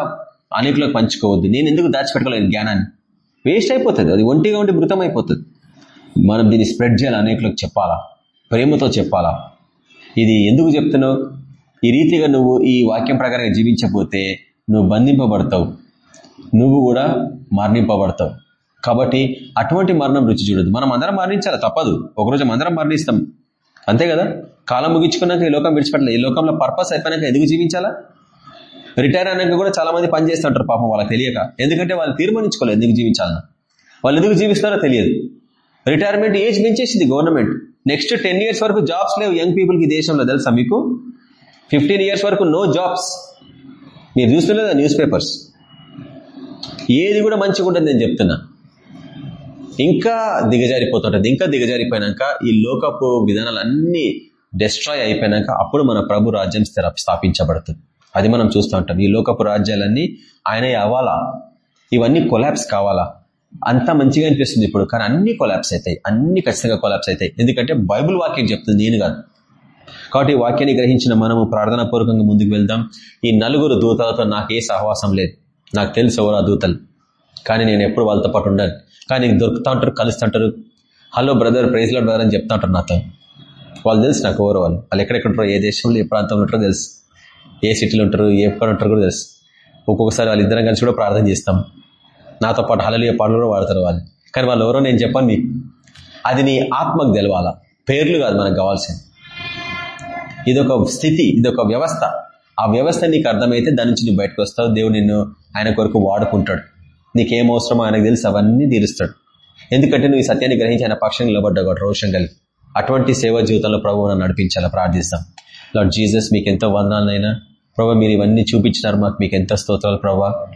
[SPEAKER 1] అనేకులకు పంచుకోవద్దు? నేను ఎందుకు దాచిపెట్టుకోలేను జ్ఞానాన్ని? వేస్ట్ అయిపోతుంది. అది ఒంటిగా ఉండి మృతం అయిపోతుంది మనం దీన్ని స్ప్రెడ్ చేయాలి అనేకులకు చెప్పాలా? ప్రేమతో చెప్పాలా? ఇది ఎందుకు చెప్తున్నావు? ఈ రీతిగా నువ్వు ఈ వాక్యం ప్రకారంగా జీవించకపోతే నువ్వు బంధింపబడతావు. నువ్వు కూడా మరణింపబడతావు. కాబట్టి అటువంటి మరణం రుచి చూడదు మనం అందరం మరణించాలి? తప్పదు. ఒకరోజు అందరం మరణిస్తాం. అంతే కదా? కాలం ముగించుకున్నాక ఈ లోకం విడిచిపెట్టలేదు ఈ లోకంలో పర్పస్ అయిపోయినాక ఎందుకు జీవించాలా? రిటైర్ అయినాక కూడా చాలా మంది పని చేస్తుంటారు పాపం వాళ్ళకి తెలియక. ఎందుకంటే వాళ్ళు తీర్మానించుకోలేదు ఎందుకు జీవించాలని. వాళ్ళు ఎందుకు జీవిస్తారో తెలియదు. రిటైర్మెంట్ ఏజ్ పెంచేసింది గవర్నమెంట్ నెక్స్ట్ టెన్ ఇయర్స్ వరకు జాబ్స్ లేవు యంగ్ పీపుల్కి దేశంలో తెలుసా మీకు? ఫిఫ్టీన్ ఇయర్స్ వరకు నో జాబ్స్ మీరు చూస్తున్నదా న్యూస్ పేపర్స్ ఏది కూడా మంచిగా ఉంటుంది నేను చెప్తున్నా. ఇంకా దిగజారిపోతుంటుంది. ఇంకా దిగజారిపోయినాక ఈ లోకపు విధానాలన్నీ డిస్ట్రాయ్ అయిపోయినాక అప్పుడు మన ప్రభు రాజ్యం స్థిర స్థాపించబడుతుంది. అది మనం చూస్తూ ఉంటాం. ఈ లోకపు రాజ్యాలన్నీ ఆయన అవ్వాలా? ఇవన్నీ కొలాబ్స్ కావాలా? అంత మంచిగా అనిపిస్తుంది ఇప్పుడు. కానీ అన్ని కొలాప్స్ అవుతాయి. అన్ని ఖచ్చితంగా కొలాప్స్ అవుతాయి. ఎందుకంటే బైబుల్ వాక్యం చెప్తుంది నేను కాదు. కాబట్టి వాక్యాన్ని గ్రహించిన మనము ప్రార్థనా పూర్వకంగా ముందుకు వెళ్దాం. ఈ నలుగురు దూతలతో నాకు ఏ సహవాసం లేదు. నాకు తెలుసు ఎవరు ఆ దూతలు. కానీ నేను ఎప్పుడు వాళ్ళతో పాటు ఉండాలి. కానీ దొరుకుతా ఉంటారు కలుస్తుంటారు హలో బ్రదర్ ప్రైజ్లో బ్రదర్ అని చెప్తా ఉంటారు నాతో. వాళ్ళు తెలుసు నాకు ఎవరు వాళ్ళు. వాళ్ళు ఎక్కడెక్కడ ఏ దేశంలో ఏ ప్రాంతంలో ఉంటారో తెలుసు. ఏ సిటీలో ఉంటారు ఏ ఎక్కడ ఉంటారో కూడా తెలుసు. ఒక్కొక్కసారి వాళ్ళిద్దరం కలిసి కూడా ప్రార్థన చేస్తాం. నాతో పాటు హలలియ పాటలు కూడా వాడతారు వాళ్ళు. కానీ వాళ్ళు ఎవరో నేను చెప్పాను మీకు అది నీ ఆత్మకు తెలవాలా? పేర్లు కాదు మనకు కావాల్సింది. ఇదొక స్థితి ఇదొక వ్యవస్థ. ఆ వ్యవస్థ నీకు అర్థమైతే దాని నుంచి నువ్వు బయటకు వస్తావు. దేవుడు నిన్ను ఆయన కొరకు వాడుకుంటాడు. నీకేం అవసరమో ఆయనకు తెలిసి అవన్నీ తీరుస్తాడు. ఎందుకంటే నువ్వు ఈ సత్యాన్ని గ్రహించి ఆయన పక్షం నిలబడ్డావు కాబట్టి రోషం కలిగి. అటువంటి సేవా జీవితంలో ప్రభువును నడిపించాలా? ప్రార్థిస్తాం. లాడ్ జీసస్ మీకు ఎంతో వందాలనైనా ప్రభావ మీరు ఇవన్నీ చూపించినారు. మాకు మీకు ఎంతో స్తోత్రాలు ప్రభావ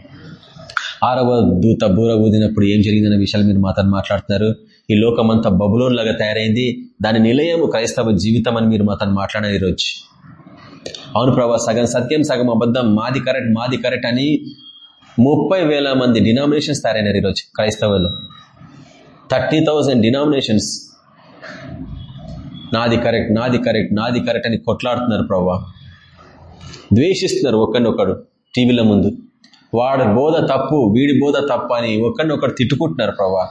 [SPEAKER 1] ఆరవ దూత బూర ఊదినప్పుడు ఏం జరిగిందన్న విషయాలు మీరు మాతో మాట్లాడుతున్నారు. ఈ లోకమంతా బబులోన్ లాగా తయారైంది. దాని నిలయము క్రైస్తవ జీవితం అని మీరు మాతో మాట్లాడారు ఈరోజు. అవును ప్రభా సగం సత్యం సగం అబద్ధం మాది కరెక్ట్ మాది కరెక్ట్ అని ముప్పై వేల మంది డినామినేషన్స్ తయారైనారు ఈరోజు క్రైస్తవులు. Thirty thousand denominations. నాది కరెక్ట్ నాది కరెక్ట్ నాది కరెక్ట్ అని కొట్లాడుతున్నారు ప్రభా. ద్వేషిస్తున్నారు ఒకరినొకడు టీవీల ముందు. వాడి బోధ తప్పు వీడి బోధ తప్పు అని ఒకరినొకరు తిట్టుకుంటున్నారు ప్రభా.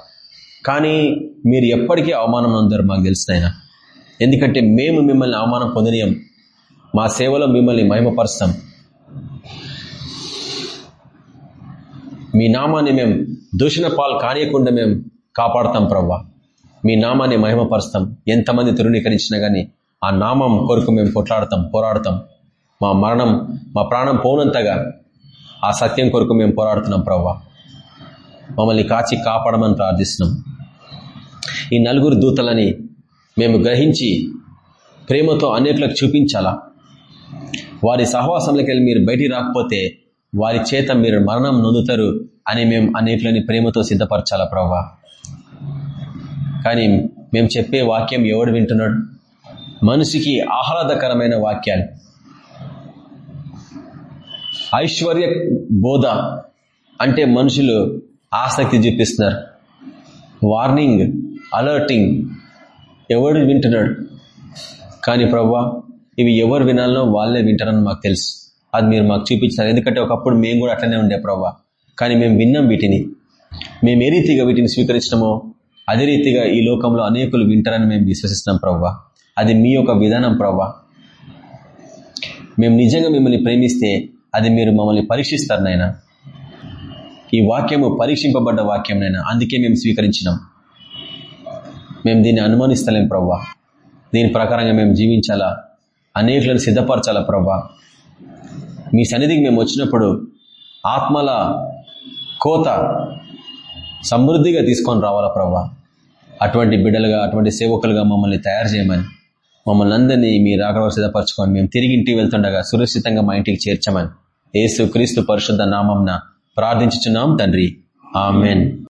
[SPEAKER 1] కానీ మీరు ఎప్పటికీ అవమానం అందరు మాకు తెలిసిన ఎందుకంటే మేము మిమ్మల్ని అవమానం పొందనీయం. మా సేవలో మిమ్మల్ని మహిమపరుస్తాం. మీ నామాన్ని మేము దూషణ పాలు కానియకుండా మేము కాపాడుతాం ప్రవ్వా మీ నామాన్ని మహిమపరుస్తాం. ఎంతమంది తృణీకరించినా కానీ ఆ నామం కొరకు మేము కొట్లాడతాం పోరాడతాం. మా మరణం మా ప్రాణం పోనంతగా ఆ సత్యం కొరకు మేము పోరాడుతున్నాం ప్రవ్వా. మమ్మల్ని కాచి కాపాడమని ప్రార్థిస్తున్నాం. ఈ నలుగురు దూతలని మేము గ్రహించి ప్రేమతో అనేకులకు చూపించాలా? వారి సహవాసంలోకి వెళ్ళి మీరు బయటికి రాకపోతే వారి చేత మీరు మరణం నొందుతారు అని మేము అనేకులని ప్రేమతో సిద్ధపరచాలా ప్రవ్వా? కానీ మేము చెప్పే వాక్యం ఎవడు వింటున్నాడు? మనిషికి ఆహ్లాదకరమైన వాక్యాలు. ఐశ్వర్య బోధ అంటే మనుషులు ఆసక్తి చూపిస్తున్నారు. వార్నింగ్ అలర్టింగ్ ఎవడు వింటున్నాడు? కానీ ప్రవ్వా ఇవి ఎవరు వినాలనో వాళ్ళే వింటారని మాకు తెలుసు. అది మీరు మాకు చూపించారు. ఎందుకంటే ఒకప్పుడు మేము కూడా అట్లనే ఉండే ప్రవ్వా కానీ మేము విన్నాం వీటిని. మేము ఏ రీతిగా వీటిని స్వీకరించడమో అదే రీతిగా ఈ లోకంలో అనేకులు వింటారని మేము విశ్వసిస్తున్నాం ప్రవ్వా అది మీ యొక్క విధానం ప్రవ్వా మేము నిజంగా మిమ్మల్ని ప్రేమిస్తే అది మీరు మమ్మల్ని పరీక్షిస్తారు నాయన. ఈ వాక్యము పరీక్షింపబడ్డ వాక్యం నైనా అందుకే మేము స్వీకరించినాం. మేము దీన్ని అనుమానిస్తలేం ప్రవ్వా. దీని ప్రకారంగా మేము జీవించాలా? అనేకులను సిద్ధపరచాలా ప్రవ్వా? మీ సన్నిధికి మేము వచ్చినప్పుడు ఆత్మల కోత సమృద్ధిగా తీసుకొని రావాలా ప్రవ్వా? అటువంటి బిడ్డలుగా అటువంటి సేవకులుగా మమ్మల్ని తయారు చేయమని మమ్మల్ని అందరినీ మీరు రాకడ సిద్ధపరచుకొని మేము తిరిగి ఇంటికి వెళ్తుండగా సురక్షితంగా మా ఇంటికి చేర్చమని ఏసు క్రీస్తు పరిశుద్ధ నామంన ప్రార్థించుచున్నాం తండ్రి. ఆమెన్.